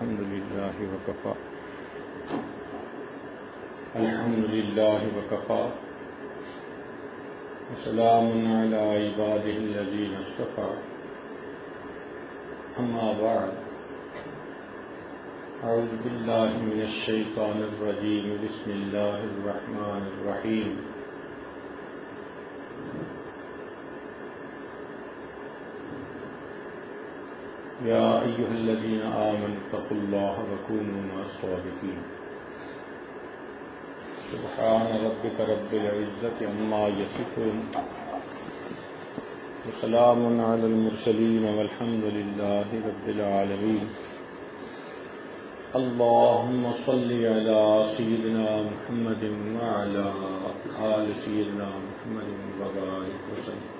الحمد الحمد لله لله وكفى وكفى وسلام على عباده الذين اصطفى أما بعد أعوذ بالله من الشيطان الرجيم بسم الله الرحمن الرحيم يا أيها الذين آمنوا اتقوا الله وكونوا مع الصادقين سبحان ربك رب العزة عما يصفون وسلام على المرسلين والحمد لله رب العالمين اللهم صل على سيدنا محمد وعلى آل سيدنا محمد وبارك وسلم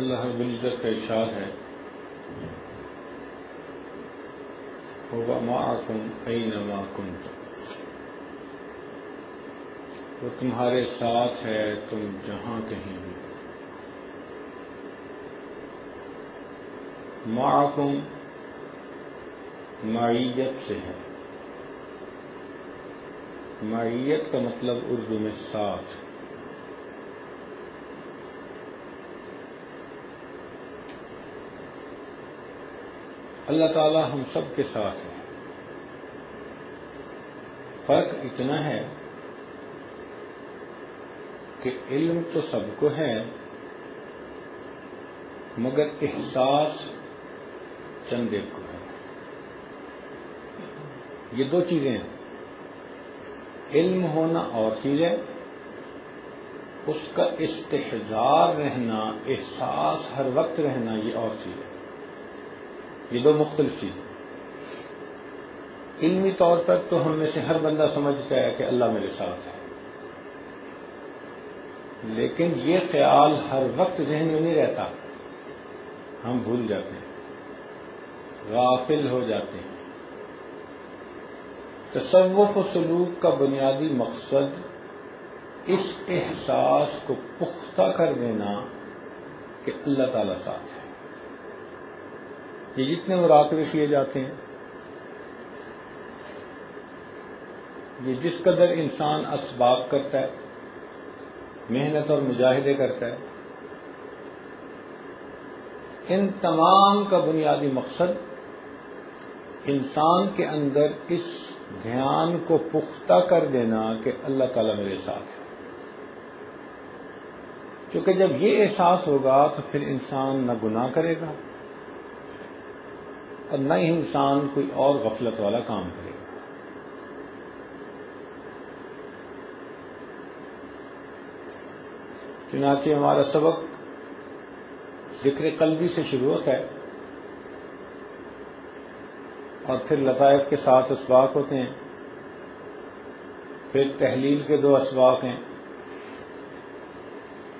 اللہ رب العزت کا اشار ہے ہوگا ماراکم ای تو تمہارے ساتھ ہے تم جہاں کہیں بھی ماراکم معیت سے ہے معیت کا مطلب اردو میں ساتھ ہے اللہ تعالی ہم سب کے ساتھ ہیں فرق اتنا ہے کہ علم تو سب کو ہے مگر احساس چند ایک کو ہے یہ دو چیزیں ہیں علم ہونا اور چیز ہے اس کا استحضار رہنا احساس ہر وقت رہنا یہ اور چیز ہے یہ دو مختلف چیز علمی طور پر تو ہم میں سے ہر بندہ سمجھتا ہے کہ اللہ میرے ساتھ ہے لیکن یہ خیال ہر وقت ذہن میں نہیں رہتا ہم بھول جاتے ہیں غافل ہو جاتے ہیں تصوف و سلوک کا بنیادی مقصد اس احساس کو پختہ کر دینا کہ اللہ تعالی ساتھ ہے یہ جتنے مراقبے کیے جاتے ہیں یہ جس قدر انسان اسباب کرتا ہے محنت اور مجاہدے کرتا ہے ان تمام کا بنیادی مقصد انسان کے اندر اس دھیان کو پختہ کر دینا کہ اللہ تعالیٰ میرے ساتھ ہے کیونکہ جب یہ احساس ہوگا تو پھر انسان نہ گناہ کرے گا اور نہ ہی انسان کوئی اور غفلت والا کام کرے چنانچہ ہمارا سبق ذکر قلبی سے شروع ہوتا ہے اور پھر لطائف کے ساتھ اسباق ہوتے ہیں پھر تحلیل کے دو اسباق ہیں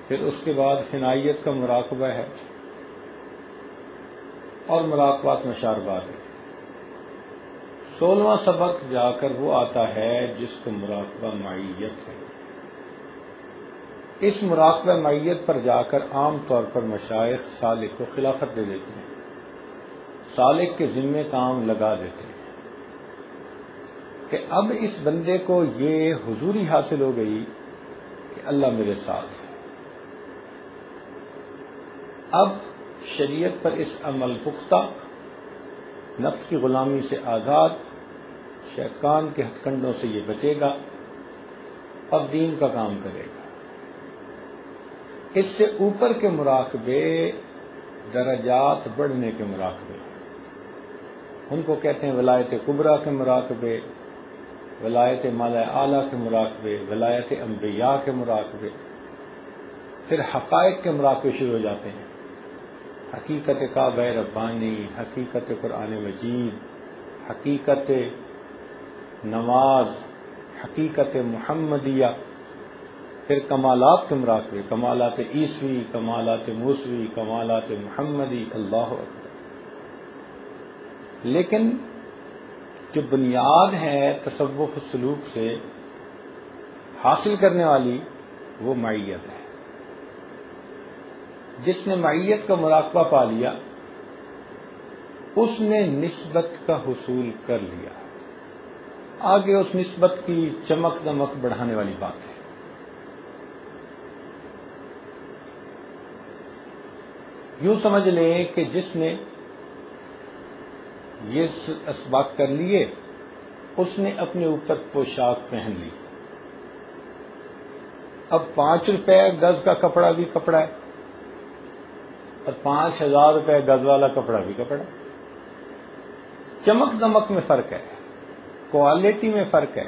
پھر اس کے بعد حنایت کا مراقبہ ہے اور مراقبات شاربات سولہواں سبق جا کر وہ آتا ہے جس کو مراقبہ معیت ہے اس مراقبہ معیت پر جا کر عام طور پر مشائق سالق کو خلافت دے دیتے ہیں سالق کے ذمے کام لگا دیتے ہیں کہ اب اس بندے کو یہ حضوری حاصل ہو گئی کہ اللہ میرے ساتھ ہے اب شریعت پر اس عمل پختہ نفس کی غلامی سے آزاد شیطان کے ہتھ کنڈوں سے یہ بچے گا اور دین کا کام کرے گا اس سے اوپر کے مراقبے درجات بڑھنے کے مراقبے ان کو کہتے ہیں ولایت قبرا کے مراقبے ولایت مالا اعلی کے مراقبے ولایت انبیاء کے مراقبے پھر حقائق کے مراقبے شروع ہو جاتے ہیں حقیقت کا ربانی حقیقت قرآن مجید حقیقت نواز حقیقت محمدیہ پھر کمالات کے مراقبے کمالات عیسوی کمالات موسوی کمالات محمدی اللہ لیکن جو بنیاد ہے تصوف سلوک سے حاصل کرنے والی وہ معیت ہے جس نے معیت کا مراقبہ پا لیا اس نے نسبت کا حصول کر لیا آگے اس نسبت کی چمک دمک بڑھانے والی بات ہے یوں سمجھ لیں کہ جس نے یہ اسباق کر لیے اس نے اپنے اوپر پوشاک پہن لی اب پانچ روپے گز کا کپڑا بھی کپڑا ہے اور پانچ ہزار روپے گز والا کپڑا بھی کپڑا چمک دمک میں فرق ہے کوالٹی میں فرق ہے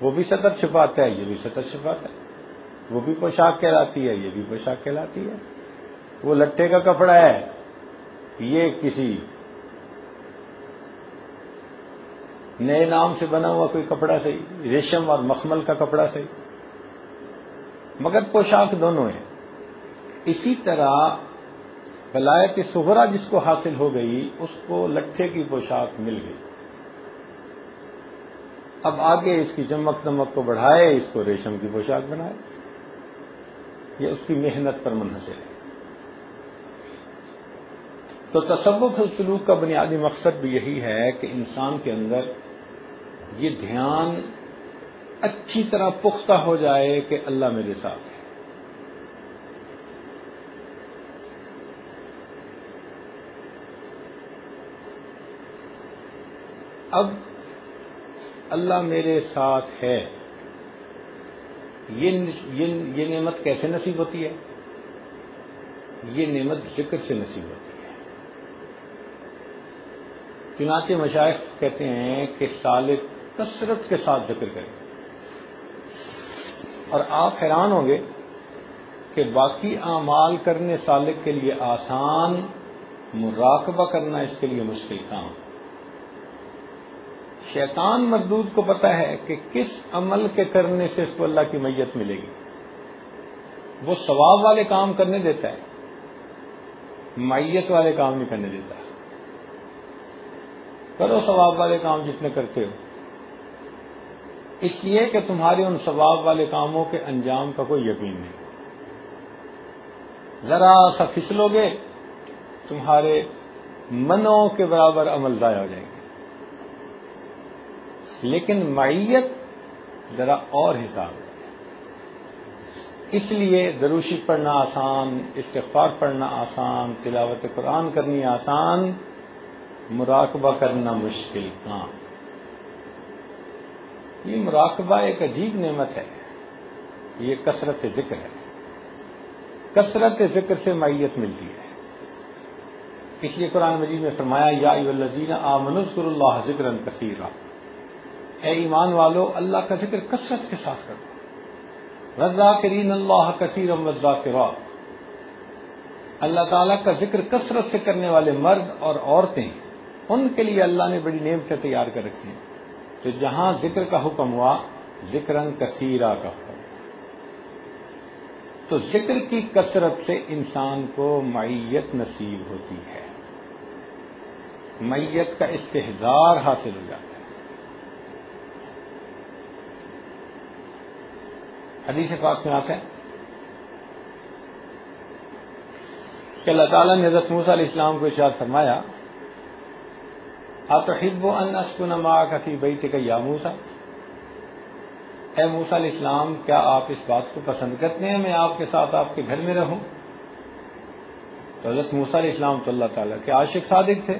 وہ بھی سطر چھپاتا ہے یہ بھی سطر چھپاتا ہے وہ بھی پوشاک کہلاتی ہے یہ بھی پوشاک کہلاتی ہے وہ لٹے کا کپڑا ہے یہ کسی نئے نام سے بنا ہوا کوئی کپڑا صحیح ریشم اور مخمل کا کپڑا صحیح مگر پوشاک دونوں ہیں اسی طرح ولایت سہرا جس کو حاصل ہو گئی اس کو لٹھے کی پوشاک مل گئی اب آگے اس کی چمک دمک کو بڑھائے اس کو ریشم کی پوشاک بنائے یہ اس کی محنت پر منحصر ہے تو تصوف سلوک کا بنیادی مقصد بھی یہی ہے کہ انسان کے اندر یہ دھیان اچھی طرح پختہ ہو جائے کہ اللہ میرے ساتھ ہے اب اللہ میرے ساتھ ہے یہ نعمت کیسے نصیب ہوتی ہے یہ نعمت ذکر سے نصیب ہوتی ہے چنانچہ مشائق کہتے ہیں کہ سال کثرت کے ساتھ ذکر کریں اور آپ حیران ہوں گے کہ باقی اعمال کرنے سالک کے لیے آسان مراقبہ کرنا اس کے لیے مشکل کام شیطان مردود کو پتا ہے کہ کس عمل کے کرنے سے اس کو اللہ کی میت ملے گی وہ ثواب والے کام کرنے دیتا ہے میت والے کام نہیں کرنے دیتا کرو ثواب والے کام جتنے کرتے ہو اس لیے کہ تمہارے ان ثواب والے کاموں کے انجام کا کوئی یقین نہیں ذرا سا پھسلو گے تمہارے منوں کے برابر عمل ضائع ہو جائیں گے لیکن معیت ذرا اور حساب ہے اس لیے دروشی پڑھنا آسان استغفار پڑھنا آسان تلاوت قرآن کرنی آسان مراقبہ کرنا مشکل کام ہاں۔ یہ مراقبہ ایک عجیب نعمت ہے یہ کثرت ذکر ہے کثرت ذکر سے مائیت ملتی ہے اس لیے قرآن مجید میں فرمایا یا وزین آ منسر اللہ ذکرا کثیرا اے ایمان والو اللہ کا ذکر کثرت کے ساتھ کرو رضا کرین اللہ کثیر رضا کے اللہ تعالیٰ کا ذکر کثرت سے کرنے والے مرد اور عورتیں ان کے لیے اللہ نے بڑی نیم سے تیار کر رکھی ہیں تو جہاں ذکر کا حکم ہوا ذکرن کثیرہ کا حکم تو ذکر کی کثرت سے انسان کو معیت نصیب ہوتی ہے میت کا استحدار حاصل ہو جاتا ہے حدیث پاک میں آتا ہے کہ اللہ تعالیٰ نے حضرت موسیٰ علیہ السلام کو اشار فرمایا آپ تحب و انسکنما فی بے تھے موسا اے موسا علیہ السلام کیا آپ اس بات کو پسند کرتے ہیں میں آپ کے ساتھ آپ کے گھر میں رہوں تو حضرت موسا علیہ السلام تو اللہ تعالیٰ کے عاشق صادق تھے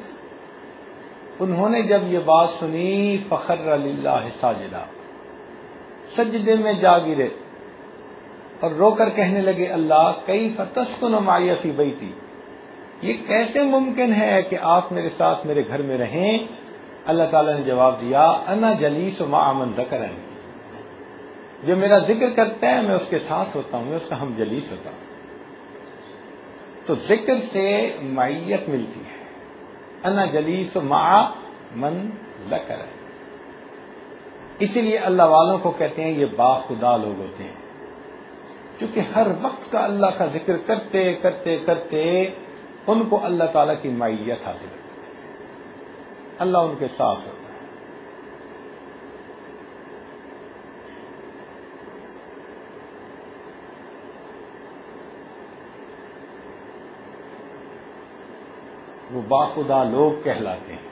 انہوں نے جب یہ بات سنی فخر علی اللہ ساجدہ سجدے میں جا گرے اور رو کر کہنے لگے اللہ کئی فتس کو و مایتی بئی تھی یہ کیسے ممکن ہے کہ آپ میرے ساتھ میرے گھر میں رہیں اللہ تعالیٰ نے جواب دیا انا جلیس معامن دکر جو میرا ذکر کرتا ہے میں اس کے ساتھ ہوتا ہوں میں اس کا ہم جلیس ہوتا ہوں تو ذکر سے مائیت ملتی ہے انا جلیس لیے اللہ والوں کو کہتے ہیں یہ باخدا لوگ ہوتے ہیں چونکہ ہر وقت کا اللہ کا ذکر کرتے کرتے کرتے ان کو اللہ تعالیٰ کی مائیت حاصل ہے اللہ ان کے ساتھ ہوتا ہے وہ باخدا لوگ کہلاتے ہیں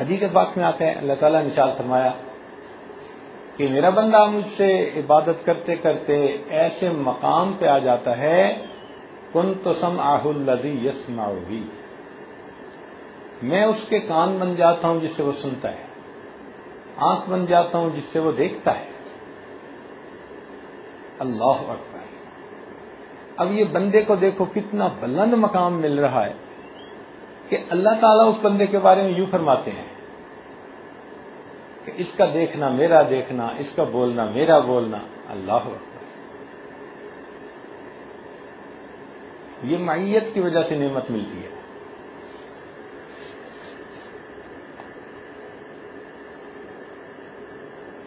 حدیقت بات میں آتے ہیں اللہ تعالیٰ نے شال فرمایا کہ میرا بندہ مجھ سے عبادت کرتے کرتے ایسے مقام پہ آ جاتا ہے کن تو سم آہ الدی یس میں اس کے کان بن جاتا ہوں جس سے وہ سنتا ہے آنکھ بن جاتا ہوں جس سے وہ دیکھتا ہے اللہ اکبر اب یہ بندے کو دیکھو کتنا بلند مقام مل رہا ہے کہ اللہ تعالیٰ اس بندے کے بارے میں یوں فرماتے ہیں کہ اس کا دیکھنا میرا دیکھنا اس کا بولنا میرا بولنا اللہ یہ معیت کی وجہ سے نعمت ملتی ہے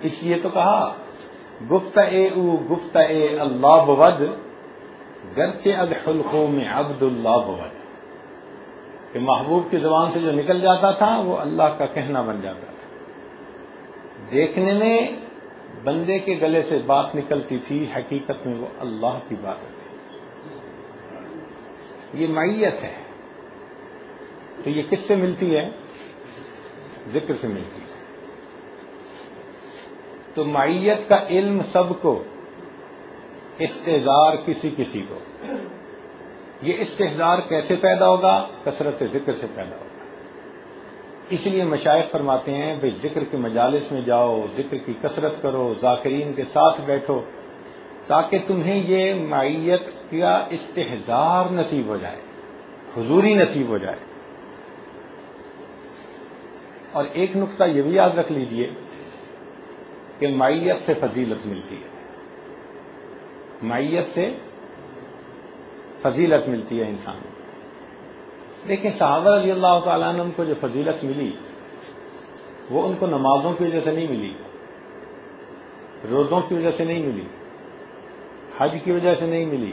اس لیے تو کہا گفت اے او گفت اے اللہ بد گرچہ کے اد میں عبد اللہ بود کہ محبوب کی زبان سے جو نکل جاتا تھا وہ اللہ کا کہنا بن جاتا تھا دیکھنے میں بندے کے گلے سے بات نکلتی تھی حقیقت میں وہ اللہ کی بات ہوتی یہ مائیت ہے تو یہ کس سے ملتی ہے ذکر سے ملتی ہے تو مائیت کا علم سب کو استحزار کسی کسی کو یہ استحزار کیسے پیدا ہوگا کثرت ذکر سے پیدا ہوگا اس لیے مشائق فرماتے ہیں بھئی ذکر کے مجالس میں جاؤ ذکر کی کثرت کرو ذاکرین کے ساتھ بیٹھو تاکہ تمہیں یہ معیت کا استحزار نصیب ہو جائے حضوری نصیب ہو جائے اور ایک نقطہ یہ بھی یاد رکھ لیجئے کہ مائیت سے فضیلت ملتی ہے مائیت سے فضیلت ملتی ہے انسان کو لیکن صحابہ رضی اللہ تعالیٰ نے ان کو جو فضیلت ملی وہ ان کو نمازوں کی وجہ سے نہیں ملی روزوں کی وجہ سے نہیں ملی حج کی وجہ سے نہیں ملی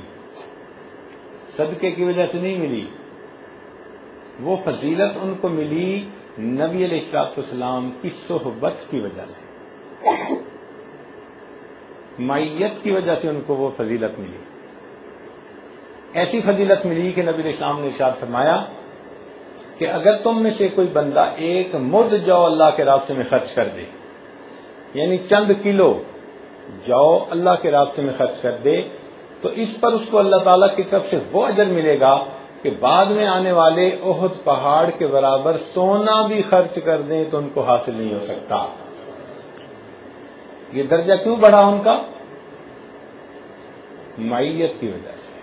صدقے کی وجہ سے نہیں ملی وہ فضیلت ان کو ملی نبی علیہ السلاط اسلام کی صحبت کی وجہ سے مائیت کی وجہ سے ان کو وہ فضیلت ملی ایسی فضیلت ملی کہ نبی اسلام نے ارشاد فرمایا کہ اگر تم میں سے کوئی بندہ ایک مد جو اللہ کے راستے میں خرچ کر دے یعنی چند کلو جو اللہ کے راستے میں خرچ کر دے تو اس پر اس کو اللہ تعالیٰ کی طرف سے وہ عجر ملے گا کہ بعد میں آنے والے عہد پہاڑ کے برابر سونا بھی خرچ کر دیں تو ان کو حاصل نہیں ہو سکتا یہ درجہ کیوں بڑھا ان کا مائیت کی وجہ سے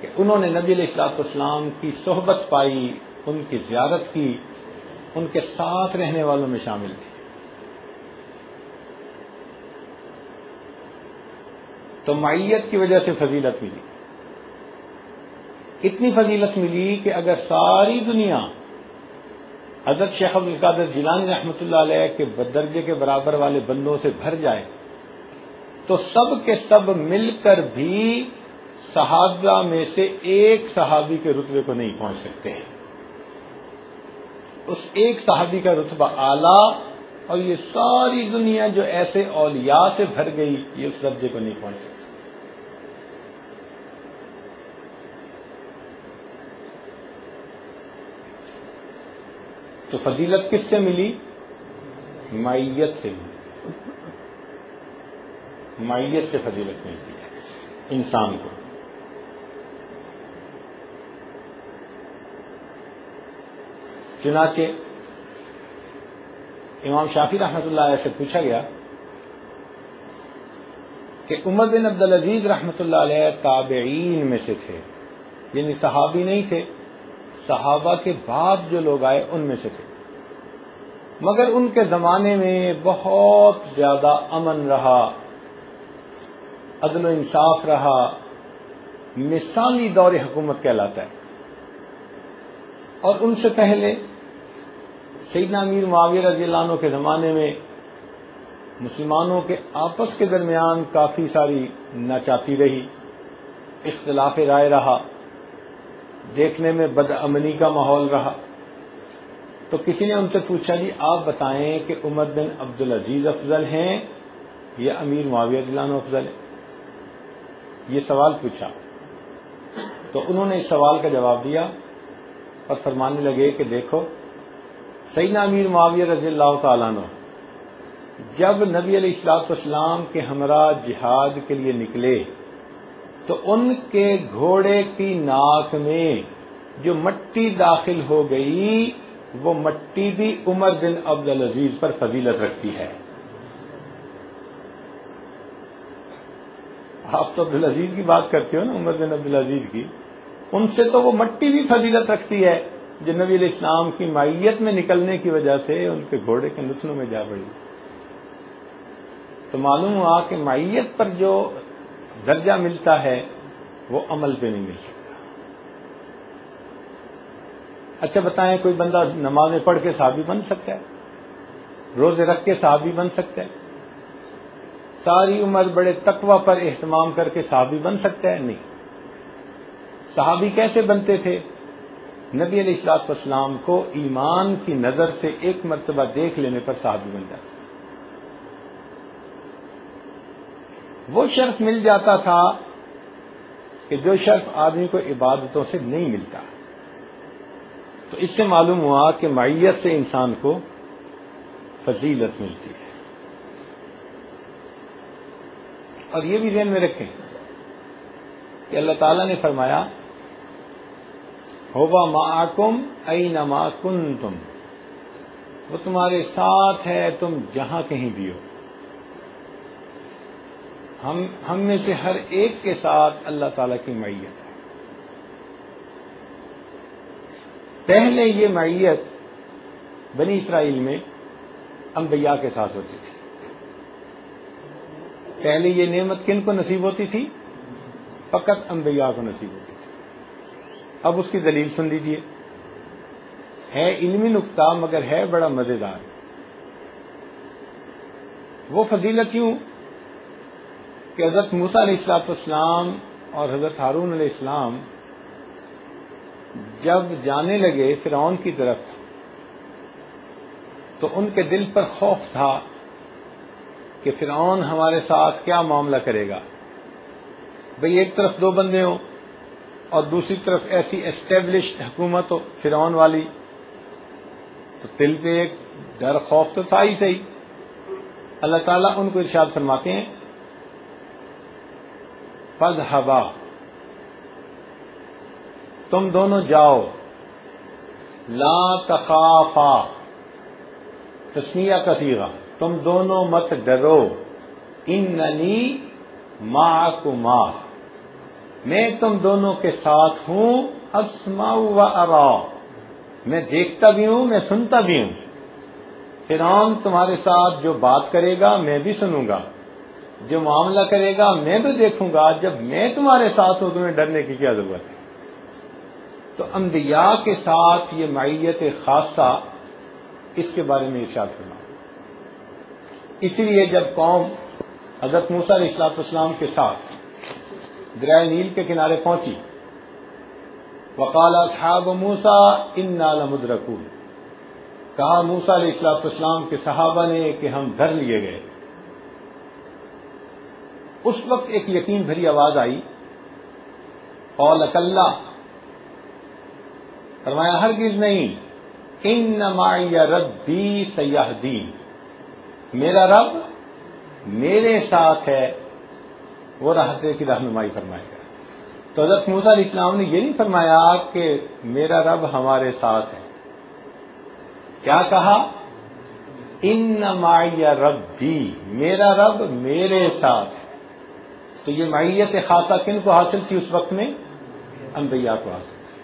کہ انہوں نے نبی علیہ اسلام کی صحبت پائی ان کی زیارت کی ان کے ساتھ رہنے والوں میں شامل تھے تو معیت کی وجہ سے فضیلت ملی اتنی فضیلت ملی کہ اگر ساری دنیا شیخ شہب القادر جیلانی رحمت اللہ علیہ کے بدرجے کے برابر والے بندوں سے بھر جائے تو سب کے سب مل کر بھی صحابہ میں سے ایک صحابی کے رتبے کو نہیں پہنچ سکتے ہیں اس ایک صحابی کا رتبہ اعلیٰ اور یہ ساری دنیا جو ایسے اولیاء سے بھر گئی یہ اس درجے کو نہیں پہنچے تو فضیلت کس سے ملی مائیت سے ملی مائیت سے فضیلت ملتی ہے انسان کو چنانچہ امام شافی رحمت اللہ علیہ سے پوچھا گیا کہ عمر بن عبد العزیز رحمتہ اللہ علیہ تابعین میں سے تھے یعنی صحابی نہیں تھے صحابہ کے بعد جو لوگ آئے ان میں سے تھے مگر ان کے زمانے میں بہت زیادہ امن رہا عدل و انصاف رہا مثالی دور حکومت کہلاتا ہے اور ان سے پہلے سیدنا امیر معاویہ رضی اللہ عنہ کے زمانے میں مسلمانوں کے آپس کے درمیان کافی ساری ناچاتی رہی اختلاف رائے رہا دیکھنے میں بد امنی کا ماحول رہا تو کسی نے ان سے پوچھا جی آپ بتائیں کہ عمر بن عبد العزیز افضل ہیں یا امیر اللہ عنہ افضل ہیں یہ سوال پوچھا تو انہوں نے اس سوال کا جواب دیا اور فرمانے لگے کہ دیکھو سیدنا امیر معاویہ رضی اللہ تعالیٰ جب نبی علیہ اصلاط اسلام کے ہمراہ جہاد کے لیے نکلے تو ان کے گھوڑے کی ناک میں جو مٹی داخل ہو گئی وہ مٹی بھی عمر بن عبد العزیز پر فضیلت رکھتی ہے آپ عبد العزیز کی بات کرتے ہو نا عمر بن عبد العزیز کی ان سے تو وہ مٹی بھی فضیلت رکھتی ہے جو نبی علیہ السلام کی مائیت میں نکلنے کی وجہ سے ان کے گھوڑے کے نسلوں میں جا پڑی تو معلوم ہوا کہ مائیت پر جو درجہ ملتا ہے وہ عمل پہ نہیں مل سکتا اچھا بتائیں کوئی بندہ نمازیں پڑھ کے صحابی بن سکتا ہے روزے رکھ کے صحابی بن سکتا ہے ساری عمر بڑے تقوا پر اہتمام کر کے صحابی بن سکتا ہے نہیں صحابی کیسے بنتے تھے نبی علیہ السلام وسلام کو ایمان کی نظر سے ایک مرتبہ دیکھ لینے پر صحابی بن جاتا وہ شرف مل جاتا تھا کہ جو شرف آدمی کو عبادتوں سے نہیں ملتا تو اس سے معلوم ہوا کہ معیت سے انسان کو فضیلت ملتی ہے اور یہ بھی ذہن میں رکھیں کہ اللہ تعالیٰ نے فرمایا ہوبا ما کم ائی کن تم وہ تمہارے ساتھ ہے تم جہاں کہیں بھی ہو ہم ہم میں سے ہر ایک کے ساتھ اللہ تعالی کی معیت ہے پہلے یہ معیت بنی اسرائیل میں انبیاء کے ساتھ ہوتی تھی پہلے یہ نعمت کن کو نصیب ہوتی تھی فقط انبیاء کو نصیب ہوتی اب اس کی دلیل سن لیجیے ہے علمی نقطہ مگر ہے بڑا مزیدار وہ فضیلت یوں کہ حضرت السلاط اسلام اور حضرت ہارون علیہ السلام جب جانے لگے فرعون کی طرف تو ان کے دل پر خوف تھا کہ فرعون ہمارے ساتھ کیا معاملہ کرے گا بھئی ایک طرف دو بندے ہوں اور دوسری طرف ایسی اسٹیبلشڈ حکومت ہو فرعون والی تو دل پہ ایک ڈر خوف تو تھا ہی صحیح اللہ تعالیٰ ان کو ارشاد فرماتے ہیں پد ہوا تم دونوں جاؤ لا تخافا تسمیہ کثیرہ تم دونوں مت ڈرو انی ماں کماں میں تم دونوں کے ساتھ ہوں اسما و ارا میں دیکھتا بھی ہوں میں سنتا بھی ہوں فرعون تمہارے ساتھ جو بات کرے گا میں بھی سنوں گا جو معاملہ کرے گا میں بھی دیکھوں گا جب میں تمہارے ساتھ ہوں تمہیں ڈرنے کی کیا ضرورت ہے تو انبیاء کے ساتھ یہ معیت خاصہ اس کے بارے میں ارشاد کرنا اسی لیے جب قوم حضرت موسل علیہ اسلام کے ساتھ دریائے نیل کے کنارے پہنچی وقال اصحاب موسا ان نالمدرکول کہا موسا علیہ السلام اسلام کے صحابہ نے کہ ہم دھر لیے گئے اس وقت ایک یقین بھری آواز آئی اول اکلا فرمایا ہر نہیں ان نمایا رب بھی سیاح دین میرا رب میرے ساتھ ہے وہ راستے کی رہنمائی فرمائے گا تو حضرت موسیٰ علیہ السلام نے یہ نہیں فرمایا کہ میرا رب ہمارے ساتھ ہے کیا کہا بھی میرا رب میرے ساتھ ہے تو یہ معیت خاصہ کن کو حاصل تھی اس وقت میں انبیاء کو حاصل تھی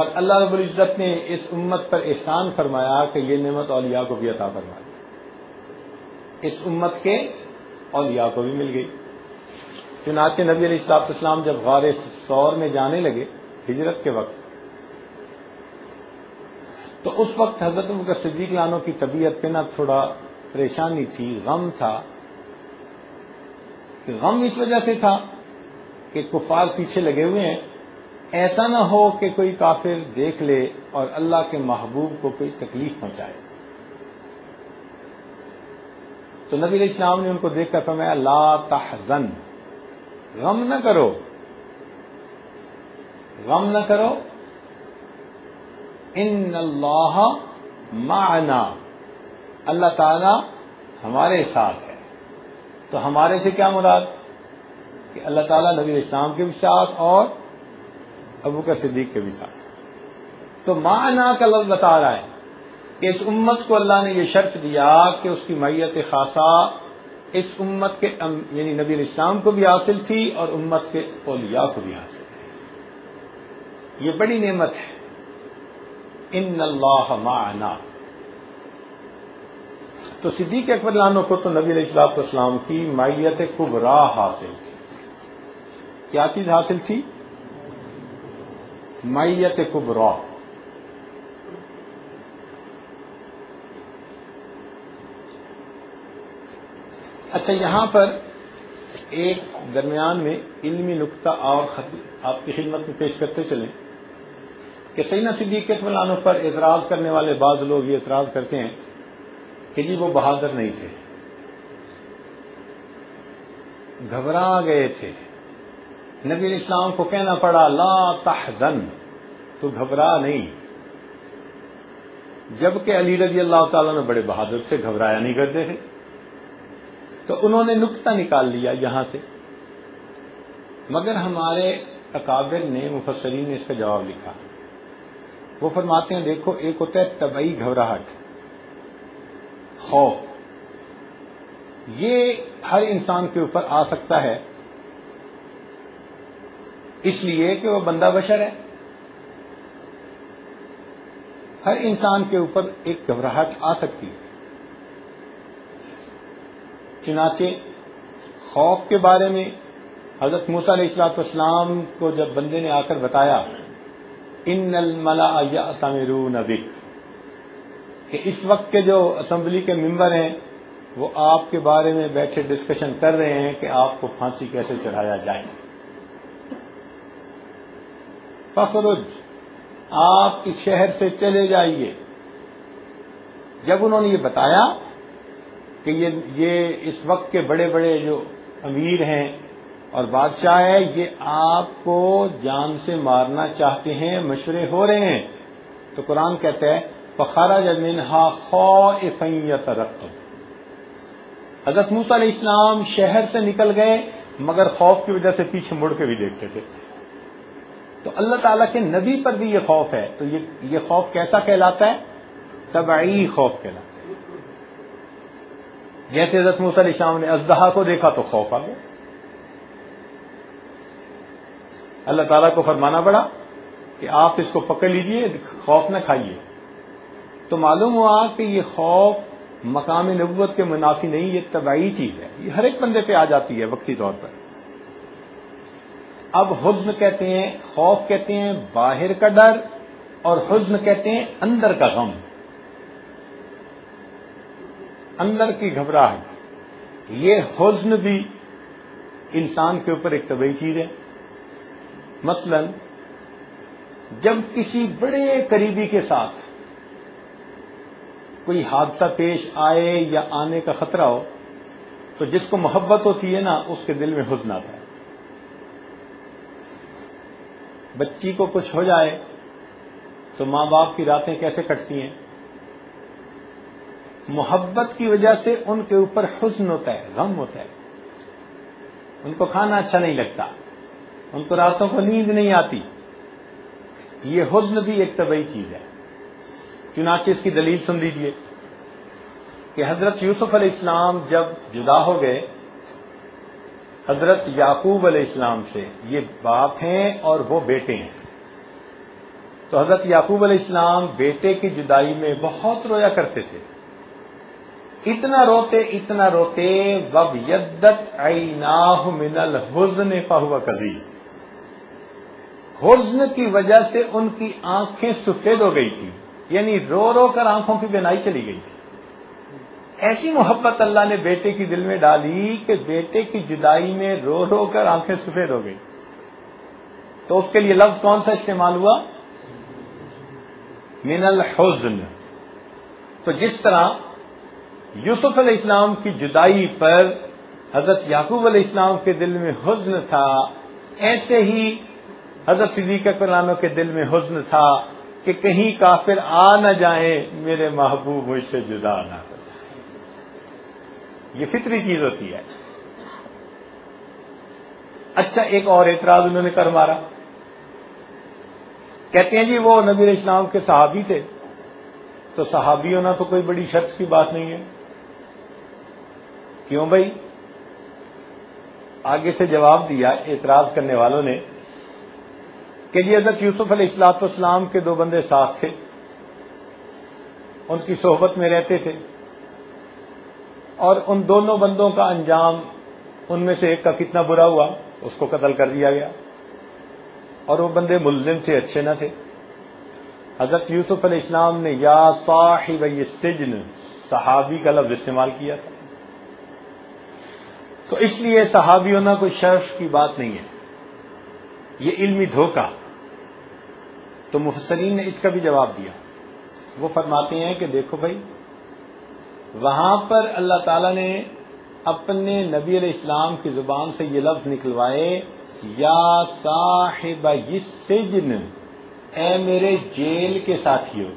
اور اللہ رب العزت نے اس امت پر احسان فرمایا کہ یہ نعمت اولیاء کو بھی عطا فرمائی اس امت کے اولیاء کو بھی مل گئی چنانچہ نبی علیہ السلاط اسلام جب غار سور میں جانے لگے ہجرت کے وقت تو اس وقت حضرت مکر صدیق لانو کی طبیعت پہ نہ تھوڑا پریشانی تھی غم تھا کہ غم اس وجہ سے تھا کہ کفار پیچھے لگے ہوئے ہیں ایسا نہ ہو کہ کوئی کافر دیکھ لے اور اللہ کے محبوب کو کوئی تکلیف پہنچائے تو نبی علیہ السلام نے ان کو دیکھ کر فرمایا لا تحزن غم نہ کرو غم نہ کرو ان اللہ معنا اللہ تعالی ہمارے ساتھ ہے تو ہمارے سے کیا مراد کہ اللہ تعالیٰ نبی اسلام کے بھی ساتھ اور ابو کا صدیق کے بھی ساتھ تو معنا کا لفظ بتا رہا ہے کہ اس امت کو اللہ نے یہ شرط دیا کہ اس کی میت خاصہ اس امت کے یعنی نبی اسلام کو بھی حاصل تھی اور امت کے اولیاء کو بھی حاصل تھی یہ بڑی نعمت ہے ان اللہ معنا تو صدیق اکبر لانوں کو تو نبی علیہ اسلام کی مائیت کبرا حاصل تھی کیا چیز حاصل تھی مائیت کبرا اچھا یہاں پر ایک درمیان میں علمی نقطہ اور خط آپ کی خدمت میں پیش کرتے چلیں کہ سینا صدیق صدیقلانوں پر اعتراض کرنے والے بعض لوگ یہ اعتراض کرتے ہیں کہ جی وہ بہادر نہیں تھے گھبرا گئے تھے نبی اسلام کو کہنا پڑا لا تحزن تو گھبرا نہیں جبکہ علی رضی اللہ تعالیٰ نے بڑے بہادر سے گھبرایا نہیں کرتے تھے تو انہوں نے نقطہ نکال لیا یہاں سے مگر ہمارے اکابر نے مفسرین نے اس کا جواب لکھا وہ فرماتے ہیں دیکھو ایک ہوتا ہے طبعی گھبراہٹ خوف یہ ہر انسان کے اوپر آ سکتا ہے اس لیے کہ وہ بندہ بشر ہے ہر انسان کے اوپر ایک گھبراہٹ آ سکتی ہے چناتے خوف کے بارے میں حضرت علیہ السلاۃ اسلام کو جب بندے نے آ کر بتایا ان نل ملا اسامرون کہ اس وقت کے جو اسمبلی کے ممبر ہیں وہ آپ کے بارے میں بیٹھے ڈسکشن کر رہے ہیں کہ آپ کو پھانسی کیسے چڑھایا جائے فخرج آپ اس شہر سے چلے جائیے جب انہوں نے یہ بتایا کہ یہ اس وقت کے بڑے بڑے جو امیر ہیں اور بادشاہ ہے یہ آپ کو جان سے مارنا چاہتے ہیں مشورے ہو رہے ہیں تو قرآن کہتا ہے پخارا جمین ہا خو این ترق حضت موس علیہ السلام شہر سے نکل گئے مگر خوف کی وجہ سے پیچھے مڑ کے بھی دیکھتے تھے تو اللہ تعالیٰ کے نبی پر بھی یہ خوف ہے تو یہ خوف کیسا کہلاتا ہے تبعی خوف کہلاتا جیسے حضرت موسیٰ علیہ السلام نے ازدہا کو دیکھا تو خوف آ گیا اللہ تعالیٰ کو فرمانا پڑا کہ آپ اس کو پکڑ لیجئے خوف نہ کھائیے تو معلوم ہوا کہ یہ خوف مقام نبوت کے منافی نہیں یہ طبعی چیز ہے یہ ہر ایک بندے پہ آ جاتی ہے وقتی طور پر اب حزن کہتے ہیں خوف کہتے ہیں باہر کا ڈر اور حزن کہتے ہیں اندر کا غم اندر کی گھبراہٹ یہ حزن بھی انسان کے اوپر ایک طبی چیز ہے مثلا جب کسی بڑے قریبی کے ساتھ کوئی حادثہ پیش آئے یا آنے کا خطرہ ہو تو جس کو محبت ہوتی ہے نا اس کے دل میں حزن آتا ہے بچی کو کچھ ہو جائے تو ماں باپ کی راتیں کیسے کٹتی ہیں محبت کی وجہ سے ان کے اوپر حسن ہوتا ہے غم ہوتا ہے ان کو کھانا اچھا نہیں لگتا ان کو راتوں کو نیند نہیں آتی یہ حسن بھی ایک طبعی چیز ہے چنانچہ اس کی دلیل سن لیجیے کہ حضرت یوسف علیہ السلام جب جدا ہو گئے حضرت یعقوب علیہ السلام سے یہ باپ ہیں اور وہ بیٹے ہیں تو حضرت یعقوب علیہ السلام بیٹے کی جدائی میں بہت رویا کرتے تھے اتنا روتے اتنا روتے وب یدت عیناہ منل حزن فہو کبھی حزن کی وجہ سے ان کی آنکھیں سفید ہو گئی تھی یعنی رو رو کر آنکھوں کی بینائی چلی گئی تھی ایسی محبت اللہ نے بیٹے کی دل میں ڈالی کہ بیٹے کی جدائی میں رو رو کر آنکھیں سفید ہو گئی تو اس کے لیے لفظ کون سا استعمال ہوا من الحزن تو جس طرح یوسف علیہ السلام کی جدائی پر حضرت یعقوب علیہ السلام کے دل میں حزن تھا ایسے ہی حضرت صدیق کرانوں کے دل میں حزن تھا کہ کہیں کافر آ نہ جائیں میرے محبوب مجھ سے جدا نہ یہ فطری چیز ہوتی ہے اچھا ایک اور اعتراض انہوں نے کر مارا کہتے ہیں جی وہ نبی اسلام کے صحابی تھے تو صحابی ہونا تو کوئی بڑی شخص کی بات نہیں ہے کیوں بھائی آگے سے جواب دیا اعتراض کرنے والوں نے کہ یہ جی حضرت یوسف علیہط اسلام کے دو بندے ساتھ تھے ان کی صحبت میں رہتے تھے اور ان دونوں بندوں کا انجام ان میں سے ایک کا کتنا برا ہوا اس کو قتل کر دیا گیا اور وہ بندے ملزم سے اچھے نہ تھے حضرت یوسف علیہ اسلام نے یا صاحب سجن صحابی کا لفظ استعمال کیا تھا تو اس لیے صحابی ہونا کوئی شرف کی بات نہیں ہے یہ علمی دھوکہ تو مفسرین نے اس کا بھی جواب دیا وہ فرماتے ہیں کہ دیکھو بھائی وہاں پر اللہ تعالی نے اپنے نبی علیہ السلام کی زبان سے یہ لفظ نکلوائے یا صاحب سجن اے میرے جیل کے ساتھی ہو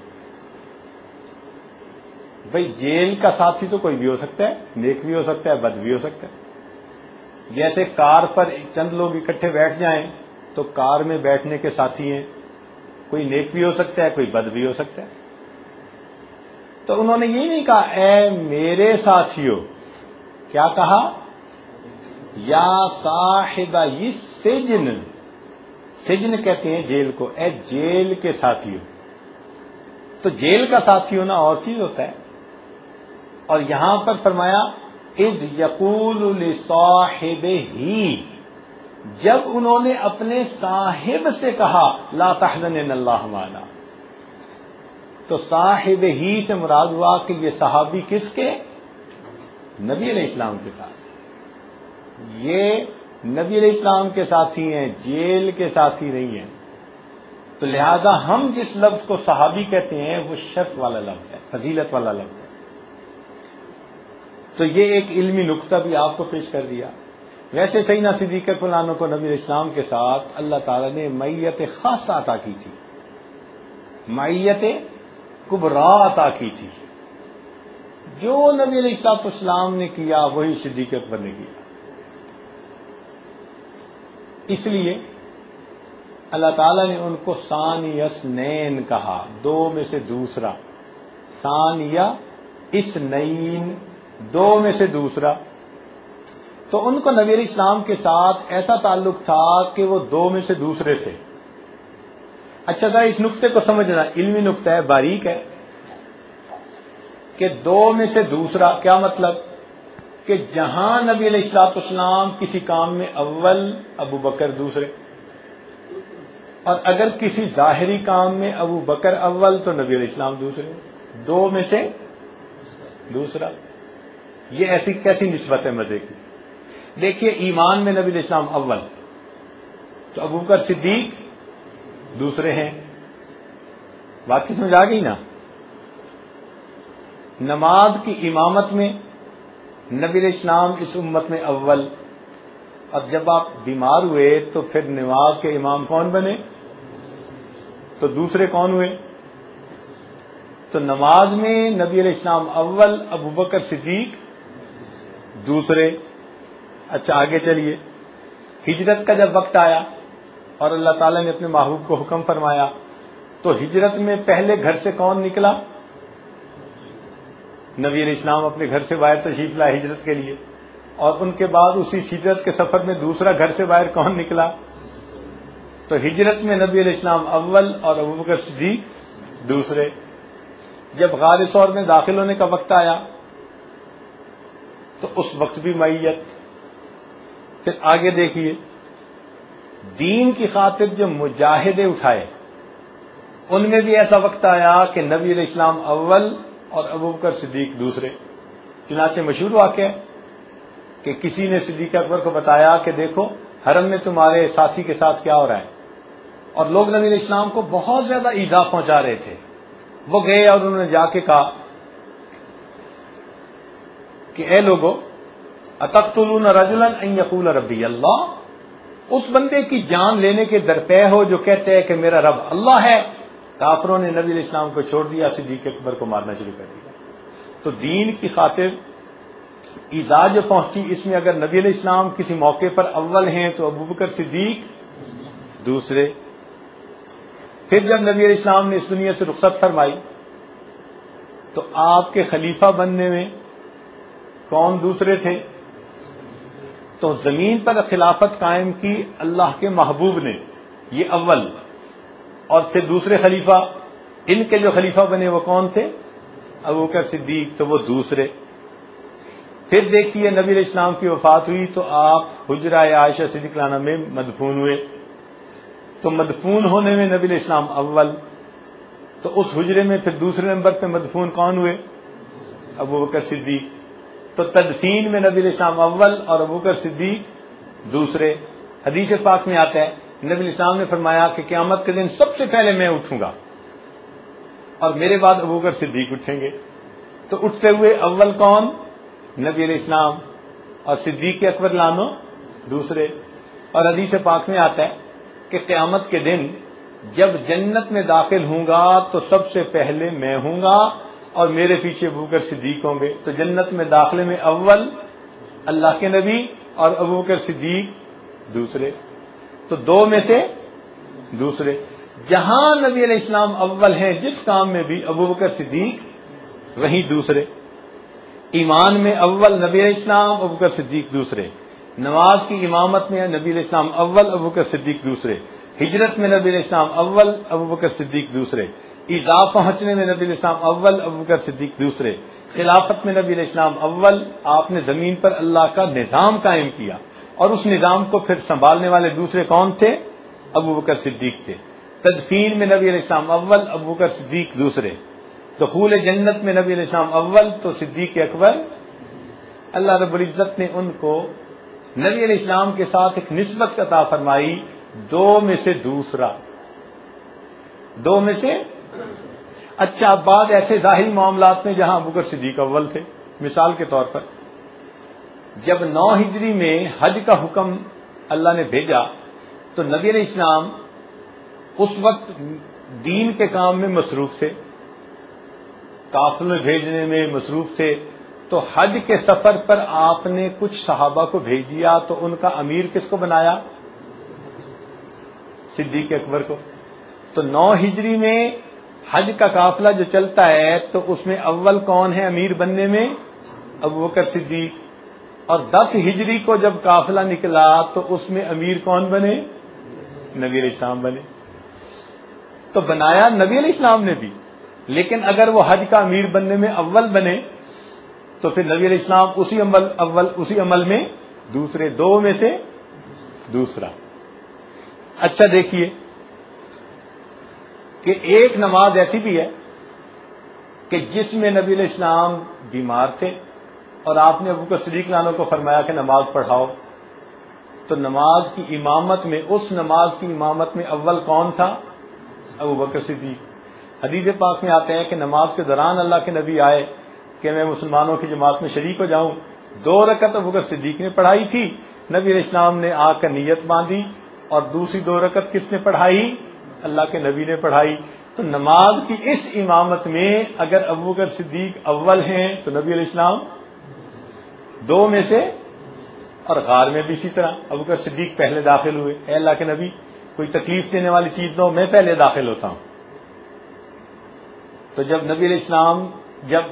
بھائی جیل کا ساتھی تو کوئی بھی ہو سکتا ہے نیک بھی ہو سکتا ہے بد بھی ہو سکتا ہے جیسے کار پر چند لوگ اکٹھے بیٹھ جائیں تو کار میں بیٹھنے کے ساتھی ہیں کوئی نیک بھی ہو سکتا ہے کوئی بد بھی ہو سکتا ہے تو انہوں نے یہ نہیں کہا اے میرے ساتھیوں کیا کہا یا یہ سجن سجن کہتے ہیں جیل کو اے جیل کے ساتھیوں تو جیل کا ساتھی ہونا اور چیز ہوتا ہے اور یہاں پر فرمایا یقول صاحب ہی جب انہوں نے اپنے صاحب سے کہا لا ان اللہ مانا تو صاحب ہی سے مراد ہوا کہ یہ صحابی کس کے نبی علیہ السلام کے ساتھ یہ نبی علیہ السلام کے ساتھی ہیں جیل کے ساتھی نہیں ہیں تو لہذا ہم جس لفظ کو صحابی کہتے ہیں وہ شرط والا لفظ ہے فضیلت والا لفظ ہے تو یہ ایک علمی نقطہ بھی آپ کو پیش کر دیا ویسے سینا صدیق فلانوں کو نبی اسلام کے ساتھ اللہ تعالیٰ نے میت خاص عطا کی تھی میت کبرا عطا کی تھی جو نبی علیہ السلاط اسلام نے کیا وہی صدیق اکبر نے کیا اس لیے اللہ تعالیٰ نے ان کو سانیس نین کہا دو میں سے دوسرا سانیہ اس نئی دو میں سے دوسرا تو ان کو نبی السلام کے ساتھ ایسا تعلق تھا کہ وہ دو میں سے دوسرے تھے اچھا ذرا اس نقطے کو سمجھنا علمی نقطہ ہے باریک ہے کہ دو میں سے دوسرا کیا مطلب کہ جہاں نبی الاسلاط اسلام کسی کام میں اول ابو بکر دوسرے اور اگر کسی ظاہری کام میں ابو بکر اول تو نبی علیہ السلام دوسرے دو میں سے دوسرا یہ ایسی کیسی نسبت ہے مزے کی دیکھیے ایمان میں نبی الاسلام اول تو ابو بکر صدیق دوسرے ہیں بات کی سمجھ آ گئی نا نماز کی امامت میں نبی الاسلام اس امت میں اول اب جب آپ بیمار ہوئے تو پھر نماز کے امام کون بنے تو دوسرے کون ہوئے تو نماز میں نبی علیہ السلام اول ابو بکر صدیق دوسرے اچھا آگے چلیے ہجرت کا جب وقت آیا اور اللہ تعالیٰ نے اپنے محبوب کو حکم فرمایا تو ہجرت میں پہلے گھر سے کون نکلا نبی علیہ اسلام اپنے گھر سے باہر تشریف لائے ہجرت کے لیے اور ان کے بعد اسی ہجرت کے سفر میں دوسرا گھر سے باہر کون نکلا تو ہجرت میں نبی علیہ السلام اول اور بکر صدیق دوسرے جب سور میں داخل ہونے کا وقت آیا تو اس وقت بھی معیت پھر آگے دیکھیے دین کی خاطر جو مجاہدے اٹھائے ان میں بھی ایسا وقت آیا کہ نبی علیہ السلام اول اور ابو بکر صدیق دوسرے چنانچہ مشہور واقع کہ کسی نے صدیق اکبر کو بتایا کہ دیکھو حرم میں تمہارے ساتھی کے ساتھ کیا ہو رہا ہے اور لوگ نبی علیہ السلام کو بہت زیادہ ایزا پہنچا رہے تھے وہ گئے اور انہوں نے جا کے کہا کہ اے لوگو رجلا ان یقول ربی اللہ اس بندے کی جان لینے کے درپے ہو جو کہتے ہیں کہ میرا رب اللہ ہے کافروں نے نبی علیہ السلام کو چھوڑ دیا صدیق اکبر کو مارنا شروع کر دیا تو دین کی خاطر ایزا جو پہنچی اس میں اگر نبی علیہ السلام کسی موقع پر اول ہیں تو ابو بکر صدیق دوسرے پھر جب نبی علیہ السلام نے اس دنیا سے رخصت فرمائی تو آپ کے خلیفہ بننے میں کون دوسرے تھے تو زمین پر خلافت قائم کی اللہ کے محبوب نے یہ اول اور پھر دوسرے خلیفہ ان کے جو خلیفہ بنے وہ کون تھے ابو وہ کر صدیق تو وہ دوسرے پھر دیکھیے نبی علیہ اسلام کی وفات ہوئی تو آپ حجرہ عائشہ صدیق لانا میں مدفون ہوئے تو مدفون ہونے میں نبی اسلام اول تو اس حجرے میں پھر دوسرے نمبر پہ مدفون کون ہوئے ابو بکر صدیق تو تدفین میں نبی الاسلام اول اور ابوکر صدیق دوسرے حدیث پاک میں آتا ہے نبی الاسلام نے فرمایا کہ قیامت کے دن سب سے پہلے میں اٹھوں گا اور میرے بعد ابوکر صدیق اٹھیں گے تو اٹھتے ہوئے اول کون نبی علیہ السلام اور صدیق کے اکبر لانو دوسرے اور حدیث پاک میں آتا ہے کہ قیامت کے دن جب جنت میں داخل ہوں گا تو سب سے پہلے میں ہوں گا اور میرے پیچھے ابو صدیق ہوں گے تو جنت میں داخلے میں اول اللہ کے نبی اور ابوکر صدیق دوسرے تو دو میں سے دوسرے جہاں نبی علیہ السلام اول ہیں جس کام میں بھی ابو بکر صدیق وہیں دوسرے ایمان میں اول نبی السلام ابو بکر صدیق دوسرے نماز کی امامت میں نبی علیہ السلام اول ابوکر صدیق دوسرے ہجرت میں نبی علیہ السلام اول ابو بکر صدیق دوسرے ایزا پہنچنے میں نبی السلام اول ابو کر صدیق دوسرے خلافت میں نبی علیہ السلام اول آپ نے زمین پر اللہ کا نظام قائم کیا اور اس نظام کو پھر سنبھالنے والے دوسرے کون تھے ابو بکر صدیق تھے تدفین میں نبی علیہ السلام اول ابو بکر صدیق دوسرے تو جنت میں نبی علیہ السلام اول تو صدیق اکبر اللہ رب العزت نے ان کو نبی علیہ السلام کے ساتھ ایک نسبت عطا فرمائی دو میں سے دوسرا دو میں سے اچھا بعد ایسے ظاہری معاملات میں جہاں بکر صدیق اول تھے مثال کے طور پر جب نو ہجری میں حج کا حکم اللہ نے بھیجا تو نبی علیہ السلام اس وقت دین کے کام میں مصروف تھے قافلے بھیجنے میں مصروف تھے تو حج کے سفر پر آپ نے کچھ صحابہ کو بھیج دیا تو ان کا امیر کس کو بنایا صدیق اکبر کو تو نو ہجری میں حج کا قافلہ جو چلتا ہے تو اس میں اول کون ہے امیر بننے میں ابو بکر صدیق اور دس ہجری کو جب قافلہ نکلا تو اس میں امیر کون بنے نبی علیہ السلام بنے تو بنایا نبی علیہ السلام نے بھی لیکن اگر وہ حج کا امیر بننے میں اول بنے تو پھر نبی علیہ السلام اسی عمل اول اسی عمل میں دوسرے دو میں سے دوسرا اچھا دیکھیے کہ ایک نماز ایسی بھی ہے کہ جس میں نبی علیہ السلام بیمار تھے اور آپ نے ابو کو صدیق لانوں کو فرمایا کہ نماز پڑھاؤ تو نماز کی امامت میں اس نماز کی امامت میں اول کون تھا ابو بکر صدیق حدیث پاک میں آتے ہیں کہ نماز کے دوران اللہ کے نبی آئے کہ میں مسلمانوں کی جماعت میں شریک ہو جاؤں دو رکعت ابو بکر صدیق نے پڑھائی تھی نبی علیہ السلام نے آ کر نیت باندھی اور دوسری دو رکعت کس نے پڑھائی اللہ کے نبی نے پڑھائی تو نماز کی اس امامت میں اگر ابو بکر صدیق اول ہیں تو نبی علیہ السلام دو میں سے اور غار میں بھی اسی طرح ابو بکر صدیق پہلے داخل ہوئے اے اللہ کے نبی کوئی تکلیف دینے والی چیز نہ ہو میں پہلے داخل ہوتا ہوں تو جب نبی علیہ السلام جب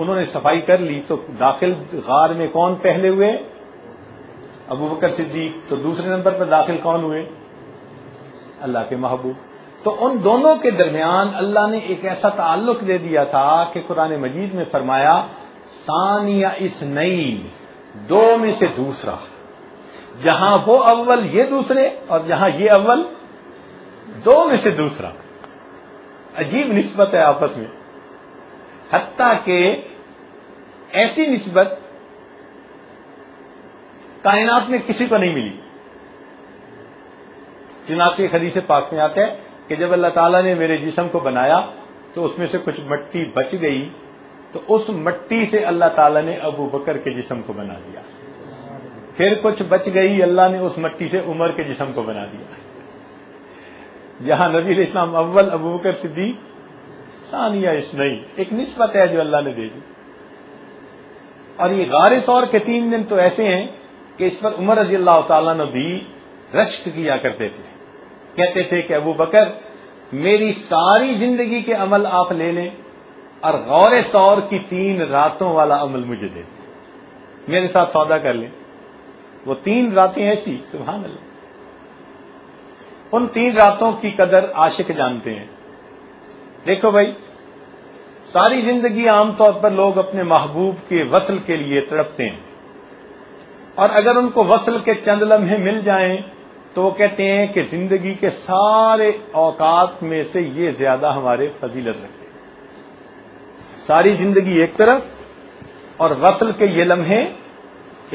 انہوں نے صفائی کر لی تو داخل غار میں کون پہلے ہوئے ابو بکر صدیق تو دوسرے نمبر پر داخل کون ہوئے اللہ کے محبوب تو ان دونوں کے درمیان اللہ نے ایک ایسا تعلق دے دیا تھا کہ قرآن مجید میں فرمایا ثانیہ اس نئی دو میں سے دوسرا جہاں وہ اول یہ دوسرے اور جہاں یہ اول دو میں سے دوسرا عجیب نسبت ہے آپس میں حتیہ کہ ایسی نسبت کائنات میں کسی کو نہیں ملی چنانچہ حدیث پاک میں آتا ہے کہ جب اللہ تعالیٰ نے میرے جسم کو بنایا تو اس میں سے کچھ مٹی بچ گئی تو اس مٹی سے اللہ تعالیٰ نے ابو بکر کے جسم کو بنا دیا پھر کچھ بچ گئی اللہ نے اس مٹی سے عمر کے جسم کو بنا دیا جہاں نبی علیہ السلام اول ابو بکر صدیق ثانیہ اس نہیں ایک نسبت ہے جو اللہ نے دے دی اور یہ غارث اور کے تین دن تو ایسے ہیں کہ اس پر عمر رضی اللہ تعالیٰ نے بھی رشک کیا کرتے تھے کہتے تھے کہ ابو بکر میری ساری زندگی کے عمل آپ لے لیں اور غور سور کی تین راتوں والا عمل مجھے دے دیں میرے ساتھ سودا کر لیں وہ تین راتیں ایسی سبحان اللہ ان تین راتوں کی قدر عاشق جانتے ہیں دیکھو بھائی ساری زندگی عام طور پر لوگ اپنے محبوب کے وصل کے لیے تڑپتے ہیں اور اگر ان کو وصل کے چند لمحے مل جائیں تو وہ کہتے ہیں کہ زندگی کے سارے اوقات میں سے یہ زیادہ ہمارے فضیلت رکھتے ہیں ساری زندگی ایک طرف اور غسل کے یہ لمحے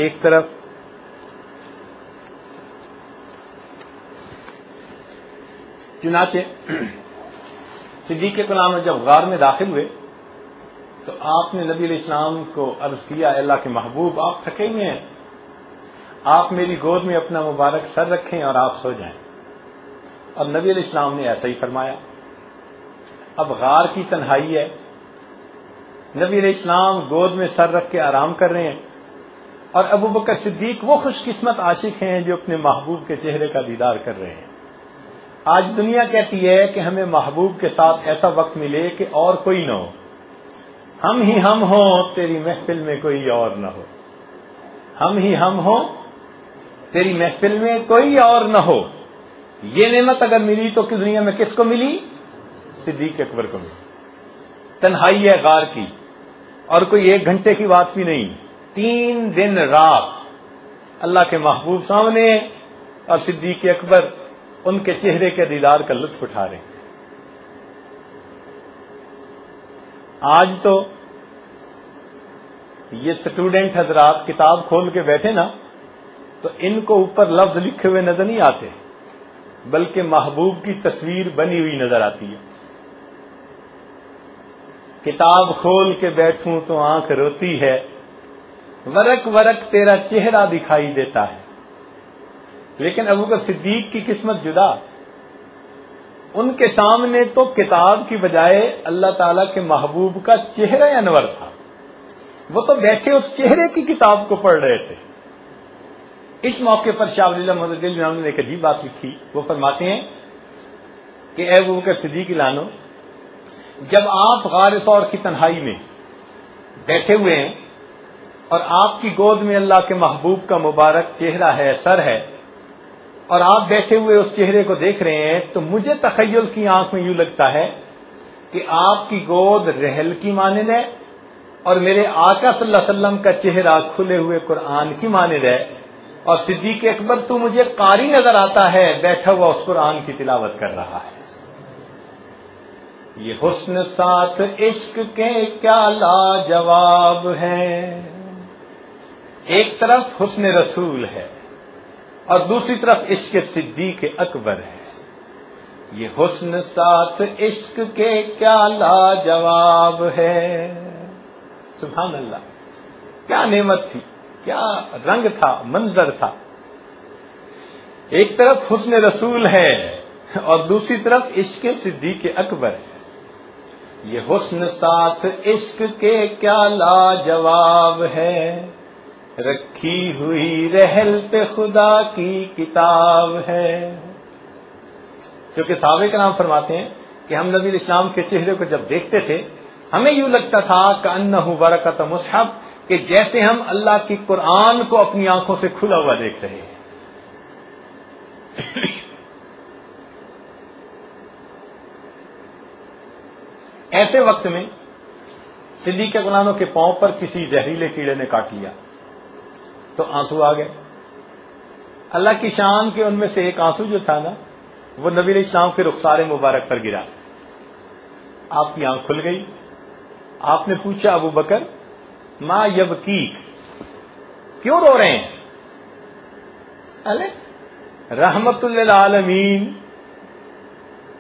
ایک طرف چنانچہ صدیق کلام نام جب غار میں داخل ہوئے تو آپ نے نبی علیہ السلام کو عرض کیا اللہ کے محبوب آپ تھکے ہوئے ہیں آپ میری گود میں اپنا مبارک سر رکھیں اور آپ سو جائیں اور نبی علیہ السلام نے ایسا ہی فرمایا اب غار کی تنہائی ہے نبی علیہ السلام گود میں سر رکھ کے آرام کر رہے ہیں اور ابو بکر صدیق وہ خوش قسمت عاشق ہیں جو اپنے محبوب کے چہرے کا دیدار کر رہے ہیں آج دنیا کہتی ہے کہ ہمیں محبوب کے ساتھ ایسا وقت ملے کہ اور کوئی نہ ہو ہم ہی ہم ہوں تیری محفل میں کوئی اور نہ ہو ہم ہی ہم ہوں تیری محفل میں کوئی اور نہ ہو یہ نعمت اگر ملی تو کس دنیا میں کس کو ملی صدیق اکبر کو ملی تنہائی ہے غار کی اور کوئی ایک گھنٹے کی بات بھی نہیں تین دن رات اللہ کے محبوب سامنے اور صدیق اکبر ان کے چہرے کے دیدار کا لطف اٹھا رہے ہیں آج تو یہ اسٹوڈنٹ حضرات کتاب کھول کے بیٹھے نا تو ان کو اوپر لفظ لکھے ہوئے نظر نہیں آتے بلکہ محبوب کی تصویر بنی ہوئی نظر آتی ہے کتاب کھول کے بیٹھوں تو آنکھ روتی ہے ورق ورق تیرا چہرہ دکھائی دیتا ہے لیکن ابو کا صدیق کی قسمت جدا ان کے سامنے تو کتاب کی بجائے اللہ تعالی کے محبوب کا چہرہ انور تھا وہ تو بیٹھے اس چہرے کی کتاب کو پڑھ رہے تھے اس موقع پر شاہ ولی اللہ محمد علی نے ایک عجیب بات لکھی وہ فرماتے ہیں کہ اے وہ کر صدیق لانو جب آپ غار اور کی تنہائی میں بیٹھے ہوئے ہیں اور آپ کی گود میں اللہ کے محبوب کا مبارک چہرہ ہے سر ہے اور آپ بیٹھے ہوئے اس چہرے کو دیکھ رہے ہیں تو مجھے تخیل کی آنکھ میں یوں لگتا ہے کہ آپ کی گود رحل کی مانند ہے اور میرے آقا صلی اللہ علیہ وسلم کا چہرہ کھلے ہوئے قرآن کی مانند ہے اور صدیق اکبر تو مجھے قاری نظر آتا ہے بیٹھا ہوا اس قرآن کی تلاوت کر رہا ہے یہ حسن ساتھ عشق کے کیا لاجواب ہے ایک طرف حسن رسول ہے اور دوسری طرف عشق صدیق اکبر ہے یہ حسن ساتھ عشق کے کیا لاجواب ہے سبحان اللہ کیا نعمت تھی کیا رنگ تھا منظر تھا ایک طرف حسن رسول ہے اور دوسری طرف عشق صدیق اکبر ہے یہ حسن ساتھ عشق کے کیا لاجواب ہے رکھی ہوئی رحل پہ خدا کی کتاب ہے کیونکہ صحابہ کرام کا نام فرماتے ہیں کہ ہم نبی اسلام کے چہرے کو جب دیکھتے تھے ہمیں یوں لگتا تھا کہ ان برکت مصحف کہ جیسے ہم اللہ کی قرآن کو اپنی آنکھوں سے کھلا ہوا دیکھ رہے ہیں ایسے وقت میں صدیق کے گلانوں کے پاؤں پر کسی زہریلے کیڑے نے کاٹ لیا تو آنسو آ گئے اللہ کی شان کے ان میں سے ایک آنسو جو تھا نا وہ نبی علیہ السلام کے رخسار مبارک پر گرا آپ کی آنکھ کھل گئی آپ نے پوچھا ابو بکر ما یبکی کیوں رو رہے ہیں رحمت اللہ عالمین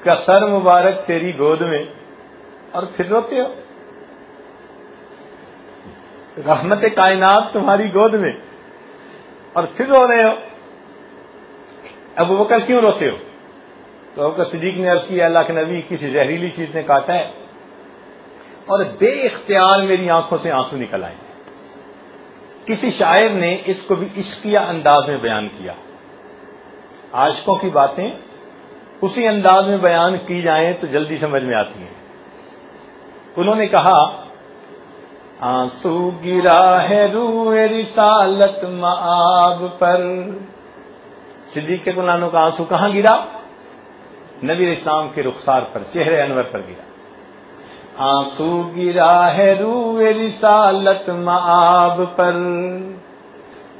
کا سر مبارک تیری گود میں اور پھر روتے ہو رحمت کائنات تمہاری گود میں اور پھر رو رہے ہو اب وہ کیوں روتے ہو تو ابو کر نے عرض کیا اللہ کے نبی کسی زہریلی چیز نے کاٹا ہے اور بے اختیار میری آنکھوں سے آنسو نکل آئے کسی شاعر نے اس کو بھی عشقیہ انداز میں بیان کیا عاشقوں کی باتیں اسی انداز میں بیان کی جائیں تو جلدی سمجھ میں آتی ہیں انہوں نے کہا آنسو گرا ہے روح رسالت پر صدیق کے گلانوں کا آنسو کہاں گرا نبی اسلام کے رخسار پر چہرے انور پر گرا آنسو گرا ہے روئے رسالت معاب پر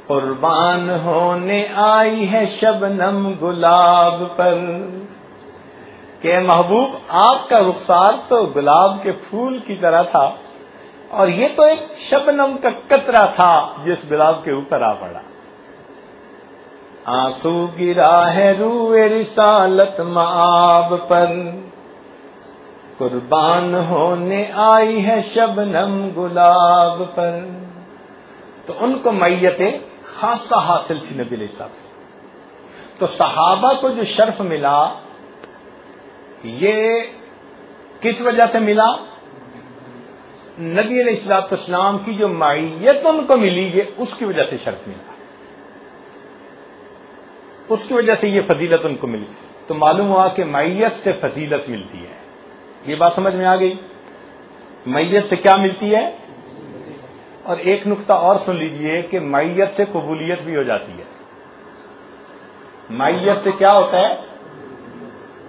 قربان ہونے آئی ہے شبنم گلاب پر کہ محبوب آپ کا رخسار تو گلاب کے پھول کی طرح تھا اور یہ تو ایک شبنم کا قطرہ تھا جس گلاب کے اوپر آ پڑا آنسو گرا ہے روئے رسالت معاب پر قربان ہونے آئی ہے شبنم گلاب پر تو ان کو میتیں خاصہ حاصل تھی نبی علیہ صاحب تو صحابہ کو جو شرف ملا یہ کس وجہ سے ملا نبی علیہ السلاط اسلام کی جو مائیت ان کو ملی یہ اس کی وجہ سے شرف ملا اس کی وجہ سے یہ فضیلت ان کو ملی تو معلوم ہوا کہ مائیت سے فضیلت ملتی ہے یہ بات سمجھ میں آ گئی میت سے کیا ملتی ہے اور ایک نقطہ اور سن لیجئے کہ میت سے قبولیت بھی ہو جاتی ہے مائیت سے کیا ہوتا ہے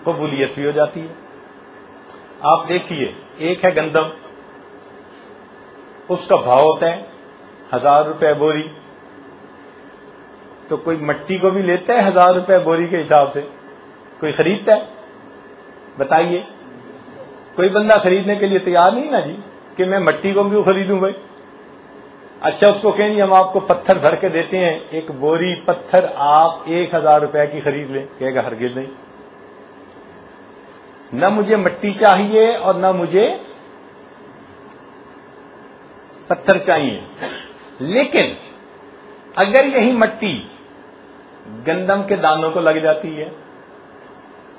قبولیت بھی ہو جاتی ہے آپ دیکھیے ایک ہے گندم اس کا بھاؤ ہوتا ہے ہزار روپے بوری تو کوئی مٹی کو بھی لیتا ہے ہزار روپے بوری کے حساب سے کوئی خریدتا ہے بتائیے کوئی بندہ خریدنے کے لیے تیار نہیں نا جی کہ میں مٹی کو کیوں خریدوں بھائی اچھا اس کو کہیں جی ہم آپ کو پتھر بھر کے دیتے ہیں ایک بوری پتھر آپ ایک ہزار روپے کی خرید لیں کہے گا ہرگز نہیں نہ مجھے مٹی چاہیے اور نہ مجھے پتھر چاہیے لیکن اگر یہی مٹی گندم کے دانوں کو لگ جاتی ہے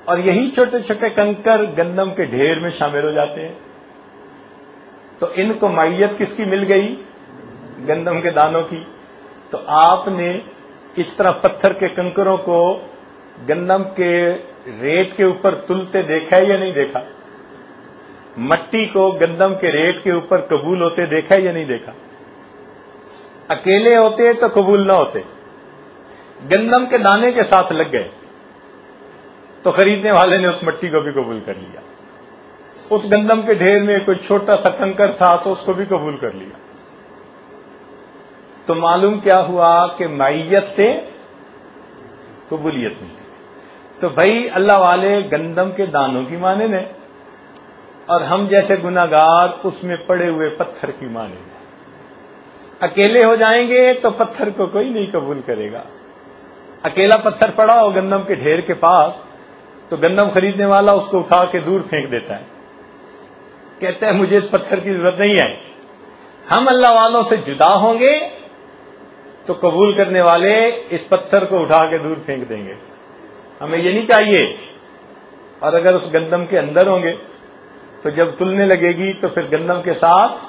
اور یہی چھوٹے چھوٹے کنکر گندم کے ڈھیر میں شامل ہو جاتے ہیں تو ان کو مائیت کس کی مل گئی گندم کے دانوں کی تو آپ نے اس طرح پتھر کے کنکروں کو گندم کے ریٹ کے اوپر تلتے دیکھا ہے یا نہیں دیکھا مٹی کو گندم کے ریٹ کے اوپر قبول ہوتے دیکھا ہے یا نہیں دیکھا اکیلے ہوتے تو قبول نہ ہوتے گندم کے دانے کے ساتھ لگ گئے تو خریدنے والے نے اس مٹی کو بھی قبول کر لیا اس گندم کے ڈھیر میں کوئی چھوٹا سا کنکر تھا تو اس کو بھی قبول کر لیا تو معلوم کیا ہوا کہ مائیت سے قبولیت نہیں تو بھائی اللہ والے گندم کے دانوں کی مانے نے اور ہم جیسے گناگار اس میں پڑے ہوئے پتھر کی مانے نے اکیلے ہو جائیں گے تو پتھر کو کوئی نہیں قبول کرے گا اکیلا پتھر پڑا ہو گندم کے ڈھیر کے پاس تو گندم خریدنے والا اس کو اٹھا کے دور پھینک دیتا ہے کہتا ہے مجھے اس پتھر کی ضرورت نہیں ہے ہم اللہ والوں سے جدا ہوں گے تو قبول کرنے والے اس پتھر کو اٹھا کے دور پھینک دیں گے ہمیں یہ نہیں چاہیے اور اگر اس گندم کے اندر ہوں گے تو جب تلنے لگے گی تو پھر گندم کے ساتھ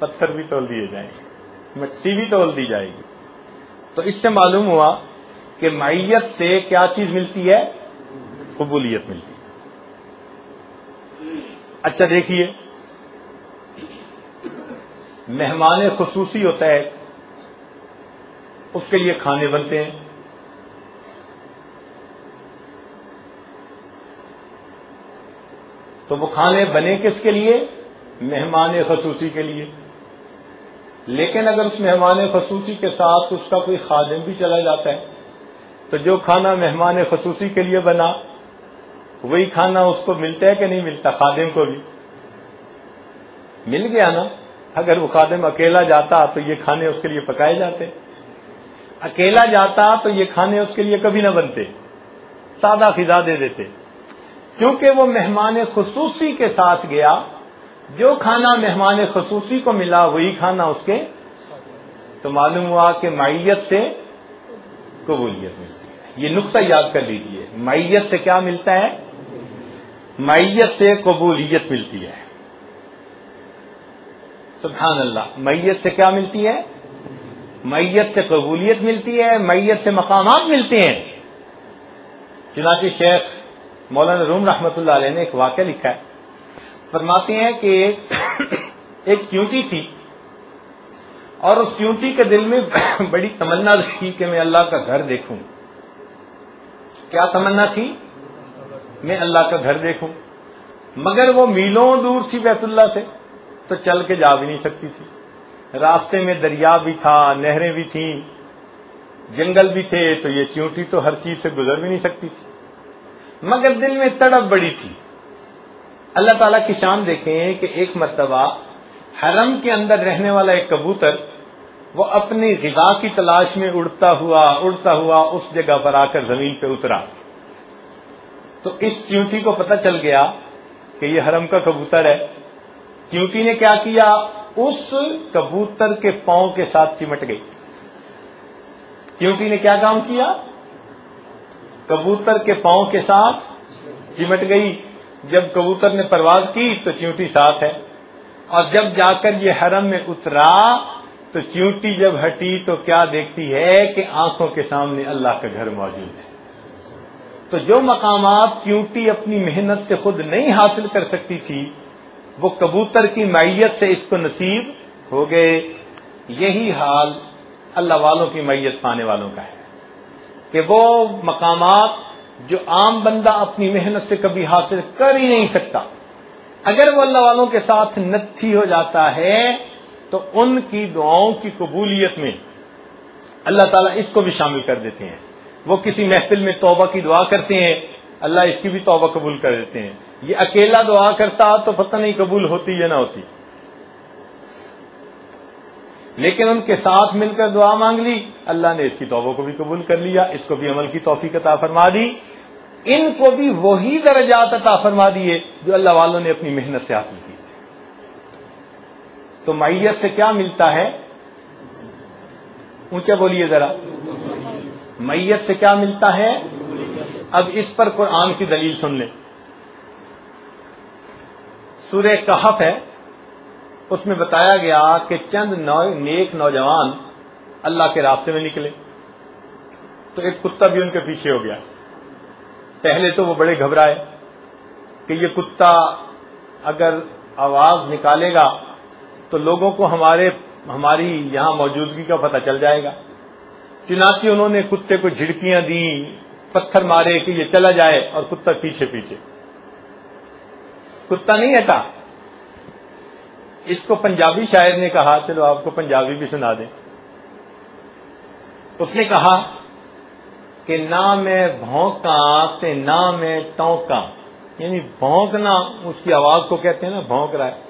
پتھر بھی تول دیے جائیں گے مٹی بھی تول دی جائے گی تو اس سے معلوم ہوا کہ معیت سے کیا چیز ملتی ہے قبولیت ملتی ہے اچھا دیکھیے مہمان خصوصی ہوتا ہے اس کے لیے کھانے بنتے ہیں تو وہ کھانے بنے کس کے لیے مہمان خصوصی کے لیے لیکن اگر اس مہمان خصوصی کے ساتھ اس کا کوئی خادم بھی چلا جاتا ہے تو جو کھانا مہمان خصوصی کے لیے بنا وہی کھانا اس کو ملتا ہے کہ نہیں ملتا خادم کو بھی مل گیا نا اگر وہ خادم اکیلا جاتا تو یہ کھانے اس کے لیے پکائے جاتے اکیلا جاتا تو یہ کھانے اس کے لیے کبھی نہ بنتے سادہ خزا دے دیتے کیونکہ وہ مہمان خصوصی کے ساتھ گیا جو کھانا مہمان خصوصی کو ملا وہی کھانا اس کے تو معلوم ہوا کہ مائیت سے قبولیت ملتی ہے یہ نقطہ یاد کر لیجئے مائیت سے کیا ملتا ہے میت سے قبولیت ملتی ہے سبحان اللہ میت سے کیا ملتی ہے میت سے قبولیت ملتی ہے میت سے مقامات ملتے ہیں چنانچہ شیخ مولانا روم رحمت اللہ علیہ نے ایک واقعہ لکھا ہے فرماتے ہیں کہ ایک کیونٹی تھی اور اس کیونٹی کے دل میں بڑی تمنا تھی کہ میں اللہ کا گھر دیکھوں کیا تمنا تھی میں اللہ کا گھر دیکھوں مگر وہ میلوں دور تھی بیت اللہ سے تو چل کے جا بھی نہیں سکتی تھی راستے میں دریا بھی تھا نہریں بھی تھیں جنگل بھی تھے تو یہ چیونٹی تو ہر چیز سے گزر بھی نہیں سکتی تھی مگر دل میں تڑپ بڑی تھی اللہ تعالیٰ کی شان دیکھیں کہ ایک مرتبہ حرم کے اندر رہنے والا ایک کبوتر وہ اپنی غذا کی تلاش میں اڑتا ہوا اڑتا ہوا اس جگہ پر آ کر زمین پہ اترا تو اس چیونٹی کو پتہ چل گیا کہ یہ حرم کا کبوتر ہے چیونٹی نے کیا کیا اس کبوتر کے پاؤں کے ساتھ چمٹ گئی چیونٹی نے کیا کام کیا کبوتر کے پاؤں کے ساتھ چمٹ گئی جب کبوتر نے پرواز کی تو چیونٹی ساتھ ہے اور جب جا کر یہ حرم میں اترا تو چیونٹی جب ہٹی تو کیا دیکھتی ہے کہ آنکھوں کے سامنے اللہ کا گھر موجود ہے تو جو مقامات کیوٹی اپنی محنت سے خود نہیں حاصل کر سکتی تھی وہ کبوتر کی میت سے اس کو نصیب ہو گئے یہی حال اللہ والوں کی میت پانے والوں کا ہے کہ وہ مقامات جو عام بندہ اپنی محنت سے کبھی حاصل کر ہی نہیں سکتا اگر وہ اللہ والوں کے ساتھ نتھی ہو جاتا ہے تو ان کی دعاؤں کی قبولیت میں اللہ تعالیٰ اس کو بھی شامل کر دیتے ہیں وہ کسی محفل میں توبہ کی دعا کرتے ہیں اللہ اس کی بھی توبہ قبول کر دیتے ہیں یہ اکیلا دعا کرتا تو پتہ نہیں قبول ہوتی یا نہ ہوتی لیکن ان کے ساتھ مل کر دعا مانگ لی اللہ نے اس کی توبہ کو بھی قبول کر لیا اس کو بھی عمل کی توفیق عطا فرما دی ان کو بھی وہی درجات عطا فرما دیے جو اللہ والوں نے اپنی محنت سے حاصل کی تو معیت سے کیا ملتا ہے اونچا بولیے ذرا میت سے کیا ملتا ہے اب اس پر قرآن کی دلیل سن لیں سورہ کہف ہے اس میں بتایا گیا کہ چند نیک نوجوان اللہ کے راستے میں نکلے تو ایک کتا بھی ان کے پیچھے ہو گیا پہلے تو وہ بڑے گھبرائے کہ یہ کتا اگر آواز نکالے گا تو لوگوں کو ہمارے ہماری یہاں موجودگی کا پتہ چل جائے گا چنانچہ انہوں نے کتے کو جھڑکیاں دیں پتھر مارے کہ یہ چلا جائے اور کتا پیچھے پیچھے کتا نہیں ہٹا اس کو پنجابی شاعر نے کہا چلو آپ کو پنجابی بھی سنا دیں اس نے کہا کہ نہ میں بھونکا تے نہ میں ٹونکا یعنی بھونکنا اس کی آواز کو کہتے ہیں نا بھونک رہا ہے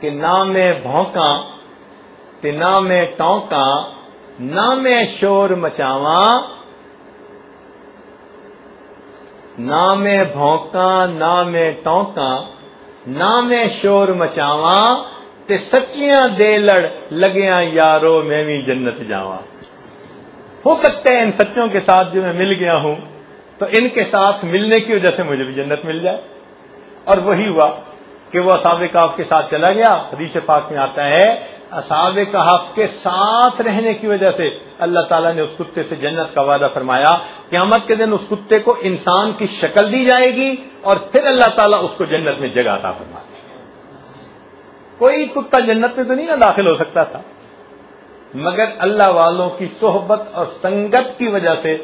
کہ نہ میں بھونکا نہ میں ٹونکا نہ میں شور مچاواں نہ میں بھونکا نہ میں ٹونکا نہ میں شور مچاواں تے سچیاں دے لڑ لگیاں یارو میں بھی جنت جاواں ہو سکتا ہے ان سچوں کے ساتھ جو میں مل گیا ہوں تو ان کے ساتھ ملنے کی وجہ سے مجھے بھی جنت مل جائے اور وہی ہوا کہ وہ کاف کے ساتھ چلا گیا حدیث پاک میں آتا ہے اصحاب کہاف کے ساتھ رہنے کی وجہ سے اللہ تعالیٰ نے اس کتے سے جنت کا وعدہ فرمایا قیامت کے دن اس کتے کو انسان کی شکل دی جائے گی اور پھر اللہ تعالیٰ اس کو جنت میں جگہ فرما دے کوئی کتا جنت میں تو نہیں نا داخل ہو سکتا تھا مگر اللہ والوں کی صحبت اور سنگت کی وجہ سے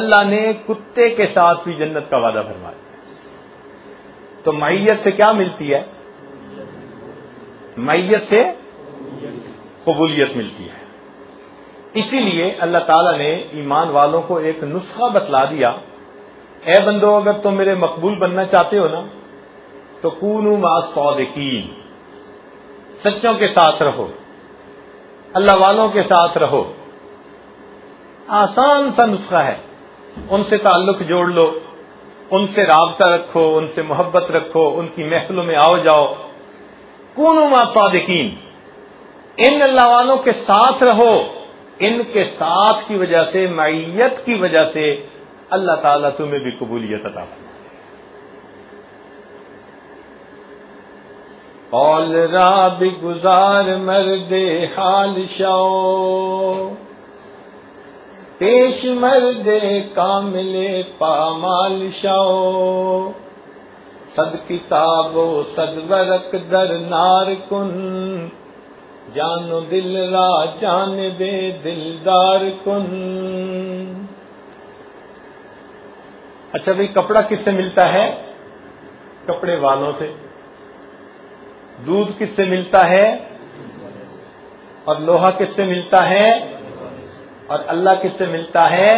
اللہ نے کتے کے ساتھ بھی جنت کا وعدہ فرمایا تو میت سے کیا ملتی ہے میت سے قبولیت ملتی ہے اسی لیے اللہ تعالیٰ نے ایمان والوں کو ایک نسخہ بتلا دیا اے بندو اگر تم میرے مقبول بننا چاہتے ہو نا تو کون ما فوق سچوں کے ساتھ رہو اللہ والوں کے ساتھ رہو آسان سا نسخہ ہے ان سے تعلق جوڑ لو ان سے رابطہ رکھو ان سے محبت رکھو ان کی محفلوں میں آؤ جاؤ کون ما فوادین ان اللہ والوں کے ساتھ رہو ان کے ساتھ کی وجہ سے معیت کی وجہ سے اللہ تعالیٰ تمہیں بھی قبولیت عطا قول را بھی گزار مر دے شو پیش مر دے پامال شو سد کتاب ورق در نار کن جانو دل را جان بے دلدار کن اچھا بھائی کپڑا کس سے ملتا ہے کپڑے والوں سے دودھ کس سے ملتا ہے اور لوہا کس سے ملتا ہے اور اللہ کس سے ملتا ہے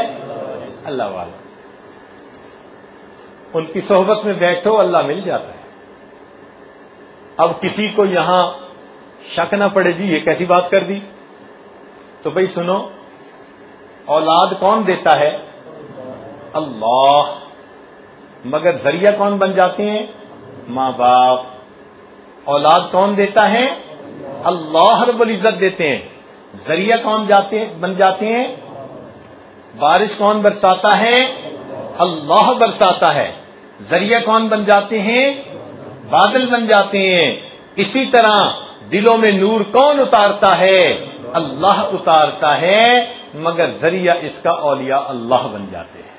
اللہ والا ان کی صحبت میں بیٹھو اللہ مل جاتا ہے اب کسی کو یہاں شک نہ پڑے جی یہ کیسی بات کر دی تو بھائی سنو اولاد کون دیتا ہے اللہ مگر ذریعہ کون بن جاتے ہیں ماں باپ اولاد کون دیتا ہے اللہ رب العزت دیتے ہیں ذریعہ کون جاتے بن جاتے ہیں بارش کون برساتا ہے اللہ برساتا ہے ذریعہ کون بن جاتے ہیں بادل بن جاتے ہیں اسی طرح دلوں میں نور کون اتارتا ہے اللہ اتارتا ہے مگر ذریعہ اس کا اولیاء اللہ بن جاتے ہیں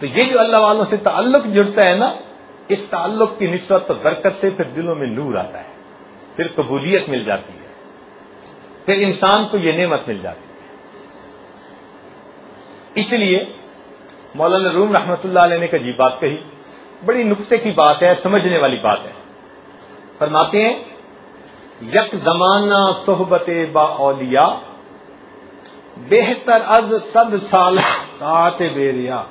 تو یہ جو اللہ والوں سے تعلق جڑتا ہے نا اس تعلق کی نسبت تو برکت سے پھر دلوں میں نور آتا ہے پھر قبولیت مل جاتی ہے پھر انسان کو یہ نعمت مل جاتی ہے اس لیے مولانا روم رحمت اللہ علیہ نے کجی بات کہی بڑی نقطے کی بات ہے سمجھنے والی بات ہے فرماتے ہیں یک زمانہ صحبت با اولیا بہتر از سب سال کات بیریا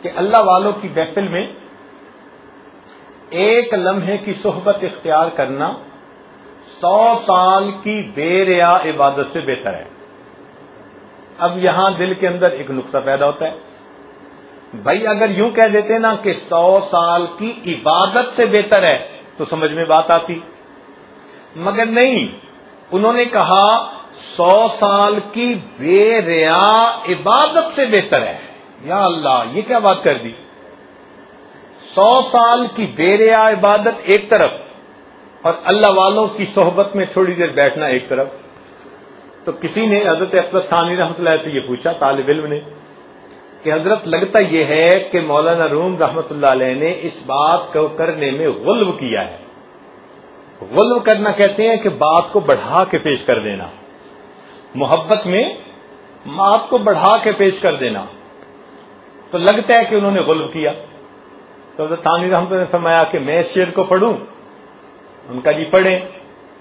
کہ اللہ والوں کی بحفل میں ایک لمحے کی صحبت اختیار کرنا سو سال کی بے ریا عبادت سے بہتر ہے اب یہاں دل کے اندر ایک نقطہ پیدا ہوتا ہے بھائی اگر یوں کہہ دیتے نا کہ سو سال کی عبادت سے بہتر ہے تو سمجھ میں بات آتی مگر نہیں انہوں نے کہا سو سال کی بے ریا عبادت سے بہتر ہے یا اللہ یہ کیا بات کر دی سو سال کی بے ریا عبادت ایک طرف اور اللہ والوں کی صحبت میں تھوڑی دیر بیٹھنا ایک طرف تو کسی نے عزرت ثانی رحمت اللہ سے یہ پوچھا طالب علم نے کہ حضرت لگتا یہ ہے کہ مولانا روم رحمت اللہ علیہ نے اس بات کو کرنے میں غلو کیا ہے غلو کرنا کہتے ہیں کہ بات کو بڑھا کے پیش کر دینا محبت میں بات کو بڑھا کے پیش کر دینا تو لگتا ہے کہ انہوں نے غلو کیا تو حضرت تانی رحمت نے فرمایا کہ میں شیر کو پڑھوں ان کا جی پڑھیں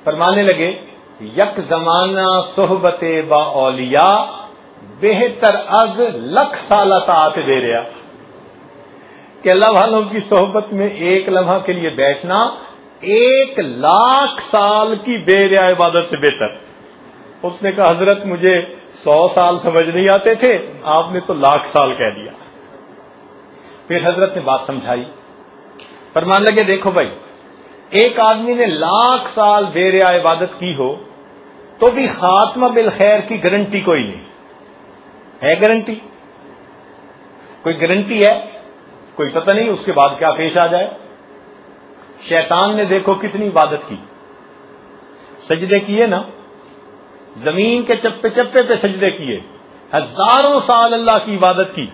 فرمانے لگے یک زمانہ صحبت با اولیاء بہتر از لکھ سال اتا دے رہا کہ اللہ والوں کی صحبت میں ایک لمحہ کے لیے بیٹھنا ایک لاکھ سال کی بے ریا عبادت سے بہتر اس نے کہا حضرت مجھے سو سال سمجھ نہیں آتے تھے آپ نے تو لاکھ سال کہہ دیا پھر حضرت نے بات سمجھائی فرمان لگے دیکھو بھائی ایک آدمی نے لاکھ سال بے ریا عبادت کی ہو تو بھی خاتمہ بالخیر کی گارنٹی کوئی نہیں ہے گارنٹی کوئی گارنٹی ہے کوئی پتہ نہیں اس کے بعد کیا پیش آ جائے شیطان نے دیکھو کتنی عبادت کی سجدے کیے نا زمین کے چپے چپے پہ سجدے کیے ہزاروں سال اللہ کی عبادت کی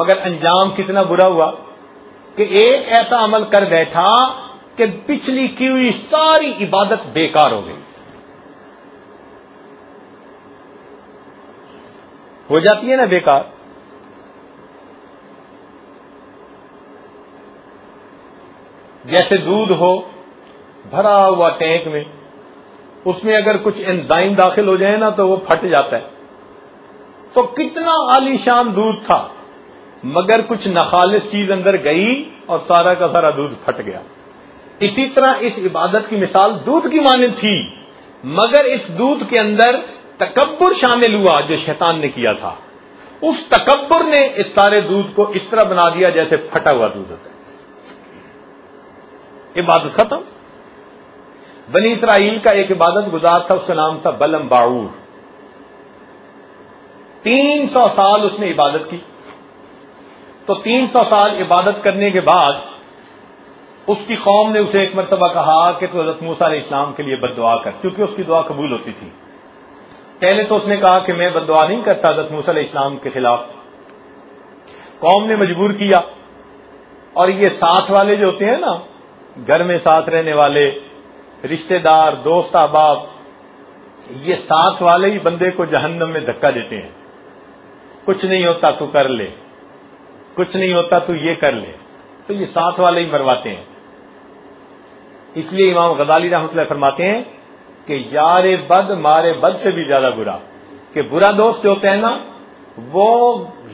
مگر انجام کتنا برا ہوا کہ ایک ایسا عمل کر بیٹھا کہ پچھلی کی ہوئی ساری عبادت بیکار ہو گئی ہو جاتی ہے نا بیکار جیسے دودھ ہو بھرا ہوا ٹینک میں اس میں اگر کچھ انزائم داخل ہو جائے نا تو وہ پھٹ جاتا ہے تو کتنا عالی شان دودھ تھا مگر کچھ نخالص چیز اندر گئی اور سارا کا سارا دودھ پھٹ گیا اسی طرح اس عبادت کی مثال دودھ کی مانند تھی مگر اس دودھ کے اندر تکبر شامل ہوا جو شیطان نے کیا تھا اس تکبر نے اس سارے دودھ کو اس طرح بنا دیا جیسے پھٹا ہوا دودھ ہوتا ہے عبادت ختم بنی اسرائیل کا ایک عبادت گزار تھا اس کا نام تھا بلم باور تین سو سال اس نے عبادت کی تو تین سو سال عبادت کرنے کے بعد اس کی قوم نے اسے ایک مرتبہ کہا کہ تو حضرت علیہ اسلام کے لیے بد دعا کر کیونکہ اس کی دعا قبول ہوتی تھی پہلے تو اس نے کہا کہ میں بدعا نہیں کرتا حضرت موسیٰ علیہ اسلام کے خلاف قوم نے مجبور کیا اور یہ ساتھ والے جو ہوتے ہیں نا گھر میں ساتھ رہنے والے رشتہ دار دوست احباب یہ ساتھ والے ہی بندے کو جہنم میں دھکا دیتے ہیں کچھ نہیں ہوتا تو کر لے کچھ نہیں ہوتا تو یہ کر لے تو یہ ساتھ والے ہی مرواتے ہیں اس لیے امام غزالی رحمت اللہ فرماتے ہیں کہ یار بد مارے بد سے بھی زیادہ برا کہ برا دوست جو ہوتا ہے نا وہ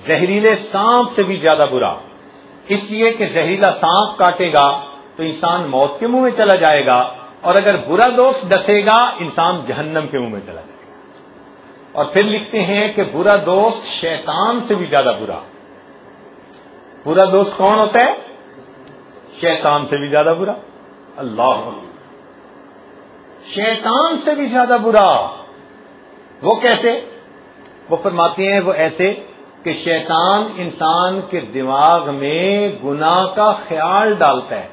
زہریلے سانپ سے بھی زیادہ برا اس لیے کہ زہریلا سانپ کاٹے گا تو انسان موت کے منہ میں چلا جائے گا اور اگر برا دوست ڈسے گا انسان جہنم کے منہ میں چلا جائے گا اور پھر لکھتے ہیں کہ برا دوست شیطان سے بھی زیادہ برا برا دوست کون ہوتا ہے شیطان سے بھی زیادہ برا اللہ شیطان سے بھی زیادہ برا وہ کیسے وہ فرماتے ہیں وہ ایسے کہ شیطان انسان کے دماغ میں گنا کا خیال ڈالتا ہے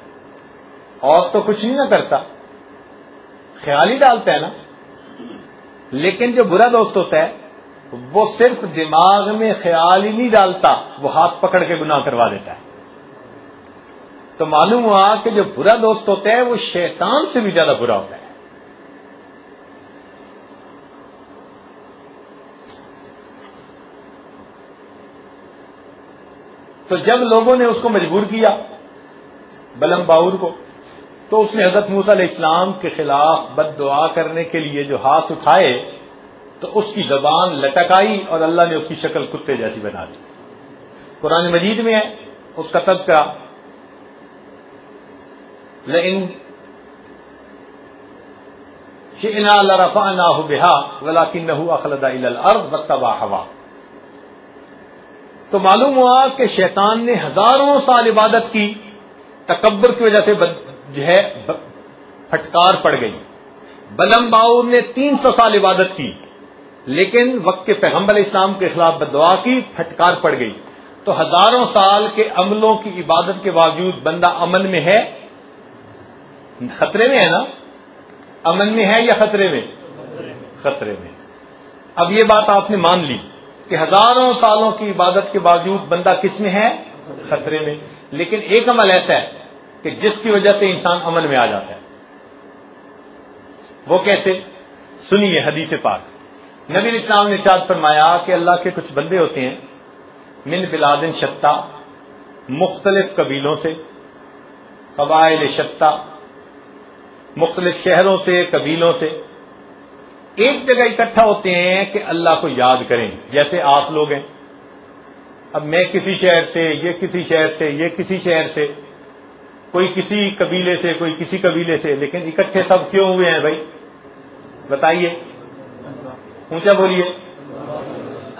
اور تو کچھ نہیں نہ کرتا خیال ہی ڈالتا ہے نا لیکن جو برا دوست ہوتا ہے وہ صرف دماغ میں خیال ہی نہیں ڈالتا وہ ہاتھ پکڑ کے گناہ کروا دیتا ہے تو معلوم ہوا کہ جو برا دوست ہوتا ہے وہ شیطان سے بھی زیادہ برا ہوتا ہے تو جب لوگوں نے اس کو مجبور کیا بلم باور کو تو اس نے حضرت موسیٰ علیہ السلام کے خلاف بد دعا کرنے کے لیے جو ہاتھ اٹھائے تو اس کی زبان لٹکائی اور اللہ نے اس کی شکل کتے جیسی بنا دی قرآن مجید میں ہے اس کا تذکرہ لئن شئنا لرفعناه بها ولكنه اخلد الى الارض تباہ هواه تو معلوم ہوا کہ شیطان نے ہزاروں سال عبادت کی تکبر کی وجہ سے جو ہے پھٹکار پڑ گئی بلم باؤ نے تین سو سال عبادت کی لیکن وقت کے پیغمبر اسلام کے خلاف بدعا کی پھٹکار پڑ گئی تو ہزاروں سال کے عملوں کی عبادت کے باوجود بندہ امن میں ہے خطرے میں ہے نا امن میں ہے یا خطرے میں خطرے میں اب یہ بات آپ نے مان لی کہ ہزاروں سالوں کی عبادت کے باوجود بندہ کس میں ہے خطرے میں لیکن ایک عمل ایسا ہے کہ جس کی وجہ سے انسان امن میں آ جاتا ہے وہ کیسے سنیے حدیث پاک نبی اسلام نے ارشاد فرمایا کہ اللہ کے کچھ بندے ہوتے ہیں من بلادن شتا مختلف قبیلوں سے قبائل شتا مختلف شہروں سے قبیلوں سے ایک جگہ اکٹھا ہوتے ہیں کہ اللہ کو یاد کریں جیسے آپ لوگ ہیں اب میں کسی شہر سے یہ کسی شہر سے یہ کسی شہر سے کوئی کسی قبیلے سے کوئی کسی قبیلے سے لیکن اکٹھے سب کیوں ہوئے ہیں بھائی بتائیے اونچا بولیے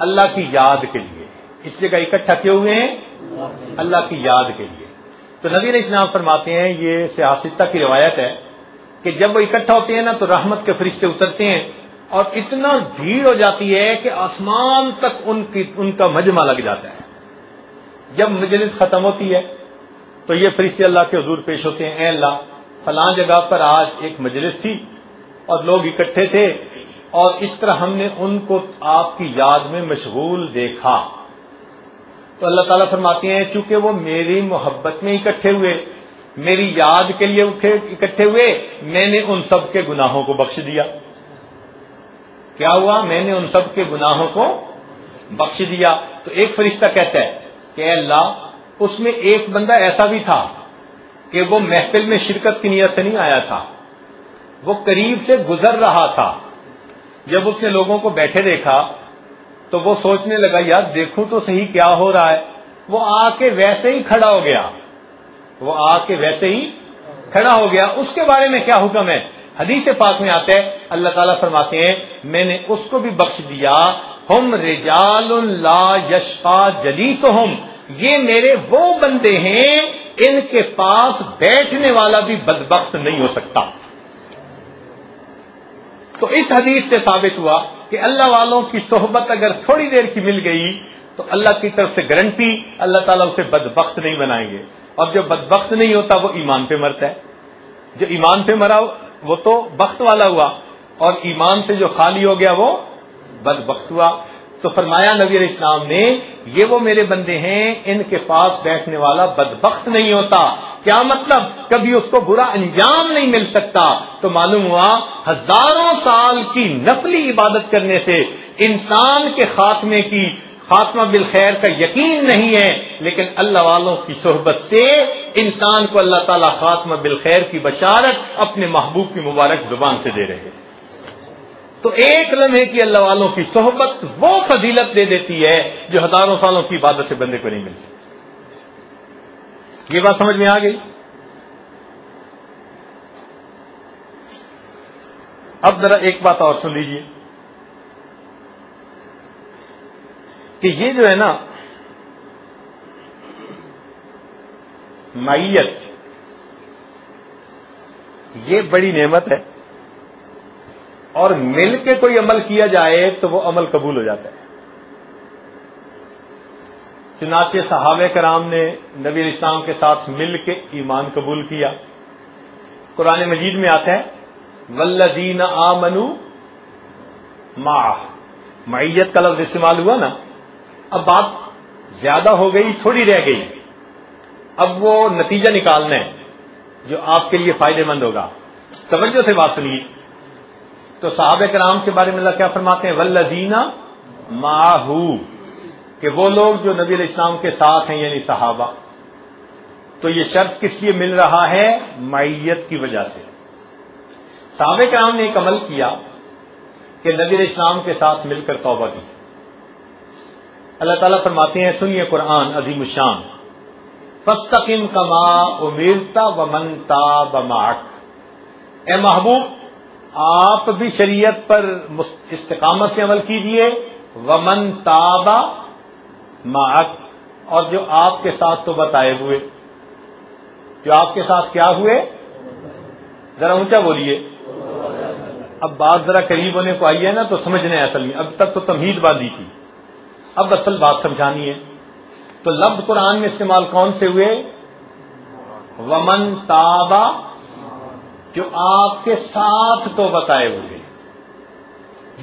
اللہ کی یاد کے لیے اس جگہ اکٹھا کیوں ہوئے ہیں اللہ کی یاد کے لیے تو نبی علیہ اسلام فرماتے ہیں یہ سیاستہ کی روایت ہے کہ جب وہ اکٹھا ہوتے ہیں نا تو رحمت کے فرشتے اترتے ہیں اور اتنا بھیڑ ہو جاتی ہے کہ آسمان تک ان کی ان کا مجمع لگ جاتا ہے جب مجلس ختم ہوتی ہے تو یہ فرشتے اللہ کے حضور پیش ہوتے ہیں اے اللہ فلان جگہ پر آج ایک مجلس تھی اور لوگ اکٹھے تھے اور اس طرح ہم نے ان کو آپ کی یاد میں مشغول دیکھا تو اللہ تعالیٰ فرماتے ہیں چونکہ وہ میری محبت میں اکٹھے ہوئے میری یاد کے لیے اکٹھے ہوئے میں نے ان سب کے گناہوں کو بخش دیا کیا ہوا میں نے ان سب کے گناہوں کو بخش دیا تو ایک فرشتہ کہتا ہے کہ اے اللہ اس میں ایک بندہ ایسا بھی تھا کہ وہ محفل میں شرکت کی نیت سے نہیں آیا تھا وہ قریب سے گزر رہا تھا جب اس نے لوگوں کو بیٹھے دیکھا تو وہ سوچنے لگا یار دیکھوں تو صحیح کیا ہو رہا ہے وہ آ کے ویسے ہی کھڑا ہو گیا وہ آ کے ویسے ہی کھڑا ہو گیا اس کے بارے میں کیا حکم ہے حدیث پاک میں آتے اللہ تعالیٰ فرماتے ہیں میں نے اس کو بھی بخش دیا ہم رجال لا یشقا جلیس یہ میرے وہ بندے ہیں ان کے پاس بیٹھنے والا بھی بدبخت نہیں ہو سکتا تو اس حدیث سے ثابت ہوا کہ اللہ والوں کی صحبت اگر تھوڑی دیر کی مل گئی تو اللہ کی طرف سے گارنٹی اللہ تعالیٰ اسے بدبخت نہیں بنائیں گے اور جو بدبخت نہیں ہوتا وہ ایمان پہ مرتا ہے جو ایمان پہ مرا وہ تو بخت والا ہوا اور ایمان سے جو خالی ہو گیا وہ بد بخت ہوا تو فرمایا نبی علیہ السلام نے یہ وہ میرے بندے ہیں ان کے پاس بیٹھنے والا بد بخت نہیں ہوتا کیا مطلب کبھی اس کو برا انجام نہیں مل سکتا تو معلوم ہوا ہزاروں سال کی نفلی عبادت کرنے سے انسان کے خاتمے کی خاتمہ بالخیر کا یقین نہیں ہے لیکن اللہ والوں کی صحبت سے انسان کو اللہ تعالیٰ خاتمہ بالخیر کی بشارت اپنے محبوب کی مبارک زبان سے دے رہے تو ایک لمحے کی اللہ والوں کی صحبت وہ فضیلت دے دیتی ہے جو ہزاروں سالوں کی عبادت سے بندے کو نہیں ملتی یہ بات سمجھ میں آ گئی اب ذرا ایک بات اور سن لیجیے کہ یہ جو ہے نا مائیت یہ بڑی نعمت ہے اور مل کے کوئی عمل کیا جائے تو وہ عمل قبول ہو جاتا ہے چنانچہ صحابہ کرام نے نبی اسلام کے ساتھ مل کے ایمان قبول کیا قرآن مجید میں آتا ہے ولدین آ منو ماہ معیت کا لفظ استعمال ہوا نا اب بات زیادہ ہو گئی تھوڑی رہ گئی اب وہ نتیجہ نکالنا ہے جو آپ کے لیے فائدہ مند ہوگا توجہ سے بات سنیے تو صحابہ کرام کے بارے میں اللہ کیا فرماتے ہیں ول ماہو کہ وہ لوگ جو نبی علیہ السلام کے ساتھ ہیں یعنی صحابہ تو یہ شرط کس لیے مل رہا ہے معیت کی وجہ سے صحابہ کرام نے ایک عمل کیا کہ نبی علیہ السلام کے ساتھ مل کر توبہ کی اللہ تعالیٰ فرماتے ہیں سنیے قرآن عظیم الشان فستقم کما امیرتا و منتا اک اے محبوب آپ بھی شریعت پر استقامت سے عمل کیجیے ومن تابا معک اور جو آپ کے ساتھ تو بتائے ہوئے جو آپ کے ساتھ کیا ہوئے ذرا اونچا بولیے اب بات ذرا قریب ہونے کو آئی ہے نا تو سمجھنے اصل میں اب تک تو تمہید باندھی تھی اب اصل بات سمجھانی ہے تو لفظ قرآن میں استعمال کون سے ہوئے ومن تابا جو آپ کے ساتھ تو بتائے ہوئے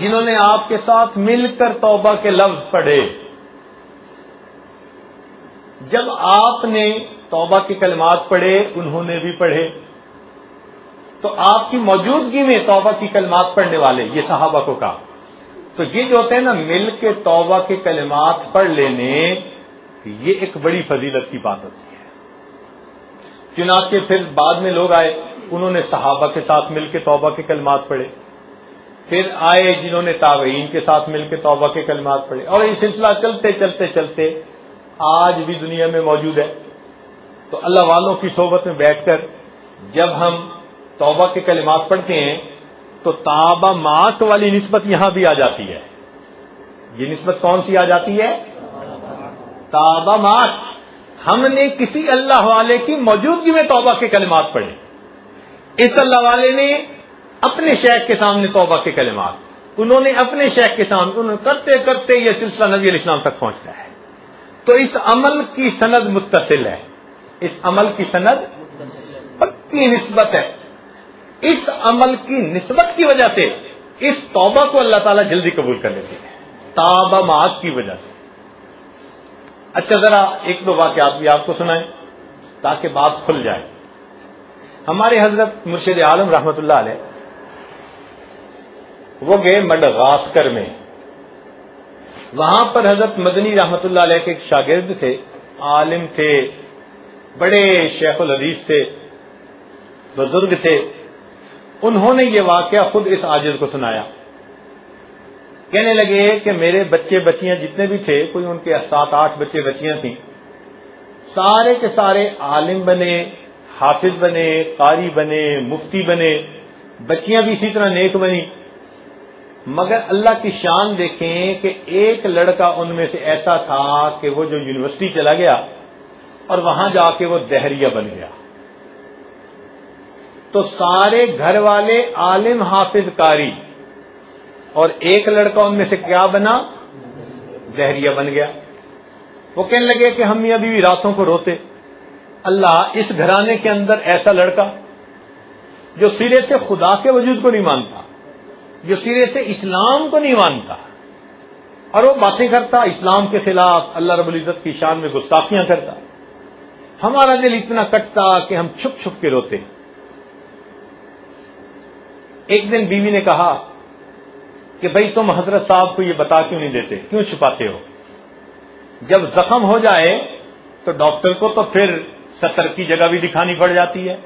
جنہوں نے آپ کے ساتھ مل کر توبہ کے لفظ پڑھے جب آپ نے توبہ کے کلمات پڑھے انہوں نے بھی پڑھے تو آپ کی موجودگی میں توبہ کی کلمات پڑھنے والے یہ صحابہ کو کہا تو یہ جو ہوتے ہیں نا مل کے توبہ کے کلمات پڑھ لینے یہ ایک بڑی فضیلت کی بات ہوتی ہے چنانچہ پھر بعد میں لوگ آئے انہوں نے صحابہ کے ساتھ مل کے توبہ کے کلمات پڑھے پھر آئے جنہوں نے تابعین کے ساتھ مل کے توبہ کے کلمات پڑھے اور یہ سلسلہ چلتے چلتے چلتے آج بھی دنیا میں موجود ہے تو اللہ والوں کی صحبت میں بیٹھ کر جب ہم توبہ کے کلمات پڑھتے ہیں تو مات والی نسبت یہاں بھی آ جاتی ہے یہ نسبت کون سی آ جاتی ہے مات ہم نے کسی اللہ والے کی موجودگی میں توبہ کے کلمات پڑھے اس اللہ والے نے اپنے شیخ کے سامنے توبہ کے کلمات انہوں نے اپنے شیخ کے سامنے انہوں کرتے کرتے یہ سلسلہ نبی علیہ السلام تک پہنچتا ہے تو اس عمل کی سند متصل ہے اس عمل کی سند پکی نسبت ہے اس عمل کی نسبت کی وجہ سے اس توبہ کو اللہ تعالیٰ جلدی قبول کر لیتے ہیں تاب تابام کی وجہ سے اچھا ذرا ایک دو واقعات بھی آپ کو سنائیں تاکہ بات کھل جائے ہمارے حضرت مرشد عالم رحمت اللہ علیہ وہ گئے مڈغاسکر میں وہاں پر حضرت مدنی رحمت اللہ علیہ کے ایک شاگرد تھے عالم تھے بڑے شیخ الحدیث تھے بزرگ تھے انہوں نے یہ واقعہ خود اس آجز کو سنایا کہنے لگے کہ میرے بچے بچیاں جتنے بھی تھے کوئی ان کے سات آٹھ بچے بچیاں تھیں سارے کے سارے عالم بنے حافظ بنے قاری بنے مفتی بنے بچیاں بھی اسی طرح نیک بنی مگر اللہ کی شان دیکھیں کہ ایک لڑکا ان میں سے ایسا تھا کہ وہ جو یونیورسٹی چلا گیا اور وہاں جا کے وہ دہریہ بن گیا تو سارے گھر والے عالم حافظ کاری اور ایک لڑکا ان میں سے کیا بنا زہریہ بن گیا وہ کہنے لگے کہ ہم ابھی بھی راتوں کو روتے اللہ اس گھرانے کے اندر ایسا لڑکا جو سرے سے خدا کے وجود کو نہیں مانتا جو سرے سے اسلام کو نہیں مانتا اور وہ باتیں کرتا اسلام کے خلاف اللہ رب العزت کی شان میں گستاخیاں کرتا ہمارا دل اتنا کٹتا کہ ہم چھپ چھپ کے روتے ایک دن بیوی نے کہا کہ بھائی تم حضرت صاحب کو یہ بتا کیوں نہیں دیتے کیوں چھپاتے ہو جب زخم ہو جائے تو ڈاکٹر کو تو پھر ستر کی جگہ بھی دکھانی پڑ جاتی ہے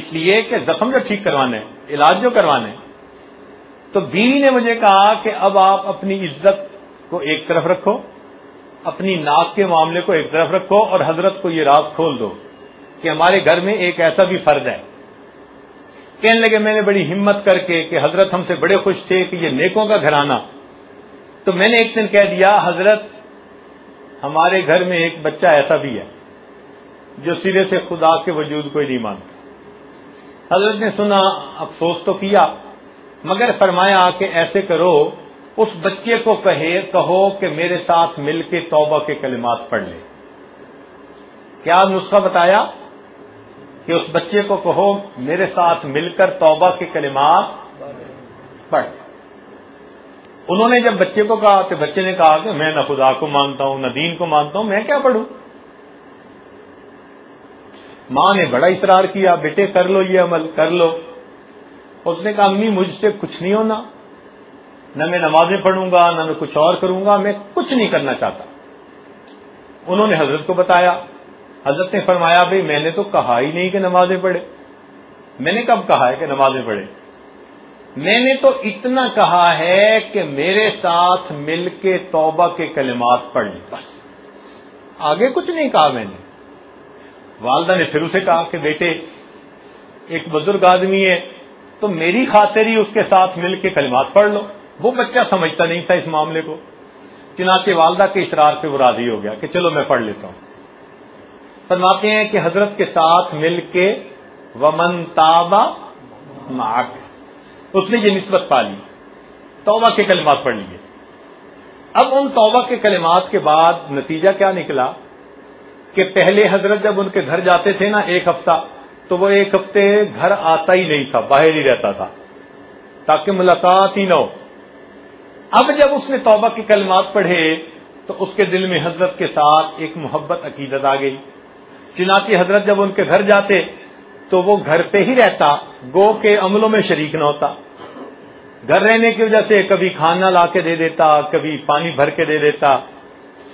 اس لیے کہ زخم جو ٹھیک کروانے علاج جو کروانے تو بیوی نے مجھے کہا کہ اب آپ اپنی عزت کو ایک طرف رکھو اپنی ناک کے معاملے کو ایک طرف رکھو اور حضرت کو یہ راز کھول دو کہ ہمارے گھر میں ایک ایسا بھی فرد ہے کہنے لگے میں نے بڑی ہمت کر کے کہ حضرت ہم سے بڑے خوش تھے کہ یہ نیکوں کا گھرانہ تو میں نے ایک دن کہہ دیا حضرت ہمارے گھر میں ایک بچہ ایسا بھی ہے جو سرے سے خدا کے وجود کو نہیں مانتا حضرت نے سنا افسوس تو کیا مگر فرمایا کہ ایسے کرو اس بچے کو کہے کہو کہ میرے ساتھ مل کے توبہ کے کلمات پڑھ لے کیا نسخہ بتایا کہ اس بچے کو کہو میرے ساتھ مل کر توبہ کے کلمات پڑھ انہوں نے جب بچے کو کہا تو بچے نے کہا کہ میں نہ خدا کو مانتا ہوں نہ دین کو مانتا ہوں میں کیا پڑھوں ماں نے بڑا اصرار کیا بیٹے کر لو یہ عمل کر لو اس نے کہا امی مجھ سے کچھ نہیں ہونا نہ میں نمازیں پڑھوں گا نہ میں کچھ اور کروں گا میں کچھ نہیں کرنا چاہتا انہوں نے حضرت کو بتایا حضرت نے فرمایا بھائی میں نے تو کہا ہی نہیں کہ نمازیں پڑھے میں نے کب کہا ہے کہ نمازیں پڑھے میں نے تو اتنا کہا ہے کہ میرے ساتھ مل کے توبہ کے کلمات پڑھ بس آگے کچھ نہیں کہا میں نے والدہ نے پھر اسے کہا کہ بیٹے ایک بزرگ آدمی ہے تو میری خاطر ہی اس کے ساتھ مل کے کلمات پڑھ لو وہ بچہ سمجھتا نہیں تھا اس معاملے کو چنانچہ والدہ کے اشرار پہ وہ راضی ہو گیا کہ چلو میں پڑھ لیتا ہوں فرماتے ہیں کہ حضرت کے ساتھ مل کے ومن تابا تاب اس نے یہ نسبت پا لی توبہ کے کلمات پڑھ لیے اب ان توبہ کے کلمات کے بعد نتیجہ کیا نکلا کہ پہلے حضرت جب ان کے گھر جاتے تھے نا ایک ہفتہ تو وہ ایک ہفتے گھر آتا ہی نہیں تھا باہر ہی رہتا تھا تاکہ ملاقات ہی نہ ہو اب جب اس نے توبہ کے کلمات پڑھے تو اس کے دل میں حضرت کے ساتھ ایک محبت عقیدت آ گئی چناتی حضرت جب ان کے گھر جاتے تو وہ گھر پہ ہی رہتا گو کے عملوں میں شریک نہ ہوتا گھر رہنے کی وجہ سے کبھی کھانا لا کے دے دیتا کبھی پانی بھر کے دے دیتا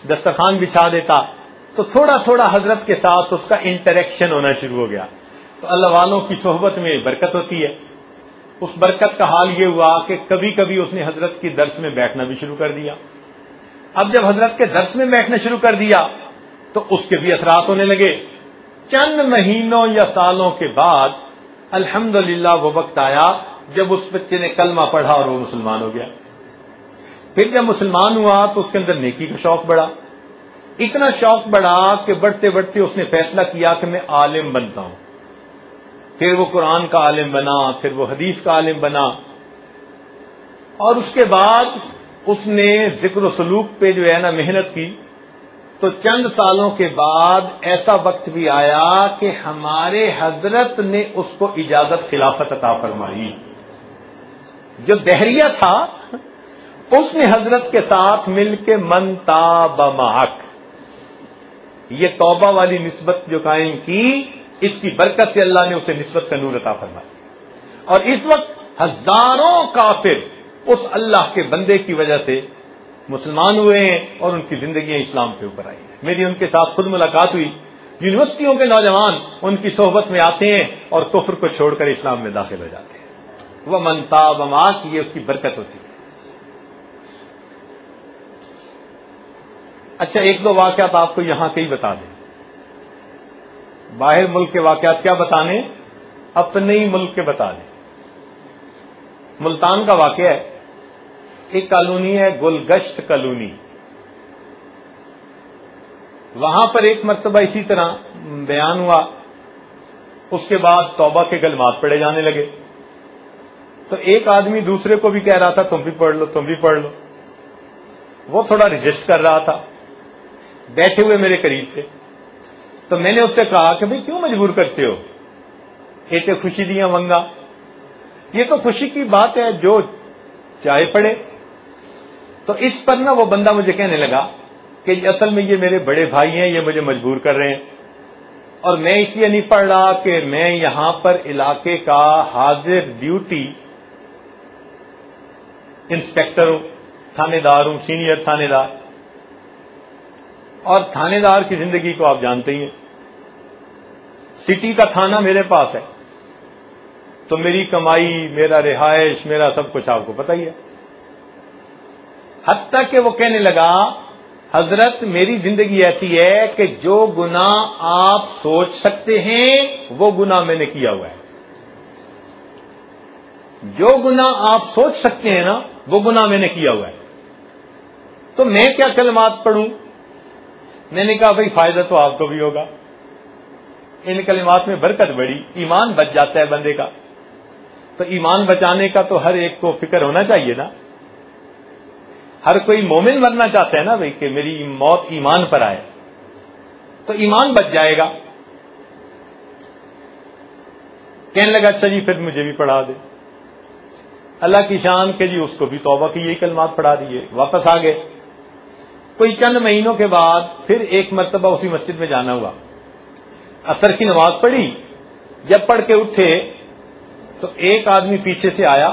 دسترخوان بچھا دیتا تو تھوڑا تھوڑا حضرت کے ساتھ اس کا انٹریکشن ہونا شروع ہو گیا تو اللہ والوں کی صحبت میں برکت ہوتی ہے اس برکت کا حال یہ ہوا کہ کبھی کبھی اس نے حضرت کی درس میں بیٹھنا بھی شروع کر دیا اب جب حضرت کے درس میں بیٹھنا شروع کر دیا تو اس کے بھی اثرات ہونے لگے چند مہینوں یا سالوں کے بعد الحمد وہ وقت آیا جب اس بچے نے کلمہ پڑھا اور وہ مسلمان ہو گیا پھر جب مسلمان ہوا تو اس کے اندر نیکی کا شوق بڑھا اتنا شوق بڑھا کہ بڑھتے بڑھتے اس نے فیصلہ کیا کہ میں عالم بنتا ہوں پھر وہ قرآن کا عالم بنا پھر وہ حدیث کا عالم بنا اور اس کے بعد اس نے ذکر و سلوک پہ جو ہے نا محنت کی تو چند سالوں کے بعد ایسا وقت بھی آیا کہ ہمارے حضرت نے اس کو اجازت خلافت عطا فرمائی جو دہریہ تھا اس نے حضرت کے ساتھ مل کے منتاب مک یہ توبہ والی نسبت جو قائم کی اس کی برکت سے اللہ نے اسے نسبت کا نور عطا فرمائی اور اس وقت ہزاروں کافر اس اللہ کے بندے کی وجہ سے مسلمان ہوئے ہیں اور ان کی زندگیاں اسلام کے اوپر آئی ہیں میری ان کے ساتھ خود ملاقات ہوئی یونیورسٹیوں کے نوجوان ان کی صحبت میں آتے ہیں اور کفر کو چھوڑ کر اسلام میں داخل ہو جاتے ہیں وہ منتا کی یہ اس کی برکت ہوتی ہے اچھا ایک دو واقعات آپ کو یہاں سے ہی بتا دیں باہر ملک کے واقعات کیا بتانے اپنے ہی ملک کے بتا دیں ملتان کا واقعہ ہے ایک کالونی ہے گلگشت کالونی وہاں پر ایک مرتبہ اسی طرح بیان ہوا اس کے بعد توبہ کے کلمات پڑھے پڑے جانے لگے تو ایک آدمی دوسرے کو بھی کہہ رہا تھا تم بھی پڑھ لو تم بھی پڑھ لو وہ تھوڑا رجسٹ کر رہا تھا بیٹھے ہوئے میرے قریب تھے تو میں نے اس سے کہا کہ بھئی کیوں مجبور کرتے ہو اے خوشی دیا منگا یہ تو خوشی کی بات ہے جو چاہے پڑے تو اس پر نا وہ بندہ مجھے کہنے لگا کہ اصل میں یہ میرے بڑے بھائی ہیں یہ مجھے مجبور کر رہے ہیں اور میں اس لیے نہیں پڑھ رہا کہ میں یہاں پر علاقے کا حاضر ڈیوٹی انسپیکٹر ہوں تھانے دار ہوں سینئر تھانے دار اور تھانے دار کی زندگی کو آپ جانتے ہی ہیں سٹی کا تھانہ میرے پاس ہے تو میری کمائی میرا رہائش میرا سب کچھ آپ کو پتہ ہی ہے حتیٰ کہ وہ کہنے لگا حضرت میری زندگی ایسی ہے کہ جو گنا آپ سوچ سکتے ہیں وہ گنا میں نے کیا ہوا ہے جو گنا آپ سوچ سکتے ہیں نا وہ گنا میں نے کیا ہوا ہے تو میں کیا کلمات پڑھوں میں نے کہا بھائی فائدہ تو آپ کو بھی ہوگا ان کلمات میں برکت بڑی ایمان بچ جاتا ہے بندے کا تو ایمان بچانے کا تو ہر ایک کو فکر ہونا چاہیے نا ہر کوئی مومن بننا چاہتا ہے نا بھائی کہ میری موت ایمان پر آئے تو ایمان بچ جائے گا کہنے لگا اچھا جی پھر مجھے بھی پڑھا دے اللہ کی شان کہ جی اس کو بھی توبہ کی یہی کلمات پڑھا دیے واپس آ گئے کوئی چند مہینوں کے بعد پھر ایک مرتبہ اسی مسجد میں جانا ہوا اثر کی نماز پڑھی جب پڑھ کے اٹھے تو ایک آدمی پیچھے سے آیا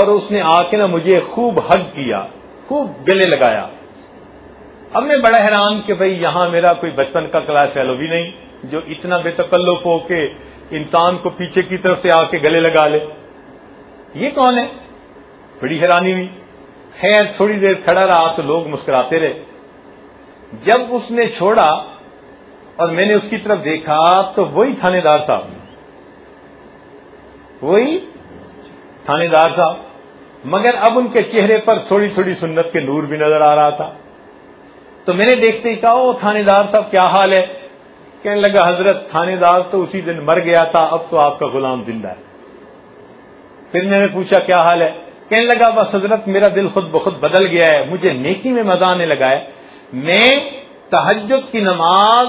اور اس نے آ کے نا مجھے خوب حق کیا خوب گلے لگایا اب نے بڑا حیران کہ بھئی یہاں میرا کوئی بچپن کا کلاس فیلو بھی نہیں جو اتنا بے تکلف ہو کہ انسان کو پیچھے کی طرف سے آ کے گلے لگا لے یہ کون ہے بڑی حیرانی ہوئی خیر تھوڑی دیر کھڑا رہا تو لوگ مسکراتے رہے جب اس نے چھوڑا اور میں نے اس کی طرف دیکھا تو وہی تھانے دار صاحب وہی تھانے دار صاحب مگر اب ان کے چہرے پر تھوڑی تھوڑی سنت کے نور بھی نظر آ رہا تھا تو میں نے دیکھتے ہی کہا وہ صاحب کیا حال ہے کہنے لگا حضرت تھانے دار تو اسی دن مر گیا تھا اب تو آپ کا غلام زندہ ہے پھر میں نے پوچھا کیا حال ہے کہنے لگا بس حضرت میرا دل خود بخود بدل گیا ہے مجھے نیکی میں مزہ آنے لگا ہے میں تحجد کی نماز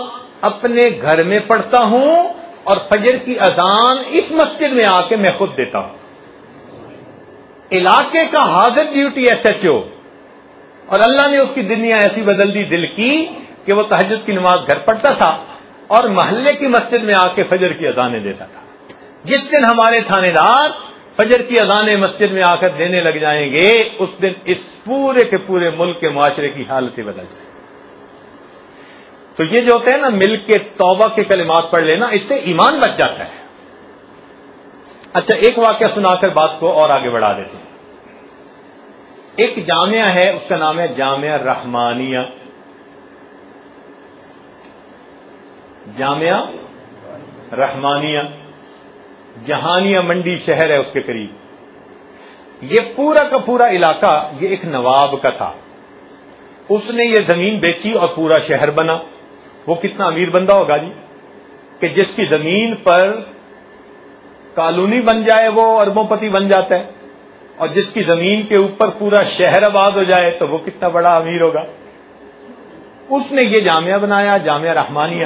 اپنے گھر میں پڑھتا ہوں اور فجر کی اذان اس مسجد میں آ کے میں خود دیتا ہوں علاقے کا حاضر ڈیوٹی ایس ایچ او اور اللہ نے اس کی دنیا ایسی بدل دی دل کی کہ وہ تحجد کی نماز گھر پڑتا تھا اور محلے کی مسجد میں آ کے فجر کی اذانیں دیتا تھا جس دن ہمارے تھانے دار فجر کی اذانے مسجد میں آ کر دینے لگ جائیں گے اس دن اس پورے کے پورے ملک کے معاشرے کی حالت ہی بدل جائے تو یہ جو ہوتا ہے نا مل کے توبہ کے کلمات پڑھ لینا اس سے ایمان بچ جاتا ہے اچھا ایک واقعہ سنا کر بات کو اور آگے بڑھا دیتے ہیں ایک جامعہ ہے اس کا نام ہے جامعہ رحمانیہ جامعہ رحمانیہ جہانیہ منڈی شہر ہے اس کے قریب یہ پورا کا پورا علاقہ یہ ایک نواب کا تھا اس نے یہ زمین بیچی اور پورا شہر بنا وہ کتنا امیر بندہ ہوگا جی کہ جس کی زمین پر کالونی بن جائے وہ اربوں پتی بن جاتا ہے اور جس کی زمین کے اوپر پورا شہر آباد ہو جائے تو وہ کتنا بڑا امیر ہوگا اس نے یہ جامعہ بنایا جامعہ رحمانیہ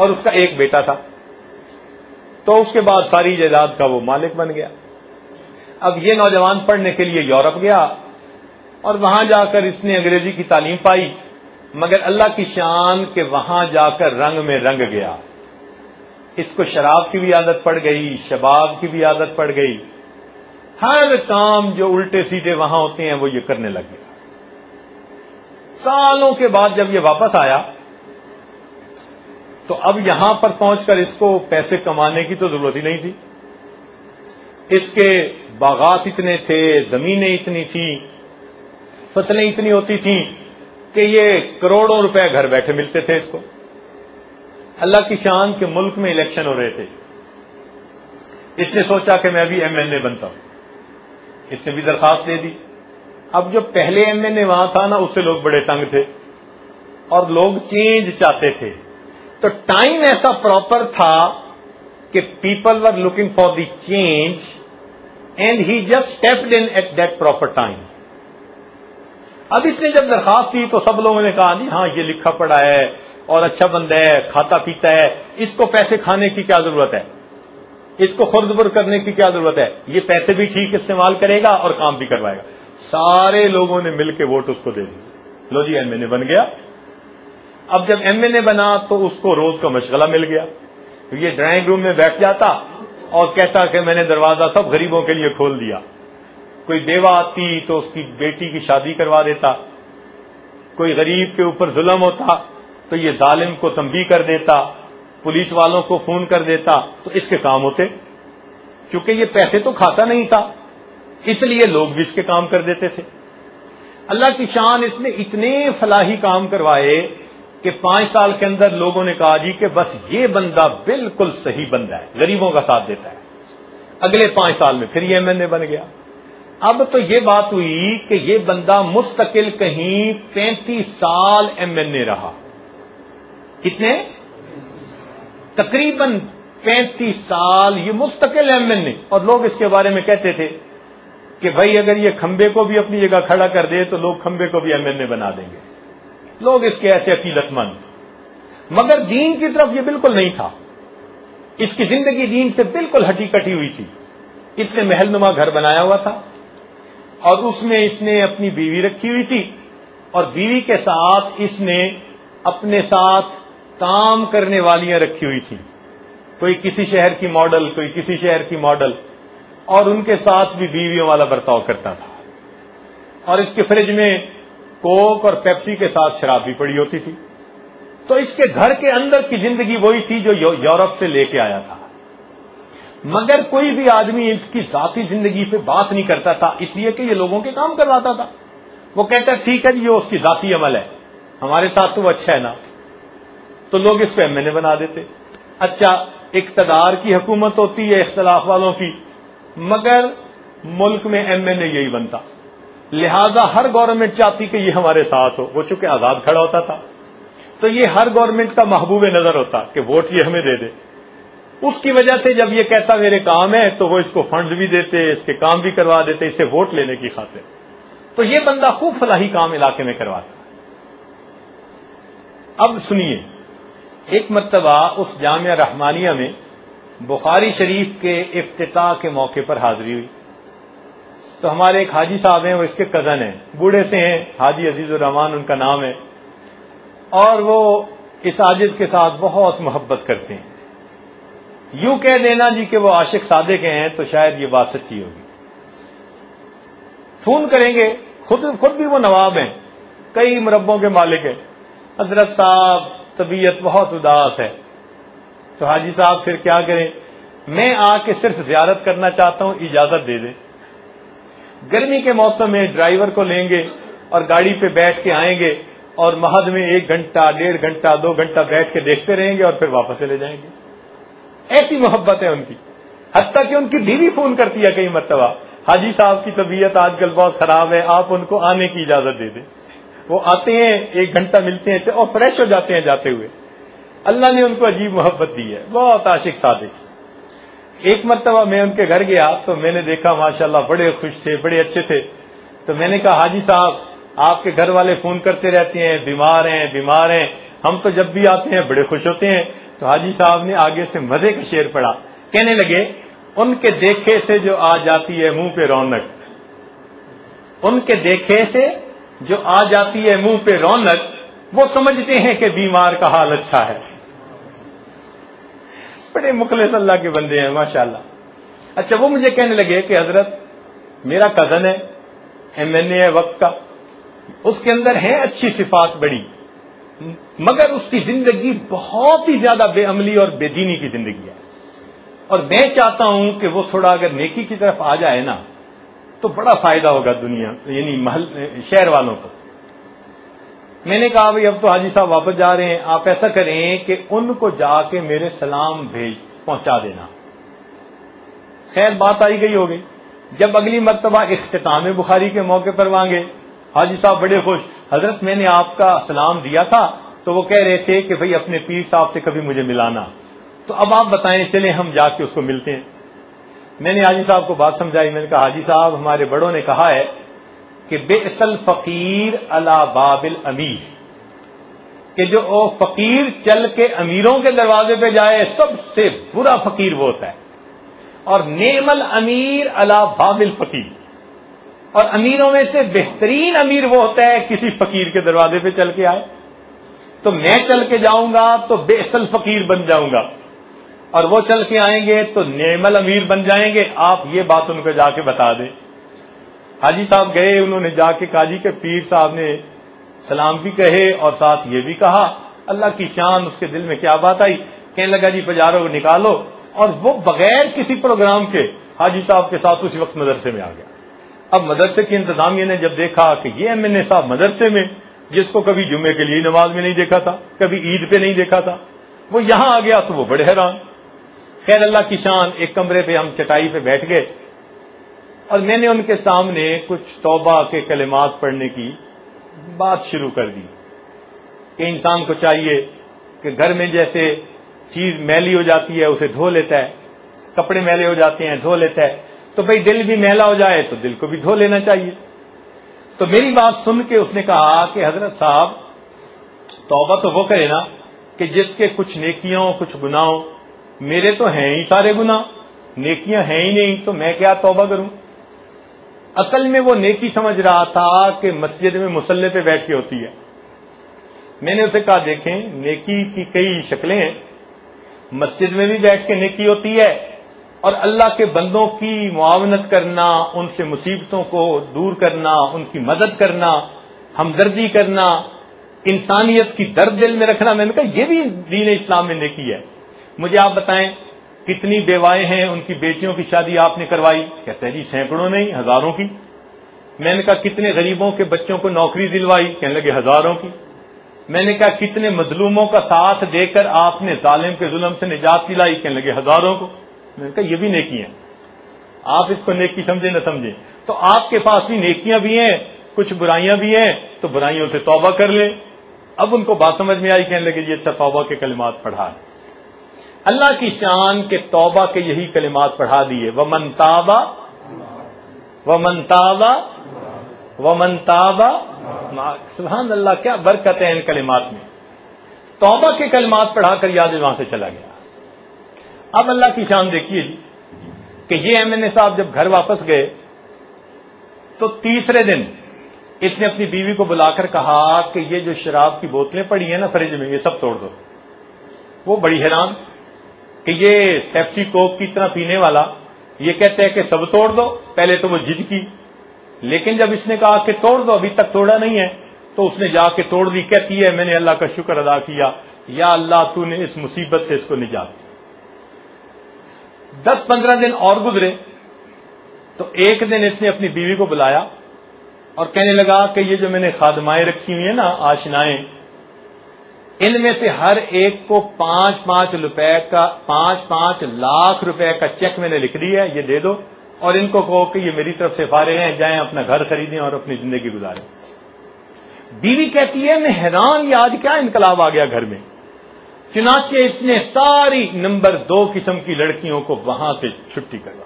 اور اس کا ایک بیٹا تھا تو اس کے بعد ساری جائیداد کا وہ مالک بن گیا اب یہ نوجوان پڑھنے کے لیے یورپ گیا اور وہاں جا کر اس نے انگریزی کی تعلیم پائی مگر اللہ کی شان کہ وہاں جا کر رنگ میں رنگ گیا اس کو شراب کی بھی عادت پڑ گئی شباب کی بھی عادت پڑ گئی ہر کام جو الٹے سیٹے وہاں ہوتے ہیں وہ یہ کرنے لگ گیا سالوں کے بعد جب یہ واپس آیا تو اب یہاں پر پہنچ کر اس کو پیسے کمانے کی تو ضرورت ہی نہیں تھی اس کے باغات اتنے تھے زمینیں اتنی تھیں فصلیں اتنی ہوتی تھیں کہ یہ کروڑوں روپے گھر بیٹھے ملتے تھے اس کو اللہ کی شان کے ملک میں الیکشن ہو رہے تھے اس نے سوچا کہ میں ابھی ایم ایل اے بنتا ہوں اس نے بھی درخواست دے دی اب جو پہلے ایم ایل اے وہاں تھا نا اس سے لوگ بڑے تنگ تھے اور لوگ چینج چاہتے تھے تو ٹائم ایسا پراپر تھا کہ people are looking for the change and he just step in at that proper time اب اس نے جب درخواست دی تو سب لوگوں نے کہا نہیں ہاں یہ لکھا پڑا ہے اور اچھا بندہ ہے کھاتا پیتا ہے اس کو پیسے کھانے کی کیا ضرورت ہے اس کو خرد بر کرنے کی کیا ضرورت ہے یہ پیسے بھی ٹھیک استعمال کرے گا اور کام بھی کروائے گا سارے لوگوں نے مل کے ووٹ اس کو دے دی لو جی ایم ایل اے بن گیا اب جب ایم ایل اے بنا تو اس کو روز کا مشغلہ مل گیا یہ ڈرائنگ روم میں بیٹھ جاتا اور کہتا کہ میں نے دروازہ سب غریبوں کے لیے کھول دیا کوئی بیوہ آتی تو اس کی بیٹی کی شادی کروا دیتا کوئی غریب کے اوپر ظلم ہوتا تو یہ ظالم کو تمبی کر دیتا پولیس والوں کو فون کر دیتا تو اس کے کام ہوتے کیونکہ یہ پیسے تو کھاتا نہیں تھا اس لیے لوگ بھی اس کے کام کر دیتے تھے اللہ کی شان اس نے اتنے فلاحی کام کروائے کہ پانچ سال کے اندر لوگوں نے کہا جی کہ بس یہ بندہ بالکل صحیح بندہ ہے غریبوں کا ساتھ دیتا ہے اگلے پانچ سال میں پھر یہ ایم ایل اے بن گیا اب تو یہ بات ہوئی کہ یہ بندہ مستقل کہیں پینتیس سال ایم ایل اے رہا کتنے تقریباً پینتیس سال یہ مستقل ایم ایل اور لوگ اس کے بارے میں کہتے تھے کہ بھائی اگر یہ کھمبے کو بھی اپنی جگہ کھڑا کر دے تو لوگ کھمبے کو بھی ایم ایل اے بنا دیں گے لوگ اس کے ایسے عقیدت مند مگر دین کی طرف یہ بالکل نہیں تھا اس کی زندگی دین سے بالکل ہٹی کٹی ہوئی تھی اس نے محل نما گھر بنایا ہوا تھا اور اس میں اس نے اپنی بیوی رکھی ہوئی تھی اور بیوی کے ساتھ اس نے اپنے ساتھ کام کرنے والیاں رکھی ہوئی تھیں کوئی کسی شہر کی ماڈل کوئی کسی شہر کی ماڈل اور ان کے ساتھ بھی بیویوں والا برتاؤ کرتا تھا اور اس کے فریج میں کوک اور پیپسی کے ساتھ شراب بھی پڑی ہوتی تھی تو اس کے گھر کے اندر کی زندگی وہی تھی جو یورپ سے لے کے آیا تھا مگر کوئی بھی آدمی اس کی ذاتی زندگی پہ بات نہیں کرتا تھا اس لیے کہ یہ لوگوں کے کام کرواتا تھا وہ کہتا ٹھیک ہے جی یہ اس کی ذاتی عمل ہے ہمارے ساتھ تو وہ اچھا ہے نا تو لوگ اس کو ایم ایل اے بنا دیتے اچھا اقتدار کی حکومت ہوتی ہے اختلاف والوں کی مگر ملک میں ایم ایل اے یہی بنتا لہذا ہر گورنمنٹ چاہتی کہ یہ ہمارے ساتھ ہو وہ چونکہ آزاد کھڑا ہوتا تھا تو یہ ہر گورنمنٹ کا محبوب نظر ہوتا کہ ووٹ یہ ہمیں دے دے اس کی وجہ سے جب یہ کہتا میرے کام ہے تو وہ اس کو فنڈز بھی دیتے اس کے کام بھی کروا دیتے اسے ووٹ لینے کی خاطر تو یہ بندہ خوب فلاحی کام علاقے میں کرواتا اب سنیے ایک مرتبہ اس جامعہ رحمانیہ میں بخاری شریف کے افتتاح کے موقع پر حاضری ہوئی تو ہمارے ایک حاجی صاحب ہیں وہ اس کے کزن ہیں بوڑھے سے ہیں حاجی عزیز الرحمان ان کا نام ہے اور وہ اس عاجز کے ساتھ بہت محبت کرتے ہیں یوں کہہ دینا جی کہ وہ عاشق صادق ہیں تو شاید یہ بات سچی ہوگی فون کریں گے خود خود بھی وہ نواب ہیں کئی مربوں کے مالک ہیں حضرت صاحب طبیعت بہت اداس ہے تو حاجی صاحب پھر کیا کریں میں آ کے صرف زیارت کرنا چاہتا ہوں اجازت دے دیں گرمی کے موسم میں ڈرائیور کو لیں گے اور گاڑی پہ بیٹھ کے آئیں گے اور مہد میں ایک گھنٹہ ڈیڑھ گھنٹہ دو گھنٹہ بیٹھ کے دیکھتے رہیں گے اور پھر واپس لے جائیں گے ایسی محبت ہے ان کی حتیٰ کہ ان کی بیوی فون کرتی ہے کئی مرتبہ حاجی صاحب کی طبیعت آج کل بہت خراب ہے آپ ان کو آنے کی اجازت دے دیں وہ آتے ہیں ایک گھنٹہ ملتے ہیں اور فریش ہو جاتے ہیں جاتے ہوئے اللہ نے ان کو عجیب محبت دی ہے بہت عاشق صادق ایک مرتبہ میں ان کے گھر گیا تو میں نے دیکھا ماشاءاللہ بڑے خوش تھے بڑے اچھے تھے تو میں نے کہا حاجی صاحب آپ کے گھر والے فون کرتے رہتے ہیں بیمار ہیں بیمار ہیں ہم تو جب بھی آتے ہیں بڑے خوش ہوتے ہیں تو حاجی صاحب نے آگے سے مزے کا شیر پڑا کہنے لگے ان کے دیکھے سے جو آ جاتی ہے منہ پہ رونق ان کے دیکھے سے جو آ جاتی ہے منہ پہ رونق وہ سمجھتے ہیں کہ بیمار کا حال اچھا ہے بڑے مخلص اللہ کے بندے ہیں ماشاءاللہ اچھا وہ مجھے کہنے لگے کہ حضرت میرا کزن ہے ایم این اے ہے وقت کا اس کے اندر ہیں اچھی صفات بڑی مگر اس کی زندگی بہت ہی زیادہ بے عملی اور بے دینی کی زندگی ہے اور میں چاہتا ہوں کہ وہ تھوڑا اگر نیکی کی طرف آ جائے نا تو بڑا فائدہ ہوگا دنیا یعنی محل شہر والوں کو میں نے کہا اب تو حاجی صاحب واپس جا رہے ہیں آپ ایسا کریں کہ ان کو جا کے میرے سلام بھیج پہنچا دینا خیر بات آئی گئی ہوگی جب اگلی مرتبہ اختتام بخاری کے موقع پر مانگے حاجی صاحب بڑے خوش حضرت میں نے آپ کا سلام دیا تھا تو وہ کہہ رہے تھے کہ بھائی اپنے پیر صاحب سے کبھی مجھے ملانا تو اب آپ بتائیں چلیں ہم جا کے اس کو ملتے ہیں میں نے حاجی صاحب کو بات سمجھائی میں نے کہا حاجی صاحب ہمارے بڑوں نے کہا ہے کہ بے اصل فقیر اللہ بابل امیر کہ جو فقیر چل کے امیروں کے دروازے پہ جائے سب سے برا فقیر وہ ہوتا ہے اور نیم الامیر امیر اللہ بابل فقیر اور امیروں میں سے بہترین امیر وہ ہوتا ہے کسی فقیر کے دروازے پہ چل کے آئے تو میں چل کے جاؤں گا تو بے اصل فقیر بن جاؤں گا اور وہ چل کے آئیں گے تو نیمل امیر بن جائیں گے آپ یہ بات ان کو جا کے بتا دیں حاجی صاحب گئے انہوں نے جا کے کاجی کے پیر صاحب نے سلام بھی کہے اور ساتھ یہ بھی کہا اللہ کی شان اس کے دل میں کیا بات آئی کہنے لگا جی بجارو نکالو اور وہ بغیر کسی پروگرام کے حاجی صاحب کے ساتھ اسی وقت مدرسے میں آ گیا اب مدرسے کی انتظامیہ نے جب دیکھا کہ یہ ایم این اے صاحب مدرسے میں جس کو کبھی جمعے کے لیے نماز میں نہیں دیکھا تھا کبھی عید پہ نہیں دیکھا تھا وہ یہاں آ گیا تو وہ بڑے حیران خیر اللہ کی شان ایک کمرے پہ ہم چٹائی پہ بیٹھ گئے اور میں نے ان کے سامنے کچھ توبہ کے کلمات پڑھنے کی بات شروع کر دی کہ انسان کو چاہیے کہ گھر میں جیسے چیز میلی ہو جاتی ہے اسے دھو لیتا ہے کپڑے میلے ہو جاتے ہیں دھو لیتا ہے تو بھائی دل بھی میلا ہو جائے تو دل کو بھی دھو لینا چاہیے تو میری بات سن کے اس نے کہا کہ حضرت صاحب توبہ تو وہ کرے نا کہ جس کے کچھ نیکیوں کچھ گناہوں میرے تو ہیں ہی سارے گنا نیکیاں ہیں ہی نہیں تو میں کیا توبہ کروں اصل میں وہ نیکی سمجھ رہا تھا کہ مسجد میں مسلح پہ بیٹھ کے ہوتی ہے میں نے اسے کہا دیکھیں نیکی کی کئی شکلیں ہیں مسجد میں بھی بیٹھ کے نیکی ہوتی ہے اور اللہ کے بندوں کی معاونت کرنا ان سے مصیبتوں کو دور کرنا ان کی مدد کرنا ہمدردی کرنا انسانیت کی درد دل میں رکھنا میں نے کہا یہ بھی دین اسلام میں نیکی ہے مجھے آپ بتائیں کتنی بیوائیں ہیں ان کی بیٹیوں کی شادی آپ نے کروائی ہیں جی سینکڑوں نہیں ہزاروں کی میں نے کہا کتنے غریبوں کے بچوں کو نوکری دلوائی کہنے لگے ہزاروں کی میں نے کہا کتنے مظلوموں کا ساتھ دے کر آپ نے ظالم کے ظلم سے نجات دلائی کہنے لگے ہزاروں کو میں نے کہا یہ بھی نیکی ہیں آپ اس کو نیکی سمجھے نہ سمجھیں تو آپ کے پاس بھی نیکیاں بھی ہیں کچھ برائیاں بھی ہیں تو برائیوں سے توبہ کر لیں اب ان کو بات سمجھ میں آئی کہنے لگے یہ اچھا توبہ کے کلمات پڑھا ہے اللہ کی شان کے توبہ کے یہی کلمات پڑھا دیے و منتابا و منتابا و منتابا سبحان اللہ کیا برکت ہے ان کلمات میں توبہ کے کلمات پڑھا کر یاد وہاں سے چلا گیا اب اللہ کی شان دیکھیے جی کہ یہ ایم این اے صاحب جب گھر واپس گئے تو تیسرے دن اس نے اپنی بیوی کو بلا کر کہا کہ یہ جو شراب کی بوتلیں پڑی ہیں نا فریج میں یہ سب توڑ دو وہ بڑی حیران کہ یہ پیپسی کوک کی طرح پینے والا یہ کہتا ہے کہ سب توڑ دو پہلے تو وہ جد کی لیکن جب اس نے کہا کہ توڑ دو ابھی تک توڑا نہیں ہے تو اس نے جا کے توڑ دی کہتی ہے میں نے اللہ کا شکر ادا کیا یا اللہ تو نے اس مصیبت سے اس کو دی دس پندرہ دن اور گزرے تو ایک دن اس نے اپنی بیوی کو بلایا اور کہنے لگا کہ یہ جو میں نے خادمائیں رکھی ہوئی ہیں نا آشنائیں ان میں سے ہر ایک کو پانچ پانچ روپے کا پانچ پانچ لاکھ روپے کا چیک میں نے لکھ لیا ہے یہ دے دو اور ان کو کہو کہ یہ میری طرف سے فارے ہیں جائیں اپنا گھر خریدیں اور اپنی زندگی گزاریں بیوی کہتی ہے میں حیران یہ آج کیا انقلاب آ گیا گھر میں چنانچہ اس نے ساری نمبر دو قسم کی لڑکیوں کو وہاں سے چھٹی کروا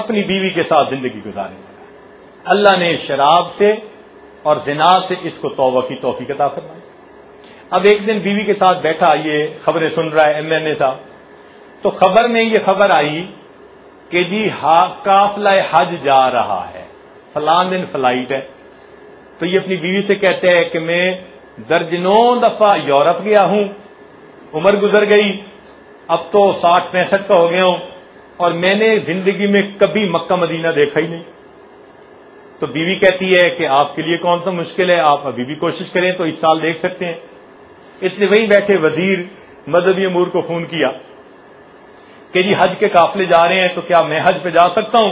اپنی بیوی کے ساتھ زندگی گزارنے اللہ نے شراب سے اور زناب سے اس کو توبہ کی توفیق عطا فرمائی اب ایک دن بیوی کے ساتھ بیٹھا یہ خبریں سن رہا ہے ایم این اے صاحب تو خبر میں یہ خبر آئی کہ جی کافلہ حج جا رہا ہے فلان دن فلائٹ ہے تو یہ اپنی بیوی سے کہتے ہیں کہ میں درجنوں دفعہ یورپ گیا ہوں عمر گزر گئی اب تو ساٹھ پینسٹھ کا ہو گیا ہوں اور میں نے زندگی میں کبھی مکہ مدینہ دیکھا ہی نہیں تو بیوی کہتی ہے کہ آپ کے لیے کون سا مشکل ہے آپ ابھی بھی کوشش کریں تو اس سال دیکھ سکتے ہیں اس لیے وہیں بیٹھے وزیر مذہبی امور کو فون کیا کہ جی حج کے قافلے جا رہے ہیں تو کیا میں حج پہ جا سکتا ہوں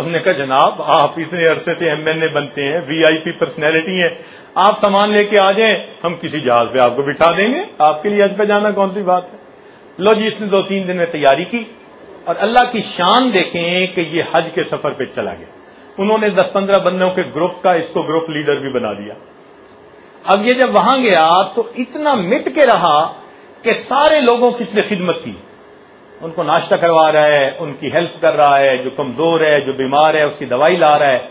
اس نے کہا جناب آپ اتنے عرصے سے ایم ایل اے بنتے ہیں وی آئی پی پرسنالٹی ہیں آپ سامان لے کے آ جائیں ہم کسی جہاز پہ آپ کو بٹھا دیں گے آپ کے لیے حج پہ جانا کون سی بات ہے لو جی اس نے دو تین دن میں تیاری کی اور اللہ کی شان دیکھیں کہ یہ حج کے سفر پہ چلا گیا انہوں نے دس پندرہ بندوں کے گروپ کا اس کو گروپ لیڈر بھی بنا دیا اب یہ جب وہاں گیا تو اتنا مٹ کے رہا کہ سارے لوگوں کی اس نے خدمت کی ان کو ناشتہ کروا رہا ہے ان کی ہیلپ کر رہا ہے جو کمزور ہے جو بیمار ہے اس کی دوائی لا رہا ہے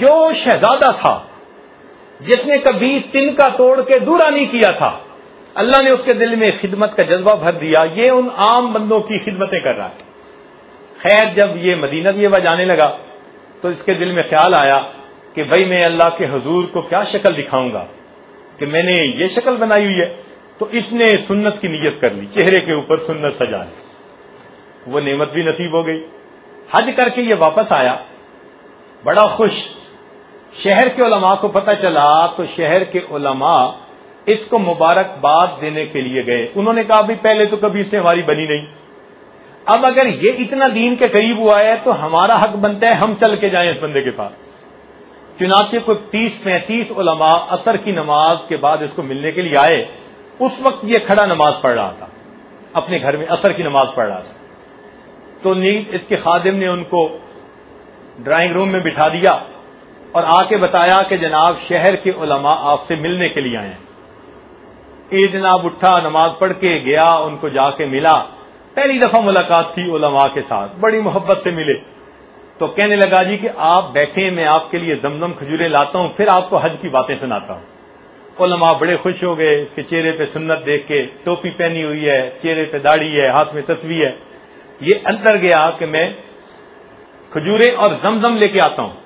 جو شہزادہ تھا جس نے کبھی تن کا توڑ کے دورا نہیں کیا تھا اللہ نے اس کے دل میں خدمت کا جذبہ بھر دیا یہ ان عام بندوں کی خدمتیں کر رہا ہے خیر جب یہ مدینہ یہ جانے لگا تو اس کے دل میں خیال آیا کہ بھائی میں اللہ کے حضور کو کیا شکل دکھاؤں گا کہ میں نے یہ شکل بنائی ہوئی ہے تو اس نے سنت کی نیت کر لی چہرے کے اوپر سنت سجا لی وہ نعمت بھی نصیب ہو گئی حج کر کے یہ واپس آیا بڑا خوش شہر کے علماء کو پتہ چلا تو شہر کے علماء اس کو مبارکباد دینے کے لیے گئے انہوں نے کہا بھی پہلے تو کبھی اس سے ہماری بنی نہیں اب اگر یہ اتنا دین کے قریب ہوا ہے تو ہمارا حق بنتا ہے ہم چل کے جائیں اس بندے کے ساتھ چنانچہ کوئی تیس پینتیس علماء اثر کی نماز کے بعد اس کو ملنے کے لیے آئے اس وقت یہ کھڑا نماز پڑھ رہا تھا اپنے گھر میں اثر کی نماز پڑھ رہا تھا تو نیند اس کے خادم نے ان کو ڈرائنگ روم میں بٹھا دیا اور آ کے بتایا کہ جناب شہر کے علماء آپ سے ملنے کے لیے آئے اے جناب اٹھا نماز پڑھ کے گیا ان کو جا کے ملا پہلی دفعہ ملاقات تھی علماء کے ساتھ بڑی محبت سے ملے تو کہنے لگا جی کہ آپ بیٹھے میں آپ کے لیے دم دم کھجورے لاتا ہوں پھر آپ کو حج کی باتیں سناتا ہوں علماء بڑے خوش ہو گئے اس کے چہرے پہ سنت دیکھ کے ٹوپی پہنی ہوئی ہے چہرے پہ داڑھی ہے ہاتھ میں تصویر ہے یہ اندر گیا کہ میں کھجورے اور زمزم لے کے آتا ہوں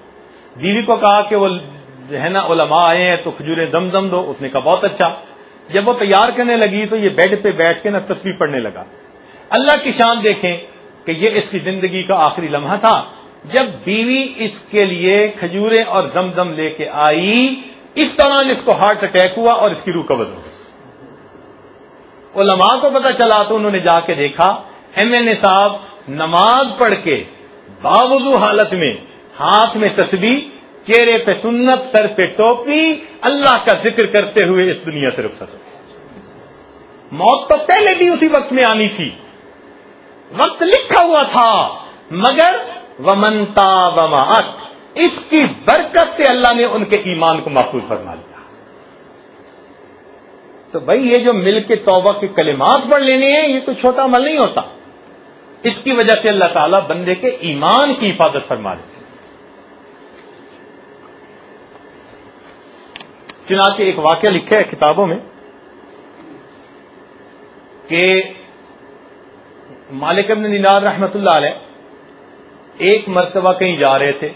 بیوی کو کہا کہ وہ ہے نا علما آئے ہیں تو کھجورے زمزم دو اس نے کہا بہت اچھا جب وہ تیار کرنے لگی تو یہ بیڈ پہ بیٹھ کے نا تصویر پڑنے لگا اللہ کی شان دیکھیں کہ یہ اس کی زندگی کا آخری لمحہ تھا جب بیوی اس کے لیے کھجورے اور زمزم لے کے آئی اس دوران اس کو ہارٹ اٹیک ہوا اور اس کی قبض ہو گئی علماء کو پتہ چلا تو انہوں نے جا کے دیکھا ایم ایل اے صاحب نماز پڑھ کے باوضو حالت میں ہاتھ میں تسبی چہرے پہ سنت سر پہ ٹوپی اللہ کا ذکر کرتے ہوئے اس دنیا سے ہو موت تو پہلے بھی اسی وقت میں آنی تھی وقت لکھا ہوا تھا مگر ومن بم ات اس کی برکت سے اللہ نے ان کے ایمان کو محفوظ فرما لیا تو بھائی یہ جو مل کے توبہ کے کلمات پڑھ لینے ہیں یہ تو چھوٹا عمل نہیں ہوتا اس کی وجہ سے اللہ تعالیٰ بندے کے ایمان کی حفاظت فرما لیتے چنانچہ ایک واقعہ لکھے کتابوں میں کہ مالک ابن نینار رحمت اللہ علیہ ایک مرتبہ کہیں جا رہے تھے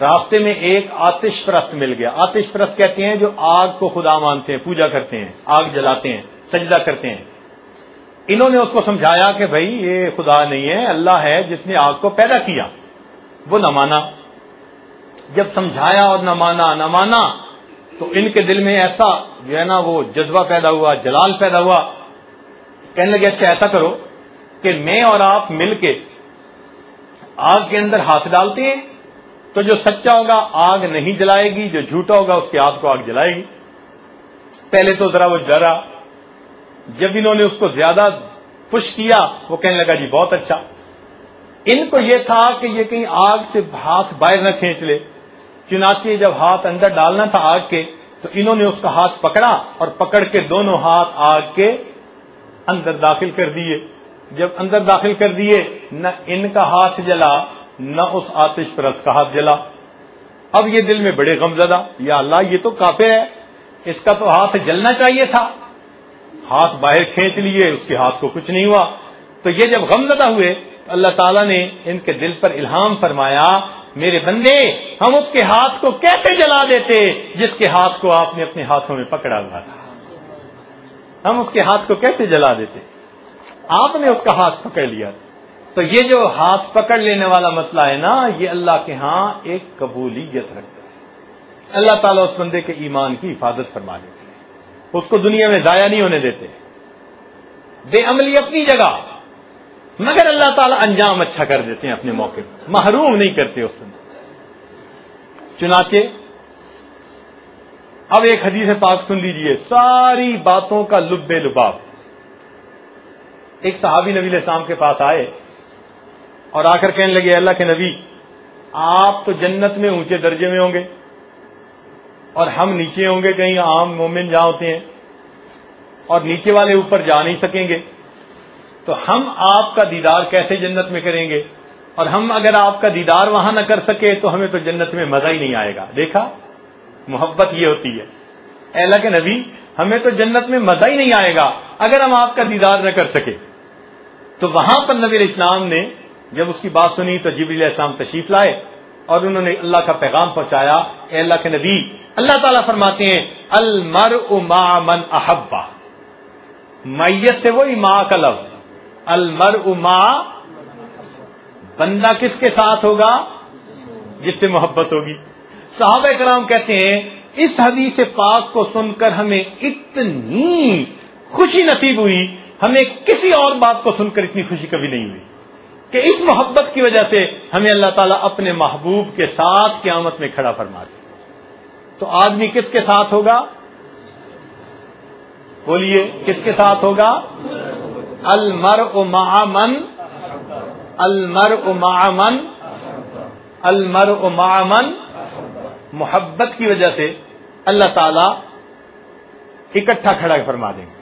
راستے میں ایک آتش پرست مل گیا آتش پرست کہتے ہیں جو آگ کو خدا مانتے ہیں پوجا کرتے ہیں آگ جلاتے ہیں سجدہ کرتے ہیں انہوں نے اس کو سمجھایا کہ بھائی یہ خدا نہیں ہے اللہ ہے جس نے آگ کو پیدا کیا وہ نہ مانا جب سمجھایا اور نہ مانا نہ مانا تو ان کے دل میں ایسا جو ہے نا وہ جذبہ پیدا ہوا جلال پیدا ہوا کہنے لگے اچھا ایسا کرو کہ میں اور آپ مل کے آگ کے اندر ہاتھ ڈالتے ہیں تو جو سچا ہوگا آگ نہیں جلائے گی جو جھوٹا ہوگا اس کے ہاتھ کو آگ جلائے گی پہلے تو ذرا وہ ڈرا جب انہوں نے اس کو زیادہ پش کیا وہ کہنے لگا جی بہت اچھا ان کو یہ تھا کہ یہ کہیں آگ سے ہاتھ باہر نہ کھینچ لے چنانچہ جب ہاتھ اندر ڈالنا تھا آگ کے تو انہوں نے اس کا ہاتھ پکڑا اور پکڑ کے دونوں ہاتھ آگ کے اندر داخل کر دیے جب اندر داخل کر دیے نہ ان کا ہاتھ جلا نہ اس آتش پر اس کا ہاتھ جلا اب یہ دل میں بڑے غم زدہ یا اللہ یہ تو کافر ہے اس کا تو ہاتھ جلنا چاہیے تھا ہاتھ باہر کھینچ لیے اس کے ہاتھ کو کچھ نہیں ہوا تو یہ جب غم زدہ ہوئے تو اللہ تعالیٰ نے ان کے دل پر الہام فرمایا میرے بندے ہم اس کے ہاتھ کو کیسے جلا دیتے جس کے ہاتھ کو آپ نے اپنے ہاتھوں میں پکڑا ہوا تھا ہم اس کے ہاتھ کو کیسے جلا دیتے آپ نے اس کا ہاتھ پکڑ لیا تو یہ جو ہاتھ پکڑ لینے والا مسئلہ ہے نا یہ اللہ کے ہاں ایک قبولیت رکھتا ہے اللہ تعالیٰ اس بندے کے ایمان کی حفاظت فرما دیتے ہیں اس کو دنیا میں ضائع نہیں ہونے دیتے بے عملی اپنی جگہ مگر اللہ تعالیٰ انجام اچھا کر دیتے ہیں اپنے موقع پر محروم نہیں کرتے اس بندے چنانچہ اب ایک حدیث پاک سن لیجئے ساری باتوں کا لبے لباب ایک صحابی نبی علیہ السلام کے پاس آئے اور آ کر کہنے لگے اللہ کے نبی آپ تو جنت میں اونچے درجے میں ہوں گے اور ہم نیچے ہوں گے کہیں عام مومن جہاں ہوتے ہیں اور نیچے والے اوپر جا نہیں سکیں گے تو ہم آپ کا دیدار کیسے جنت میں کریں گے اور ہم اگر آپ کا دیدار وہاں نہ کر سکے تو ہمیں تو جنت میں مزہ ہی نہیں آئے گا دیکھا محبت یہ ہوتی ہے اللہ کے نبی ہمیں تو جنت میں مزہ ہی نہیں آئے گا اگر ہم آپ کا دیدار نہ کر سکے تو وہاں پر نبی السلام نے جب اس کی بات سنی تو علیہ السلام تشریف لائے اور انہوں نے اللہ کا پیغام پہنچایا اے اللہ کے نبی اللہ تعالیٰ فرماتے ہیں المر اما من احبا میت سے وہی ماں کا لفظ المر اما بندہ کس کے ساتھ ہوگا جس سے محبت ہوگی صحابہ کرام کہتے ہیں اس حدیث پاک کو سن کر ہمیں اتنی خوشی نصیب ہوئی ہمیں کسی اور بات کو سن کر اتنی خوشی کبھی نہیں ہوئی کہ اس محبت کی وجہ سے ہمیں اللہ تعالیٰ اپنے محبوب کے ساتھ قیامت میں کھڑا فرما دے تو آدمی کس کے ساتھ ہوگا بولیے کس کے ساتھ ہوگا المر او معامن المر امامن المر امامن محبت کی وجہ سے اللہ تعالیٰ اکٹھا کھڑا فرما دیں گے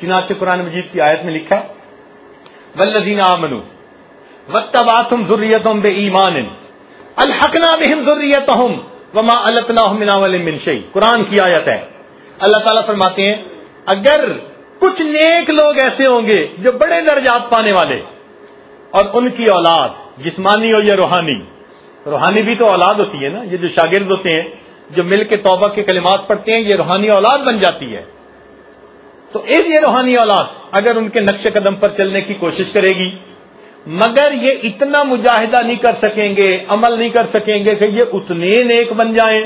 چنانچہ قرآن مجید کی آیت میں لکھا ولدین منو وقت وات ہم ضروریت بے ایمان الحق نا بم ضروریت ہم وما الطنا منشی قرآن کی آیت ہے اللہ تعالیٰ فرماتے ہیں اگر کچھ نیک لوگ ایسے ہوں گے جو بڑے درجات پانے والے اور ان کی اولاد جسمانی ہو یا روحانی روحانی بھی تو اولاد ہوتی ہے نا یہ جو شاگرد ہوتے ہیں جو مل کے توبہ کے کلمات پڑھتے ہیں یہ روحانی اولاد بن جاتی ہے تو اے یہ روحانی اولاد اگر ان کے نقش قدم پر چلنے کی کوشش کرے گی مگر یہ اتنا مجاہدہ نہیں کر سکیں گے عمل نہیں کر سکیں گے کہ یہ اتنے نیک بن جائیں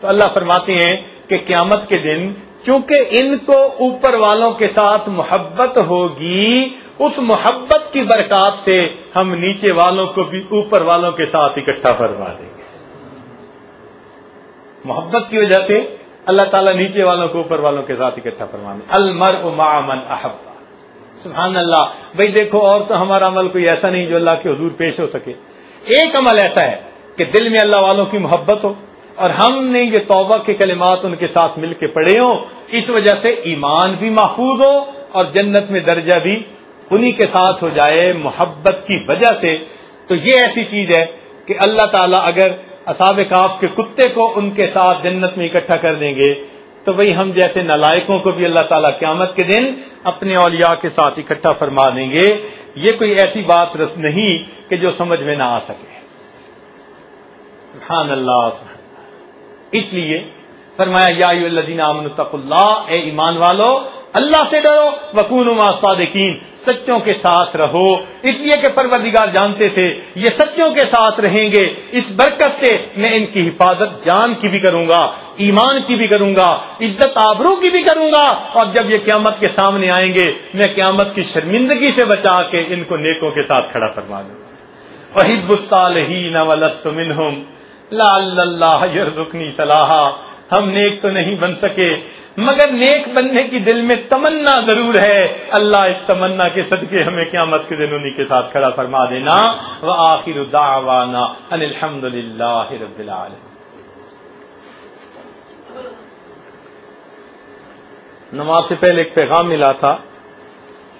تو اللہ فرماتے ہیں کہ قیامت کے دن چونکہ ان کو اوپر والوں کے ساتھ محبت ہوگی اس محبت کی برکات سے ہم نیچے والوں کو بھی اوپر والوں کے ساتھ اکٹھا فرما دیں گے محبت کی وجہ سے اللہ تعالیٰ نیچے والوں کو اوپر والوں کے ساتھ اکٹھا فرمانے المر المرمن احب سبحان اللہ بھائی دیکھو اور تو ہمارا عمل کوئی ایسا نہیں جو اللہ کے حضور پیش ہو سکے ایک عمل ایسا ہے کہ دل میں اللہ والوں کی محبت ہو اور ہم نے یہ توبہ کے کلمات ان کے ساتھ مل کے پڑھے ہوں اس وجہ سے ایمان بھی محفوظ ہو اور جنت میں درجہ بھی انہی کے ساتھ ہو جائے محبت کی وجہ سے تو یہ ایسی چیز ہے کہ اللہ تعالیٰ اگر کاف کے کتے کو ان کے ساتھ جنت میں اکٹھا کر دیں گے تو وہی ہم جیسے نلائکوں کو بھی اللہ تعالیٰ قیامت کے دن اپنے اولیاء کے ساتھ اکٹھا فرما دیں گے یہ کوئی ایسی بات رس نہیں کہ جو سمجھ میں نہ آ سکے سبحان سبحان اللہ اللہ اس لیے فرمایا فرمایادینہ احمط اللہ اے ایمان والو اللہ سے ڈرو وقون صادقین سچوں کے ساتھ رہو اس لیے کہ پروردگار جانتے تھے یہ سچوں کے ساتھ رہیں گے اس برکت سے میں ان کی حفاظت جان کی بھی کروں گا ایمان کی بھی کروں گا عزت آبرو کی بھی کروں گا اور جب یہ قیامت کے سامنے آئیں گے میں قیامت کی شرمندگی سے بچا کے ان کو نیکوں کے ساتھ کھڑا کروا دوں لا اللہ رکنی صلاح ہم نیک تو نہیں بن سکے مگر نیک بننے کی دل میں تمنا ضرور ہے اللہ اس تمنا کے صدقے ہمیں قیامت کے دن انہیں کے ساتھ کھڑا فرما دینا وہ ان الحمد للہ رب نماز سے پہلے ایک پیغام ملا تھا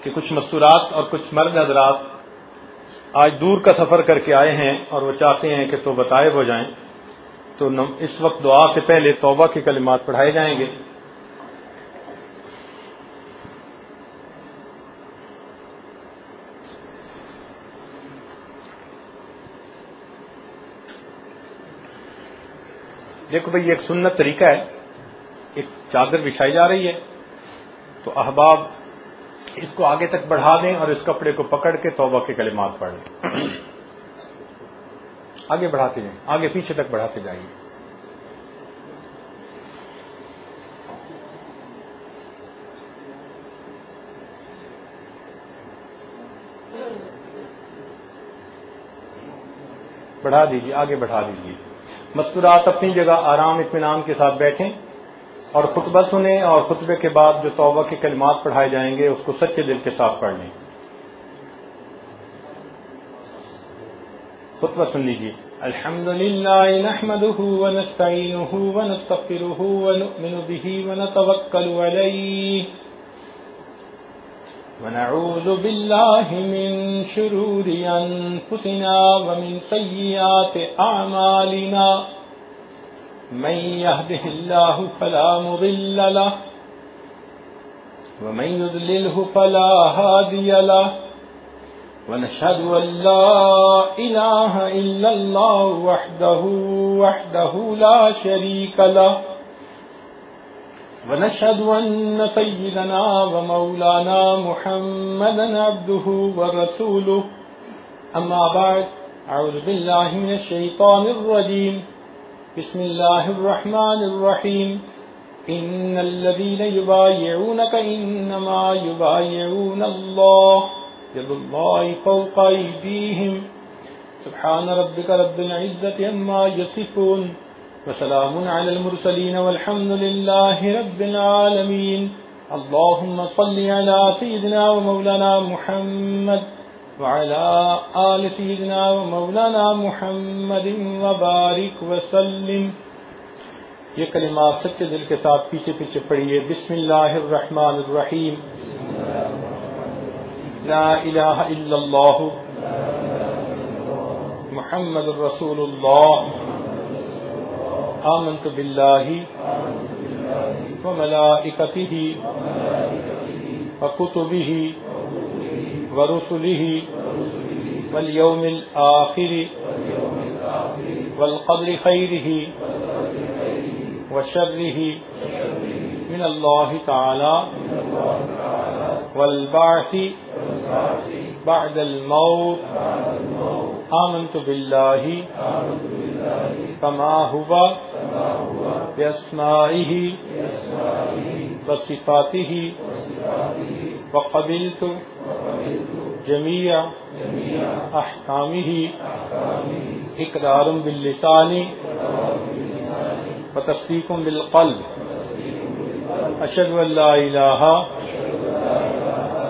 کہ کچھ مستورات اور کچھ مرد حضرات آج دور کا سفر کر کے آئے ہیں اور وہ چاہتے ہیں کہ تو بتائے ہو جائیں تو اس وقت دعا سے پہلے توبہ کے کلمات پڑھائے جائیں گے دیکھو بھائی یہ ایک سنت طریقہ ہے ایک چادر بچھائی جا رہی ہے تو احباب اس کو آگے تک بڑھا دیں اور اس کپڑے کو پکڑ کے توبہ کے کلمات پڑھ لیں آگے بڑھاتے جائیں آگے پیچھے تک بڑھاتے جائیے بڑھا دیجیے آگے بڑھا دیجیے مسکرات اپنی جگہ آرام اطمینان کے ساتھ بیٹھیں اور خطبہ سنیں اور خطبے کے بعد جو توبہ کے کلمات پڑھائے جائیں گے اس کو سچے دل کے ساتھ پڑھ لیں خطبہ سن لیجیے الحمد للہ ونعوذ بالله من شرور أنفسنا ومن سيئات أعمالنا من يهده الله فلا مضل له له ومن فلا هادي ونشهد أن لا إله إلا الله وحده وحده لا شريك له ونشهد أن سيدنا ومولانا محمدا عبده ورسوله أما بعد أعوذ بالله من الشيطان الرجيم بسم الله الله الرحمن الرحيم إن الذين يبايعونك إنما يبايعون يد الله فوق أيديهم سبحان ربك رب العزة نم يصفون وسلام على المرسلين والحمد لله رب العالمين اللهم صل على سيدنا ومولانا محمد وعلى آل سيدنا ومولانا محمد وبارك وسلم یہ کلمات سچے دل کے ساتھ پیچھے پیچھے پڑھیے بسم اللہ الرحمن الرحیم لا الہ الا اللہ محمد الرسول اللہ محمد آمنت بالله وملائكته وكتبه ورسله واليوم الآخر والقدر خيره وشره من الله تعالى والبعث بعد الموت آمنت بالله وسنا وسیفاتی بقبی تو جمع احکام اقدارم بلتا بتفیف اشد ولاح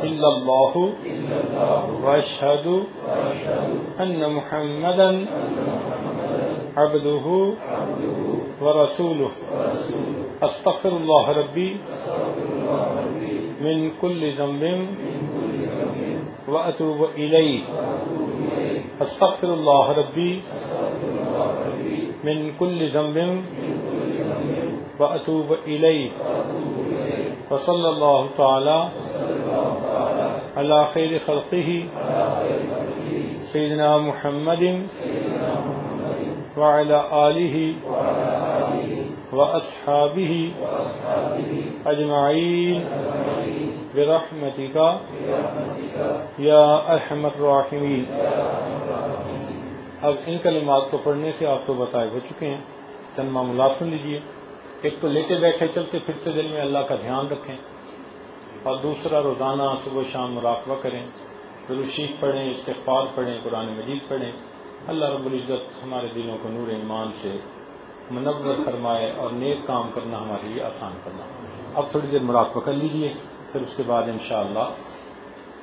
ان لاح وشدن عبده ورسوله استغفر استغفر الله الله ربي ربي من من كل كل ذنب ذنب ابل اسبیل وصل اللہ تعالی علا خیری خطیح سيدنا محمد وعلى آله وأصحابه أجمعين برحمتك يا أرحم الراحمين اب ان کلمات کو پڑھنے سے آپ کو بتائے ہو چکے ہیں معاملات سن لیجیے ایک تو لیتے بیٹھے چلتے پھرتے دل میں اللہ کا دھیان رکھیں اور دوسرا روزانہ صبح شام مراقبہ کریں شیخ پڑھیں استغفار پڑھیں قرآن مجید پڑھیں اللہ رب العزت ہمارے دلوں کو نور ایمان سے منور فرمائے اور نیک کام کرنا ہمارے لیے آسان کرنا اب تھوڑی دیر مراقبہ کر لیجیے پھر اس کے بعد انشاءاللہ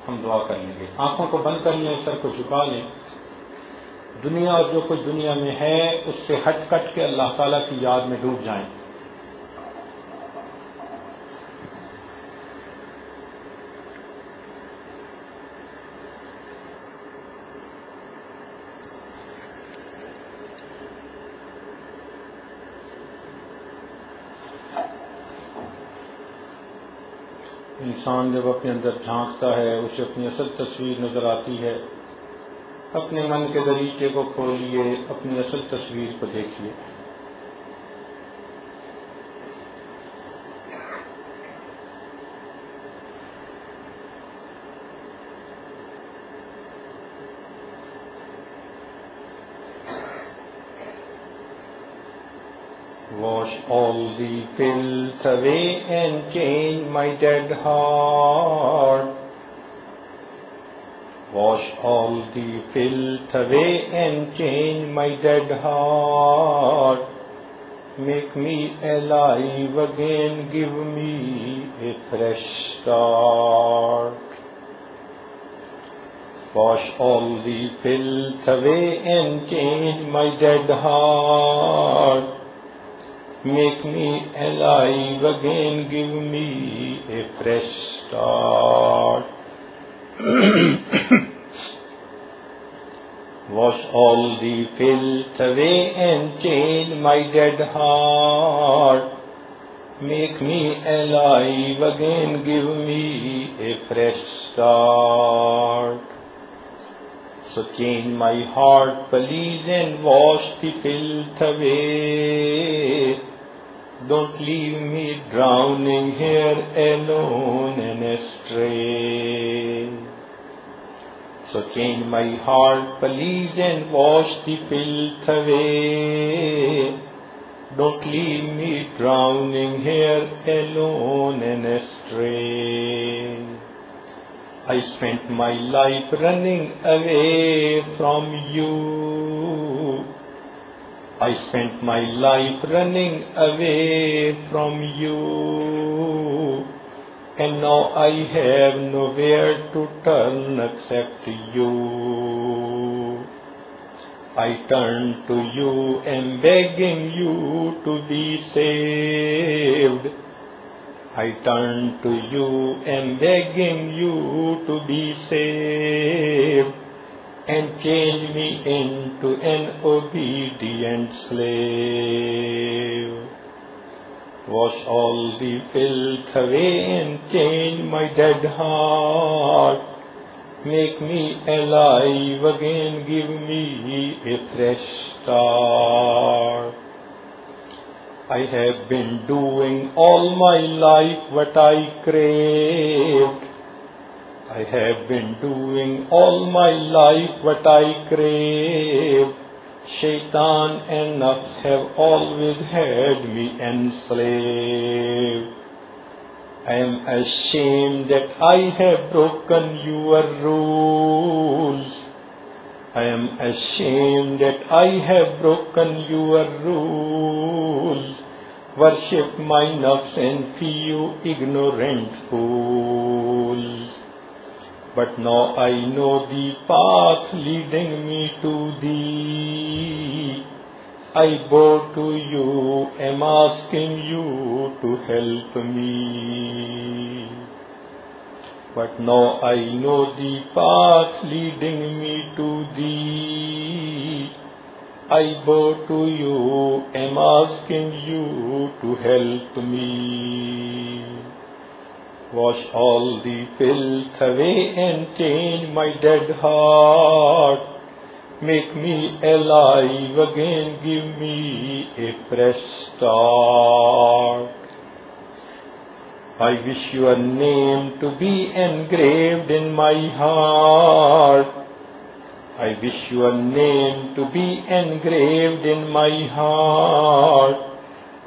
ہم دعا کر لیں گے آنکھوں کو بند کر لیں سر کو جھکا لیں دنیا اور جو کچھ دنیا میں ہے اس سے ہٹ کٹ کے اللہ تعالیٰ کی یاد میں ڈوب جائیں انسان جب اپنے اندر جھانکتا ہے اسے اپنی اصل تصویر نظر آتی ہے اپنے من کے دریچے کو کھولئے اپنی اصل تصویر کو دیکھیے all the filth away and change my dead heart. Wash all the filth away and change my dead heart. Make me alive again, give me a fresh start. Wash all the filth away and change my dead heart. Make me alive again, give me a fresh start. Wash all the filth away and change my dead heart. Make me alive again, give me a fresh start. So clean my heart, please, and wash the filth away. Don't leave me drowning here alone and astray. So clean my heart, please, and wash the filth away. Don't leave me drowning here alone and astray. I spent my life running away from you. I spent my life running away from you. And now I have nowhere to turn except you. I turn to you and begging you to be saved. I turn to you and begging you to be saved and change me into an obedient slave. Wash all the filth away and change my dead heart. Make me alive again, give me a fresh start. I have been doing all my life what I craved. I have been doing all my life what I crave. Shaitan and nafs have always had me enslaved. I am ashamed that I have broken your rules. I am ashamed that I have broken your rules. Worship my nafs and you ignorant fools. But now I know the path leading me to thee. I bow to you, am asking you to help me. But now I know the path leading me to thee. I bow to you, am asking you to help me. Wash all the filth away and change my dead heart. Make me alive again, give me a fresh start. I wish your name to be engraved in my heart. I wish your name to be engraved in my heart.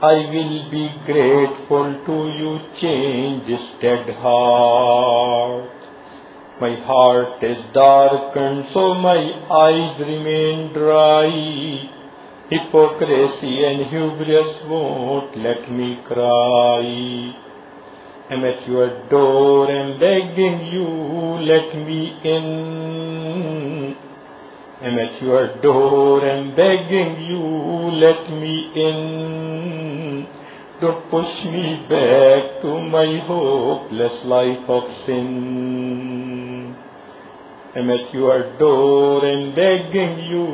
I will be grateful to you, change this dead heart. My heart is darkened, so my eyes remain dry. Hypocrisy and hubris won't let me cry am at your door and begging you, let me in. I'm at your door and begging you, let me in. Don't push me back to my hopeless life of sin. I'm at your door and begging you,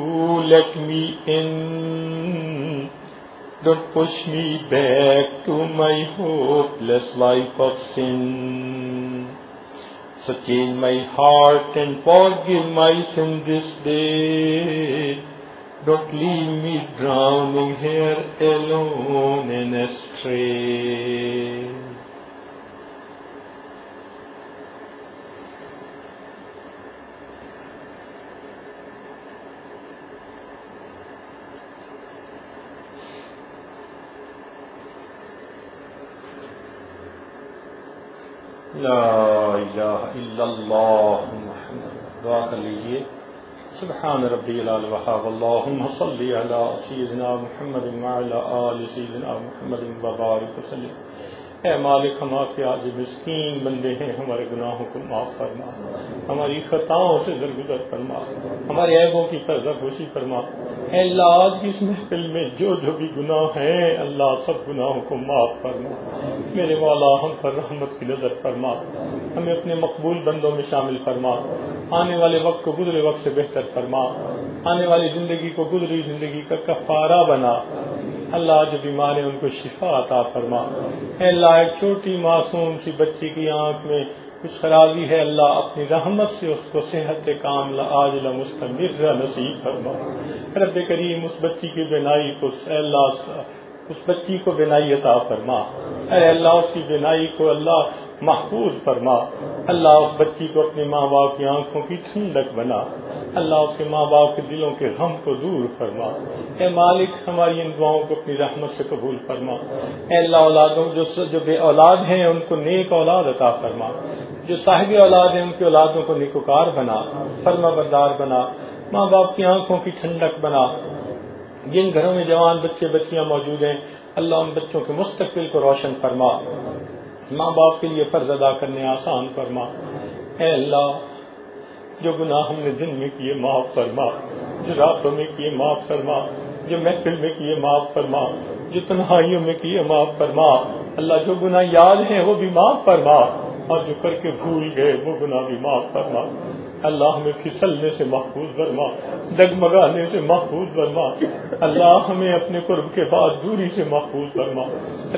let me in. Don't push me back to my hopeless life of sin. So change my heart and forgive my sin this day. Don't leave me drowning here alone and astray. لا الہ الا اللہ دعا کر سبحان ربی صلی علی سیدنا محمد آل سیدنا محمد وبارک وسلم اے مالک ہم آپ کے آج مسکین بندے ہیں ہمارے گناہوں کو معاف فرما ہماری خطاؤں سے درگزر فرما ہمارے عیبوں کی پردہ خوشی فرما اے اللہ آج کی اس محفل میں جو جو بھی گناہ ہیں اللہ سب گناہوں کو معاف فرما میرے والا ہم پر رحمت کی نظر فرما ہمیں اپنے مقبول بندوں میں شامل فرما آنے والے وقت کو گزرے وقت سے بہتر فرما آنے والی زندگی کو گزری زندگی کا کفارہ بنا اللہ جو بیمار ہیں ان کو شفا عطا فرما اے اللہ ایک چھوٹی معصوم سی بچی کی آنکھ میں کچھ خرابی ہے اللہ اپنی رحمت سے اس کو صحت کام آج ل نصیب فرما رب کریم اس بچی کی بینائی کو اللہ اس بچی کو بینائی عطا فرما اے اللہ اس کی بینائی کو اللہ محفوظ فرما اللہ اس بچی کو اپنے ماں باپ کی آنکھوں کی ٹھنڈک بنا اللہ کے ماں باپ کے دلوں کے غم کو دور فرما اے مالک ہماری ان دعاؤں کو اپنی رحمت سے قبول فرما اے اللہ اولادوں جو جو بے اولاد ہیں ان کو نیک اولاد عطا فرما جو صاحب اولاد ہیں ان کی اولادوں کو نیکوکار بنا فرما بردار بنا ماں باپ کی آنکھوں کی ٹھنڈک بنا جن گھروں میں جوان بچے بچیاں موجود ہیں اللہ ان بچوں کے مستقبل کو روشن فرما ماں باپ کے لیے فرض ادا کرنے آسان فرما اے اللہ جو گناہ ہم نے دن میں کیے معاف فرما جو راتوں میں کیے معاف فرما جو محفل میں کیے معاف فرما جو تنہائیوں میں کیے معاف فرما اللہ جو گناہ یاد ہیں وہ بھی معاف فرما اور جو کر کے بھول گئے وہ گناہ بھی معاف فرما اللہ ہمیں پھسلنے سے محفوظ فرما دگمگانے سے محفوظ برما اللہ ہمیں اپنے قرب کے بعد دوری سے محفوظ فرما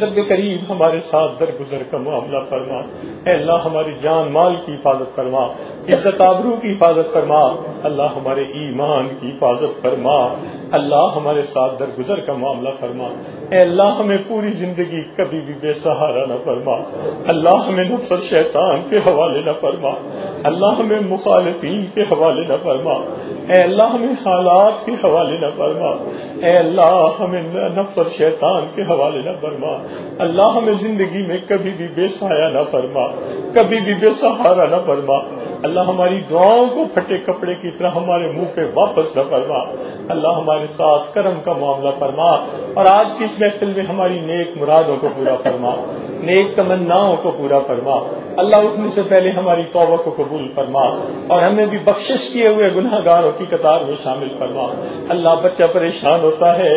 رب قریب ہمارے ساتھ درگزر کا معاملہ فرما اے اللہ ہماری جان مال کی حفاظت فرما عزت آبرو کی حفاظت فرما اللہ ہمارے ایمان کی حفاظت فرما اللہ ہمارے ساتھ درگزر کا معاملہ فرما اے اللہ ہمیں پوری زندگی کبھی بھی بے سہارا نہ فرما اللہ ہمیں نفر شیطان کے حوالے نہ فرما اللہ ہمیں مخالفین کے حوالے نہ فرما اے اللہ ہمیں حالات کے حوالے نہ فرما اے اللہ ہمیں نفر شیطان کے حوالے نہ فرما اللہ ہمیں زندگی میں کبھی بھی بے سایہ نہ فرما کبھی بھی بے سہارا نہ فرما اللہ ہماری دعاؤں کو پھٹے کپڑے کی طرح ہمارے منہ پہ واپس نہ فرما اللہ ہمارے ساتھ کرم کا معاملہ فرما اور آج کی اس محفل میں ہماری نیک مرادوں کو پورا فرما نیک تمناؤں کو پورا فرما اللہ اٹھنے سے پہلے ہماری توبہ کو قبول فرما اور ہمیں بھی بخشش کیے ہوئے گناہ گاروں کی قطار میں شامل فرما اللہ بچہ پریشان ہوتا ہے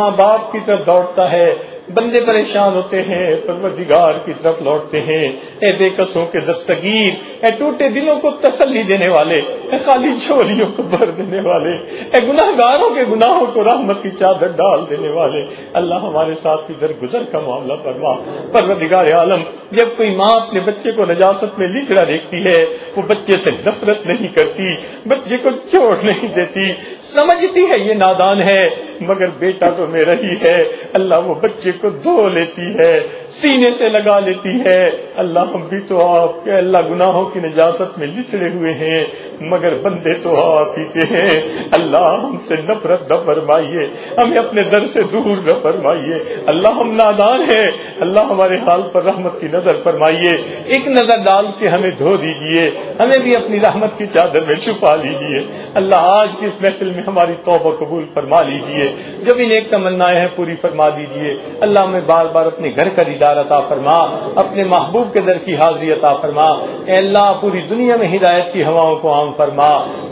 ماں باپ کی طرف دوڑتا ہے بندے پریشان ہوتے ہیں پروردگار کی طرف لوٹتے ہیں اے بے قصوں کے دستگیر اے ٹوٹے دلوں کو تسلی دینے والے اے خالی چوریوں کو بھر دینے والے اے گناہ گاروں کے گناہوں کو رحمت کی چادر ڈال دینے والے اللہ ہمارے ساتھ ادھر گزر کا معاملہ پروا پروردگار عالم جب کوئی ماں اپنے بچے کو نجاست میں لکھڑا دیکھتی ہے وہ بچے سے نفرت نہیں کرتی بچے کو چھوڑ نہیں دیتی سمجھتی ہے یہ نادان ہے مگر بیٹا تو میرا ہی ہے اللہ وہ بچے کو دھو لیتی ہے سینے سے لگا لیتی ہے اللہ ہم بھی تو آپ کے اللہ گناہوں کی نجازت میں لچڑے ہوئے ہیں مگر بندے تو ہوا پیتے ہیں اللہ ہم سے نفرت نہ فرمائیے ہمیں اپنے در سے دور نہ فرمائیے اللہ ہم نادان ہیں اللہ ہمارے حال پر رحمت کی نظر فرمائیے ایک نظر ڈال کے ہمیں دھو دیجیے ہمیں بھی اپنی رحمت کی چادر میں چھپا لیجیے اللہ آج کی اس محفل میں ہماری توبہ قبول فرما لیجیے جب ایک تمنا ہیں پوری فرما دیجیے اللہ میں بار بار اپنے گھر کا دیدار عطا فرما اپنے محبوب کے در کی حاضری عطا فرما اے اللہ پوری دنیا میں ہدایت کی ہواؤں کو فرما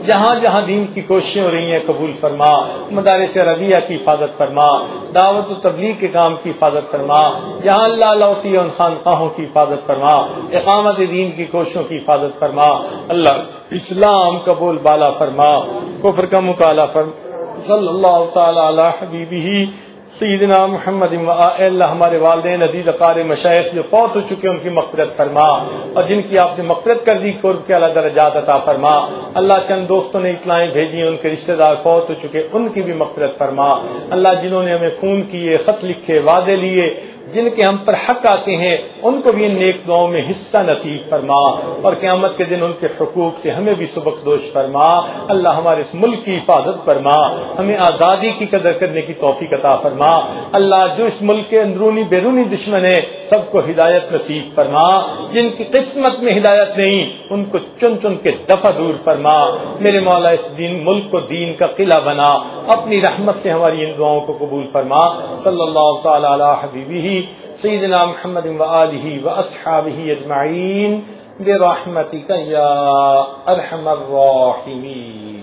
جہاں جہاں دین کی کوششیں ہو رہی ہیں قبول فرما مدارس ربیہ کی حفاظت فرما دعوت و تبلیغ کے کام کی حفاظت فرما جہاں اللہ اور انسان خواہوں کی حفاظت فرما اقامت دین کی کوششوں کی حفاظت فرما اللہ اسلام قبول بالا فرما کفر کا مکالا فرما صلی اللہ تعالی علی حبیبی سیدنا محمد اللہ ہمارے والدین عزیز اقار مشاعط جو فوت ہو چکے ان کی مقبرت فرما اور جن کی آپ نے مقبرت کر دی قرب کے اللہ درجات عطا فرما اللہ چند دوستوں نے اطلاعیں بھیجی ان کے رشتہ دار فوت ہو چکے ان کی بھی مقبرت فرما اللہ جنہوں نے ہمیں فون کیے خط لکھے وعدے لیے جن کے ہم پر حق آتے ہیں ان کو بھی ان نیک دعاؤں میں حصہ نصیب فرما اور قیامت کے دن ان کے حقوق سے ہمیں بھی سبق دوش فرما اللہ ہمارے اس ملک کی حفاظت فرما ہمیں آزادی کی قدر کرنے کی توفیق عطا فرما اللہ جو اس ملک کے اندرونی بیرونی دشمن ہیں سب کو ہدایت نصیب فرما جن کی قسمت میں ہدایت نہیں ان کو چن چن کے دفع دور فرما میرے مولا اس دین ملک کو دین کا قلعہ بنا اپنی رحمت سے ہماری ان دعاؤں کو قبول فرما صلی اللہ علی حبیبی سیدنا محمد و آلہ و اصحابہ اجمعین برحمتک یا ارحم الراحمین